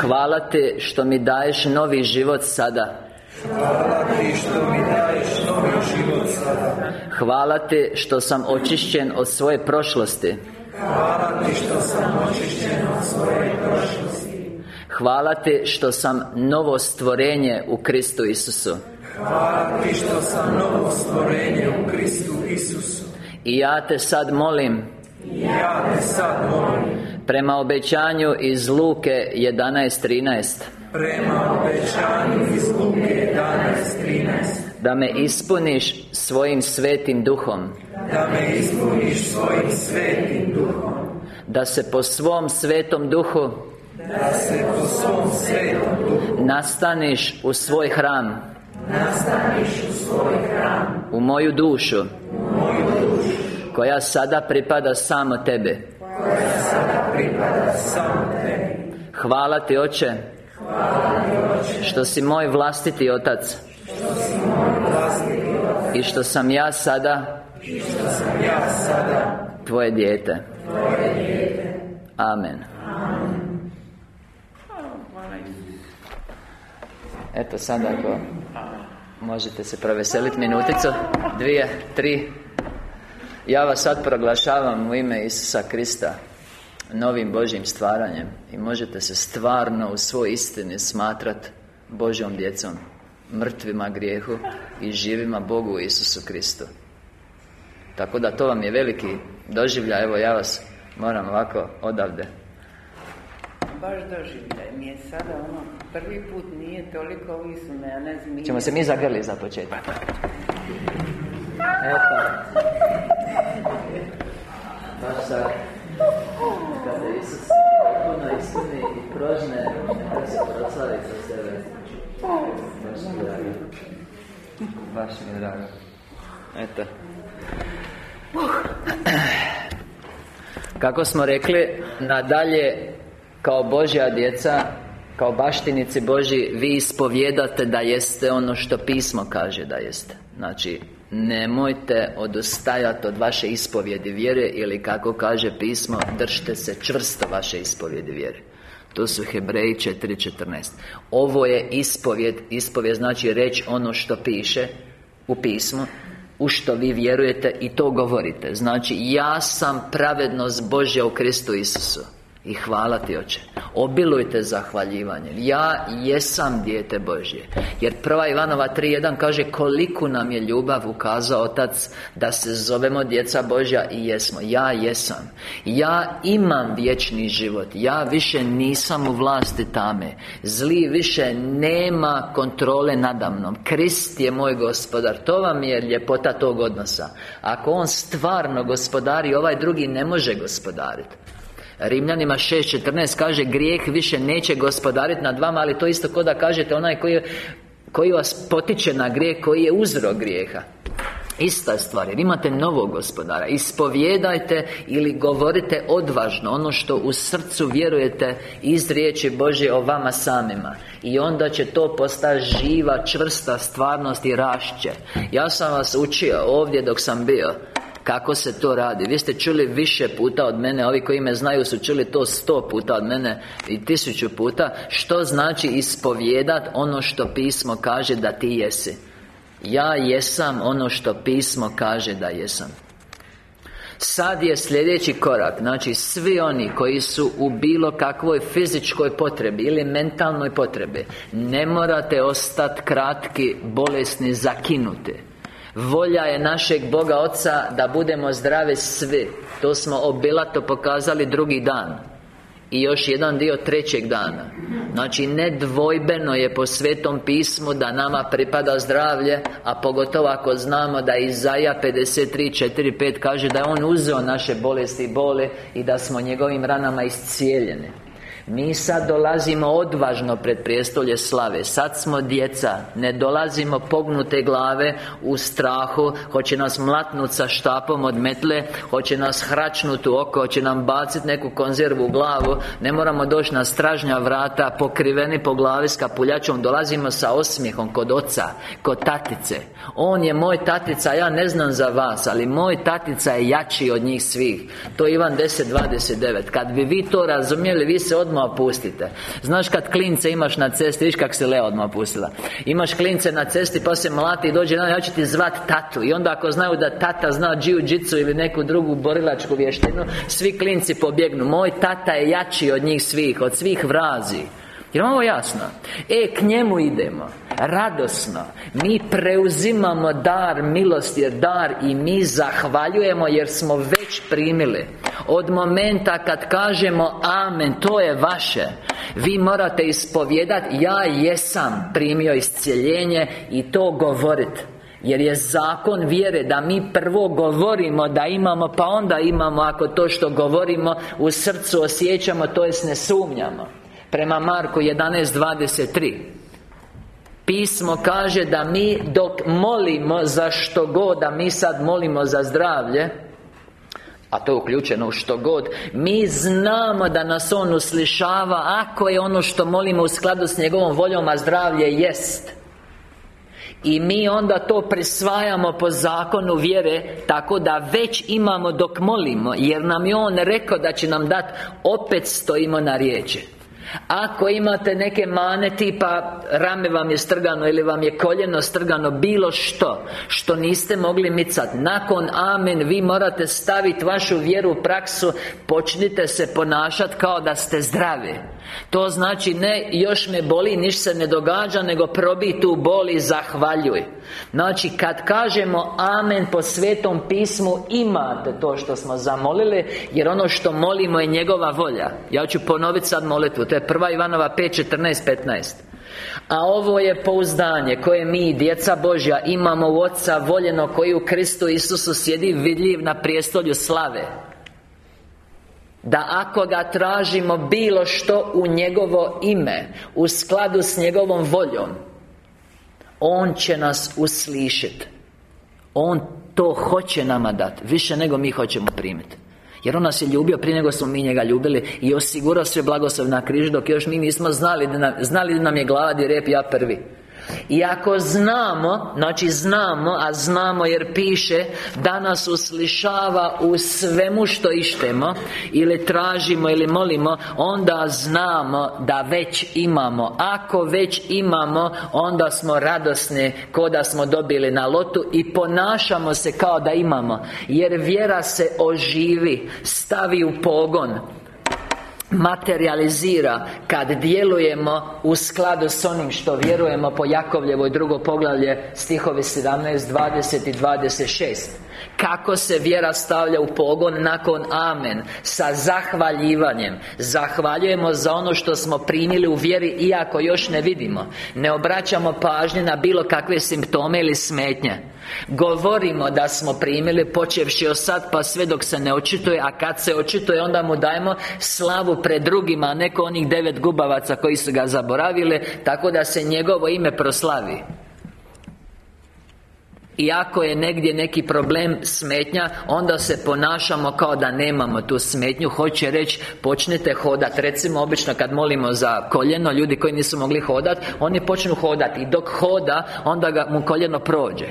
Hvala ti što mi daješ novi život sada. Hvala ti što mi daješ novi život sada Hvala ti što sam očišćen od svoje prošlosti. Hvala ti što sam očišćen od svoje prošlosti Hvala ti što sam novo stvorenje u Kristu Isusu. Hvala ti što sam novo stvorenje u Kristu Isusu I ja te sad molim Ja te sad molim Prema obećanju iz Luke 11.13 Prema obećanju iz Luke 11.13 Da me ispuniš svojim svetim duhom. Da me ispuniš svojim svetim duhom. Da se po svom svetom duhu da se po svom svetom duhu Nastaniš u svoj hram. Nastaniš u svoj hram. U moju dušu U moju dušu Koja sada pripada samo tebe Koja sada pripada samo Hvala ti Oče Što si moj vlastiti Otac I što sam ja sada sada Tvoje dijete. Amen. Eto sad ako Možete se proveseliti minuticu, dvije, tri Ja vas sad proglašavam u ime Isusa Krista Novim Božjim stvaranjem I možete se stvarno u svoj istini smatrat Božjom djecom Mrtvima grijehu I živima Bogu Isusu Kristu. Tako da to vam je veliki doživljaj. Evo ja vas moram ovako odavde. Baš doživljaj mi je sada ono Prvi put nije toliko u mene zmije Ćemo se mi zagrli za početak Eto Baš sad Kada Isus puno ispuni i prožne Neka se proslavi za sebe. Baš mi drago. Baš mi drago. Eto. Kako smo rekli, nadalje kao Božja djeca kao baštinici Boži Vi ispovjedate da jeste ono što pismo kaže da jeste. Znači Nemojte odustajati od vaše ispovjedi vjere Ili kako kaže pismo Držite se čvrsto vaše ispovjedi vjere. To su Hebreji 4.14 Ovo je ispovjed Ispovjed znači reći ono što piše U pismu u što vi vjerujete i to govorite. Znači, ja sam pravednost Božja u Kristu Isusu i hvala ti oče. Obilujte zahvaljivanjem. Ja jesam dijete Božje. Jer prva Ivanova 3.1 kaže Koliku nam je ljubav ukazao Otac Da se zovemo djeca Božja i jesmo. Ja jesam. Ja imam vječni život. Ja više nisam u vlasti tame. Zli više nema kontrole nadamnom Krist je moj gospodar. To vam je ljepota tog odnosa. Ako On stvarno gospodari Ovaj drugi ne može gospodariti Rimljanima 6.14 kaže Grijeh više neće gospodariti nad vama Ali to isto ko da kažete onaj koji, koji vas potiče na grijeh Koji je uzrok grijeha. Ista stvar, jer imate novog gospodara. Ispovjedajte ili govorite odvažno Ono što u srcu vjerujete Iz riječi Božje o vama samima. I onda će to postati živa, čvrsta stvarnost i rašće. Ja sam vas učio ovdje dok sam bio kako se to radi. Vi ste čuli više puta od mene Ovi koji me znaju su čuli to sto puta od mene I tisuću puta. Što znači ispovjedat ono što pismo kaže da ti jesi? Ja jesam ono što pismo kaže da jesam. Sad je sljedeći korak. Znači svi oni koji su u bilo kakvoj fizičkoj potrebi Ili mentalnoj potrebi Ne morate ostati kratki, bolesni, zakinuti Volja je našeg Boga Oca da budemo zdravi svi. To smo obilato pokazali drugi dan. I još jedan dio trećeg dana. Znači nedvojbeno je po Svetom pismu da nama pripada zdravlje A pogotovo ako znamo da Izaja 53.4.5 kaže da je On uzeo naše bolesti i bole I da smo njegovim ranama iscijeljeni mi sad dolazimo odvažno pred prijestolje slave. Sad smo djeca. Ne dolazimo pognute glave U strahu. Hoće nas mlatnut sa štapom od metle. Hoće nas hračnut u oko. Hoće nam baciti neku konzervu u glavu. Ne moramo doći na stražnja vrata Pokriveni po glavi s kapuljačom. Dolazimo sa osmijehom kod oca Kod tatice. On je moj tatica Ja ne znam za vas Ali moj tatica je jači od njih svih. To je Ivan 10.29 Kad bi vi to razumjeli Vi se odmah odmah opustite Znaš kad klince imaš na cesti, viš kak se Lea odmah opustila Imaš klince na cesti pa se mlati i dođe jedan ja ću ti zvat tatu. I onda ako znaju da tata zna jiu-jitsu ili neku drugu borilačku vještinu Svi klinci pobjegnu. Moj tata je jači od njih svih, od svih vrazi jer ovo jasno? E, k njemu idemo. Radosno. Mi preuzimamo dar milosti Jer dar i mi zahvaljujemo Jer smo već primili. Od momenta kad kažemo Amen, to je vaše. Vi morate ispovjedati Ja jesam primio iscijeljenje I to govorit. Jer je zakon vjere da mi prvo govorimo da imamo Pa onda imamo ako to što govorimo U srcu osjećamo To jest ne sumnjamo Prema Marku 11.23 Pismo kaže da mi dok molimo za što god Da mi sad molimo za zdravlje a to je uključeno u što god Mi znamo da nas On uslišava Ako je ono što molimo u skladu s njegovom voljom A zdravlje jest. I mi onda to prisvajamo po zakonu vjere Tako da već imamo dok molimo Jer nam je On rekao da će nam dati Opet stojimo na riječi ako imate neke mane tipa Rame vam je strgano ili vam je koljeno strgano Bilo što Što niste mogli micat Nakon amen Vi morate staviti vašu vjeru u praksu Počnite se ponašati kao da ste zdravi To znači ne još me boli Niš se ne događa Nego probi tu boli zahvaljuj. Znači kad kažemo amen po svetom pismu Imate to što smo zamolili Jer ono što molimo je njegova volja. Ja ću ponoviti sad molitvu To je prva Ivanova 5, 14, 15 a ovo je pouzdanje koje mi, djeca Božja, imamo u Otca voljeno Koji u Kristu Isusu sjedi vidljiv na prijestolju slave da ako ga tražimo bilo što u njegovo ime U skladu s njegovom voljom On će nas uslišiti On to hoće nama dati Više nego mi hoćemo primiti jer On nas je ljubio prije nego smo mi njega ljubili I osigurao sve blagoslov na križu Dok još mi nismo znali da nam, znali da nam je glava di rep ja prvi i ako znamo, znači znamo, a znamo jer piše Da nas uslišava u svemu što ištemo Ili tražimo ili molimo Onda znamo da već imamo. Ako već imamo Onda smo radosni Ko da smo dobili na lotu I ponašamo se kao da imamo. Jer vjera se oživi Stavi u pogon materializira kad djelujemo u skladu s onim što vjerujemo po Jakovljevoj drugo poglavlje stihovi 17, 20 i 26 kako se vjera stavlja u pogon nakon Amen? Sa zahvaljivanjem. Zahvaljujemo za ono što smo primili u vjeri Iako još ne vidimo. Ne obraćamo pažnje na bilo kakve simptome ili smetnje. Govorimo da smo primili Počevši od sad pa sve dok se ne očituje A kad se očituje onda mu dajemo slavu pred drugima A neko onih devet gubavaca koji su ga zaboravili Tako da se njegovo ime proslavi i ako je negdje neki problem smetnja Onda se ponašamo kao da nemamo tu smetnju. Hoće reći počnite hodat. Recimo obično kad molimo za koljeno Ljudi koji nisu mogli hodat Oni počnu hodati I dok hoda Onda ga mu koljeno prođe.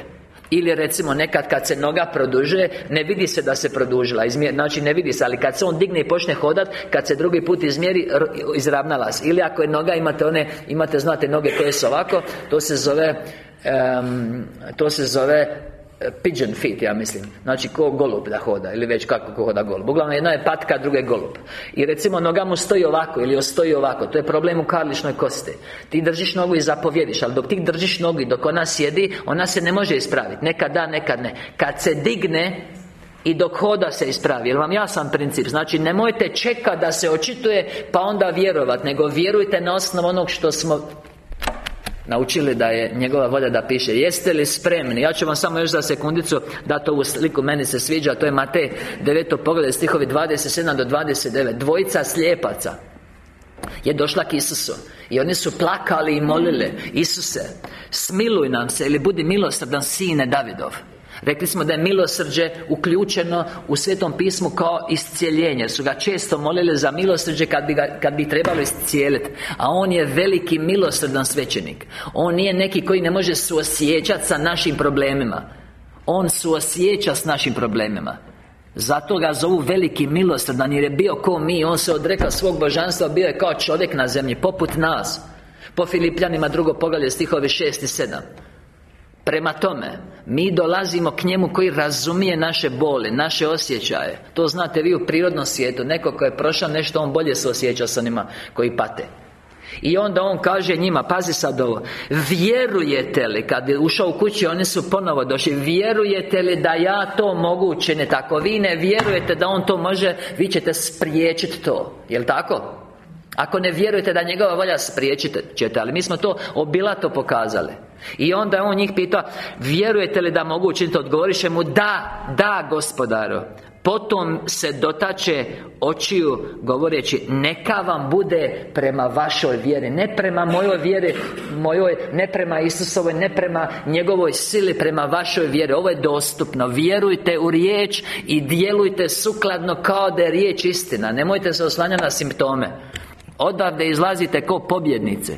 Ili recimo nekad kad se noga produžuje Ne vidi se da se produžila. Znači ne vidi se Ali kad se on digne i počne hodat Kad se drugi put izmjeri Izravnala se Ili ako je noga Imate one Imate znate noge koje su ovako To se zove um, To se zove pigeon feet, ja mislim. Znači, ko golub da hoda Ili već kako ko hoda golub. Uglavnom, jedna je patka, druga je golub. I recimo, noga mu stoji ovako Ili stoji ovako To je problem u karličnoj kosti. Ti držiš nogu i zapovjediš Ali dok ti držiš nogu i dok ona sjedi Ona se ne može ispraviti Nekad da, nekad ne. Kad se digne i dok hoda se ispravi. Jer vam jasan princip? Znači nemojte čekati da se očituje Pa onda vjerovat Nego vjerujte na osnovu onog što smo Naučili da je njegova volja da piše Jeste li spremni? Ja ću vam samo još za sekundicu Dati ovu sliku, meni se sviđa To je Matej 9. pogled stihovi 27 do 29 Dvojica slijepaca je došla k Isusu I oni su plakali i molili Isuse, smiluj nam se Ili budi milosrdan sine Davidov Rekli smo da je milosrđe uključeno u Svetom pismu kao iscijeljenje Su ga često molili za milosrđe kad bi, ga, kad bi trebalo iscijeliti. A on je veliki milosrdan svećenik. On nije neki koji ne može suosjećati sa našim problemima. On suosjeća s našim problemima. Zato ga zovu veliki milosrdan jer je bio ko mi. On se odrekao svog božanstva Bio je kao čovjek na zemlji Poput nas. Po Filipljanima drugo poglavlje stihovi 6 i 7 Prema tome Mi dolazimo k njemu koji razumije naše boli Naše osjećaje. To znate vi u prirodnom svijetu. Neko ko je prošao nešto On bolje se osjeća sa onima koji pate. I onda on kaže njima, pazi sad ovo Vjerujete li, kad je ušao u kući, oni su ponovo došli Vjerujete li da ja to mogu učiniti? Ako vi ne vjerujete da on to može Vi ćete spriječiti to. Jel' tako? Ako ne vjerujete da njegova volja spriječite ćete Ali mi smo to obilato pokazali I onda on njih pita Vjerujete li da mogu učiniti Odgovoriše mu Da, da gospodaro Potom se dotače očiju Govoreći Neka vam bude prema vašoj vjeri Ne prema mojoj vjeri Mojoj Ne prema Isusovoj Ne prema njegovoj sili Prema vašoj vjeri. Ovo je dostupno. Vjerujte u riječ I djelujte sukladno kao da je riječ istina. Nemojte se oslanjati na simptome. Odavde izlazite kao pobjednice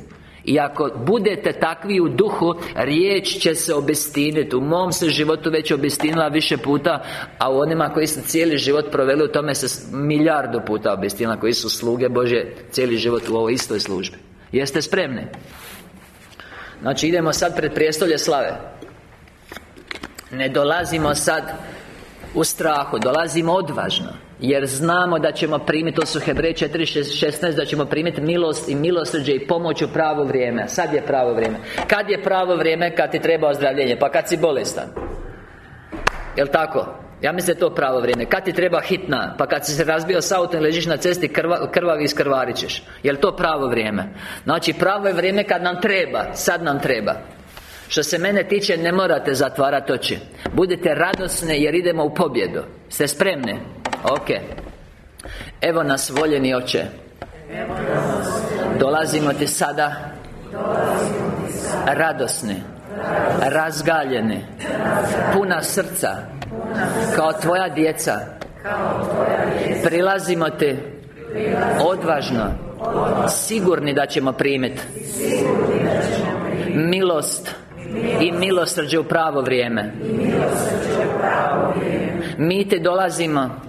i ako budete takvi u duhu Riječ će se obestiniti U mom se životu već obestinila više puta A u onima koji su cijeli život proveli U tome se milijardu puta obestinila Koji su sluge Bože Cijeli život u ovoj istoj službi. Jeste spremni? Znači idemo sad pred prijestolje slave. Ne dolazimo sad u strahu Dolazimo odvažno jer znamo da ćemo primiti, to su Hebrej 4.16 Da ćemo primiti milost i milosrđe i pomoć u pravo vrijeme. Sad je pravo vrijeme. Kad je pravo vrijeme? Kad ti treba ozdravljenje? Pa kad si bolestan. Jel' tako? Ja mislim da je to pravo vrijeme. Kad ti treba hitna? Pa kad si se razbio s autom i ležiš na cesti krva, Krvavi iskrvarit ćeš. Jel' to pravo vrijeme? Znači pravo je vrijeme kad nam treba. Sad nam treba. Što se mene tiče, ne morate zatvarati oči. Budite radosne jer idemo u pobjedu. Ste spremni? Ok. Evo nas voljeni oče. Dolazimo ti sada Radosni Razgaljeni Puna srca Kao tvoja djeca. Prilazimo ti Odvažno Sigurni da ćemo primiti Milost i milosrđe u pravo vrijeme. Mi te dolazimo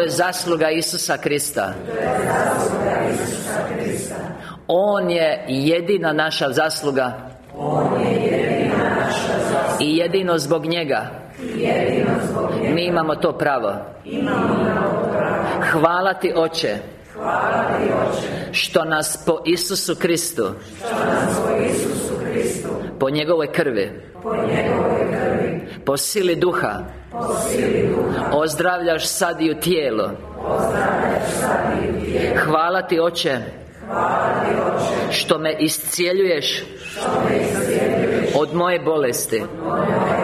je zasluga Isusa Krista. On je jedina naša zasluga. I jedino zbog njega. Mi imamo to pravo. Hvala ti Oče što nas po Isusu Kristu Po njegovoj krvi Po sili duha Ozdravljaš sad i u tijelo. Hvala ti Oče Što me iscijeljuješ Od moje bolesti.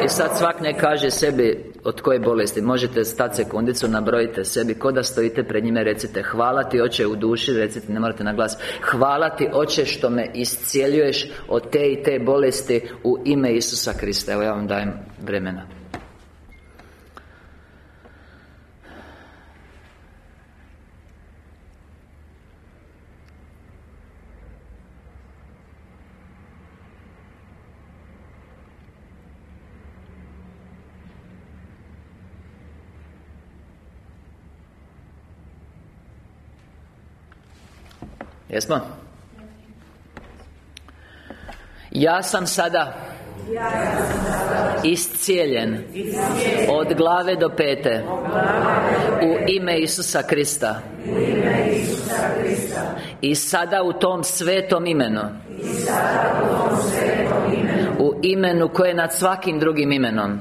I sad svak ne kaže sebi od koje bolesti. Možete stati sekundicu, nabrojite sebi Ko da stojite pred njime, recite Hvala ti oče u duši, recite, ne morate na glas. Hvala ti oče što me iscijeljuješ Od te i te bolesti U ime Isusa Krista. Evo ja vam dajem vremena Jesmo? Ja sam sada Iscijeljen Od glave do pete U ime Isusa Krista. I sada u tom svetom imenu. U imenu koje je nad svakim drugim imenom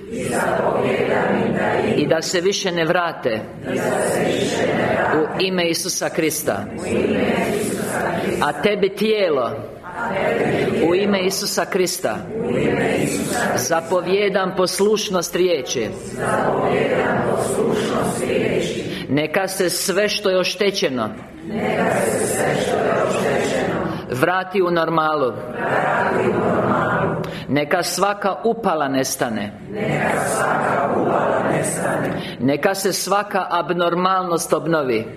I da se više ne vrate U ime Isusa Krista. A tebi tijelo u ime Isusa Krista. Zapovjedam poslušnost riječi. Neka se sve što je oštećeno Vrati u normalu. Neka svaka upala nestane. Neka se svaka abnormalnost obnovi.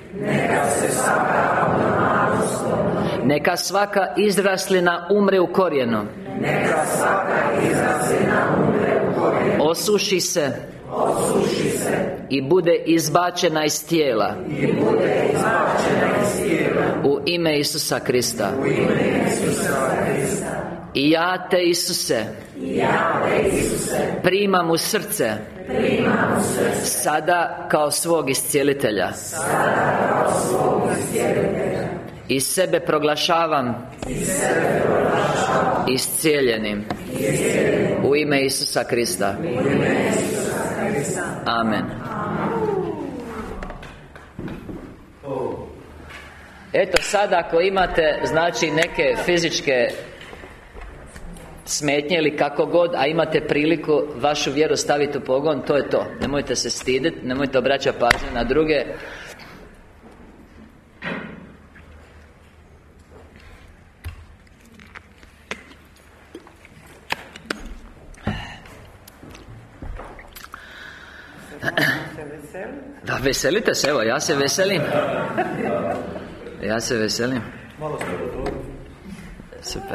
Neka svaka izraslina umre u korijenu. Neka svaka izraslina umre u korijenu Osuši se Osuši se. I bude izbačena iz tijela. I bude izbačena iz tijela. U ime Isusa Krista. U ime Isusa Krista. I ja te Isuse. Ja te Isuse. Primam u srce. Primam u srce. Sada kao svog iscijelitelja. Sada kao svog iscijelitelja. I sebe proglašavam Iscijeljenim. U ime Isusa Krista Amen. Eto sada ako imate znači neke fizičke smetnje ili kako god A imate priliku vašu vjeru staviti u pogon To je to. Nemojte se stiditi Nemojte obraćati pažnju na druge Da, veselite se, evo, ja se veselim. Ja se veselim. Super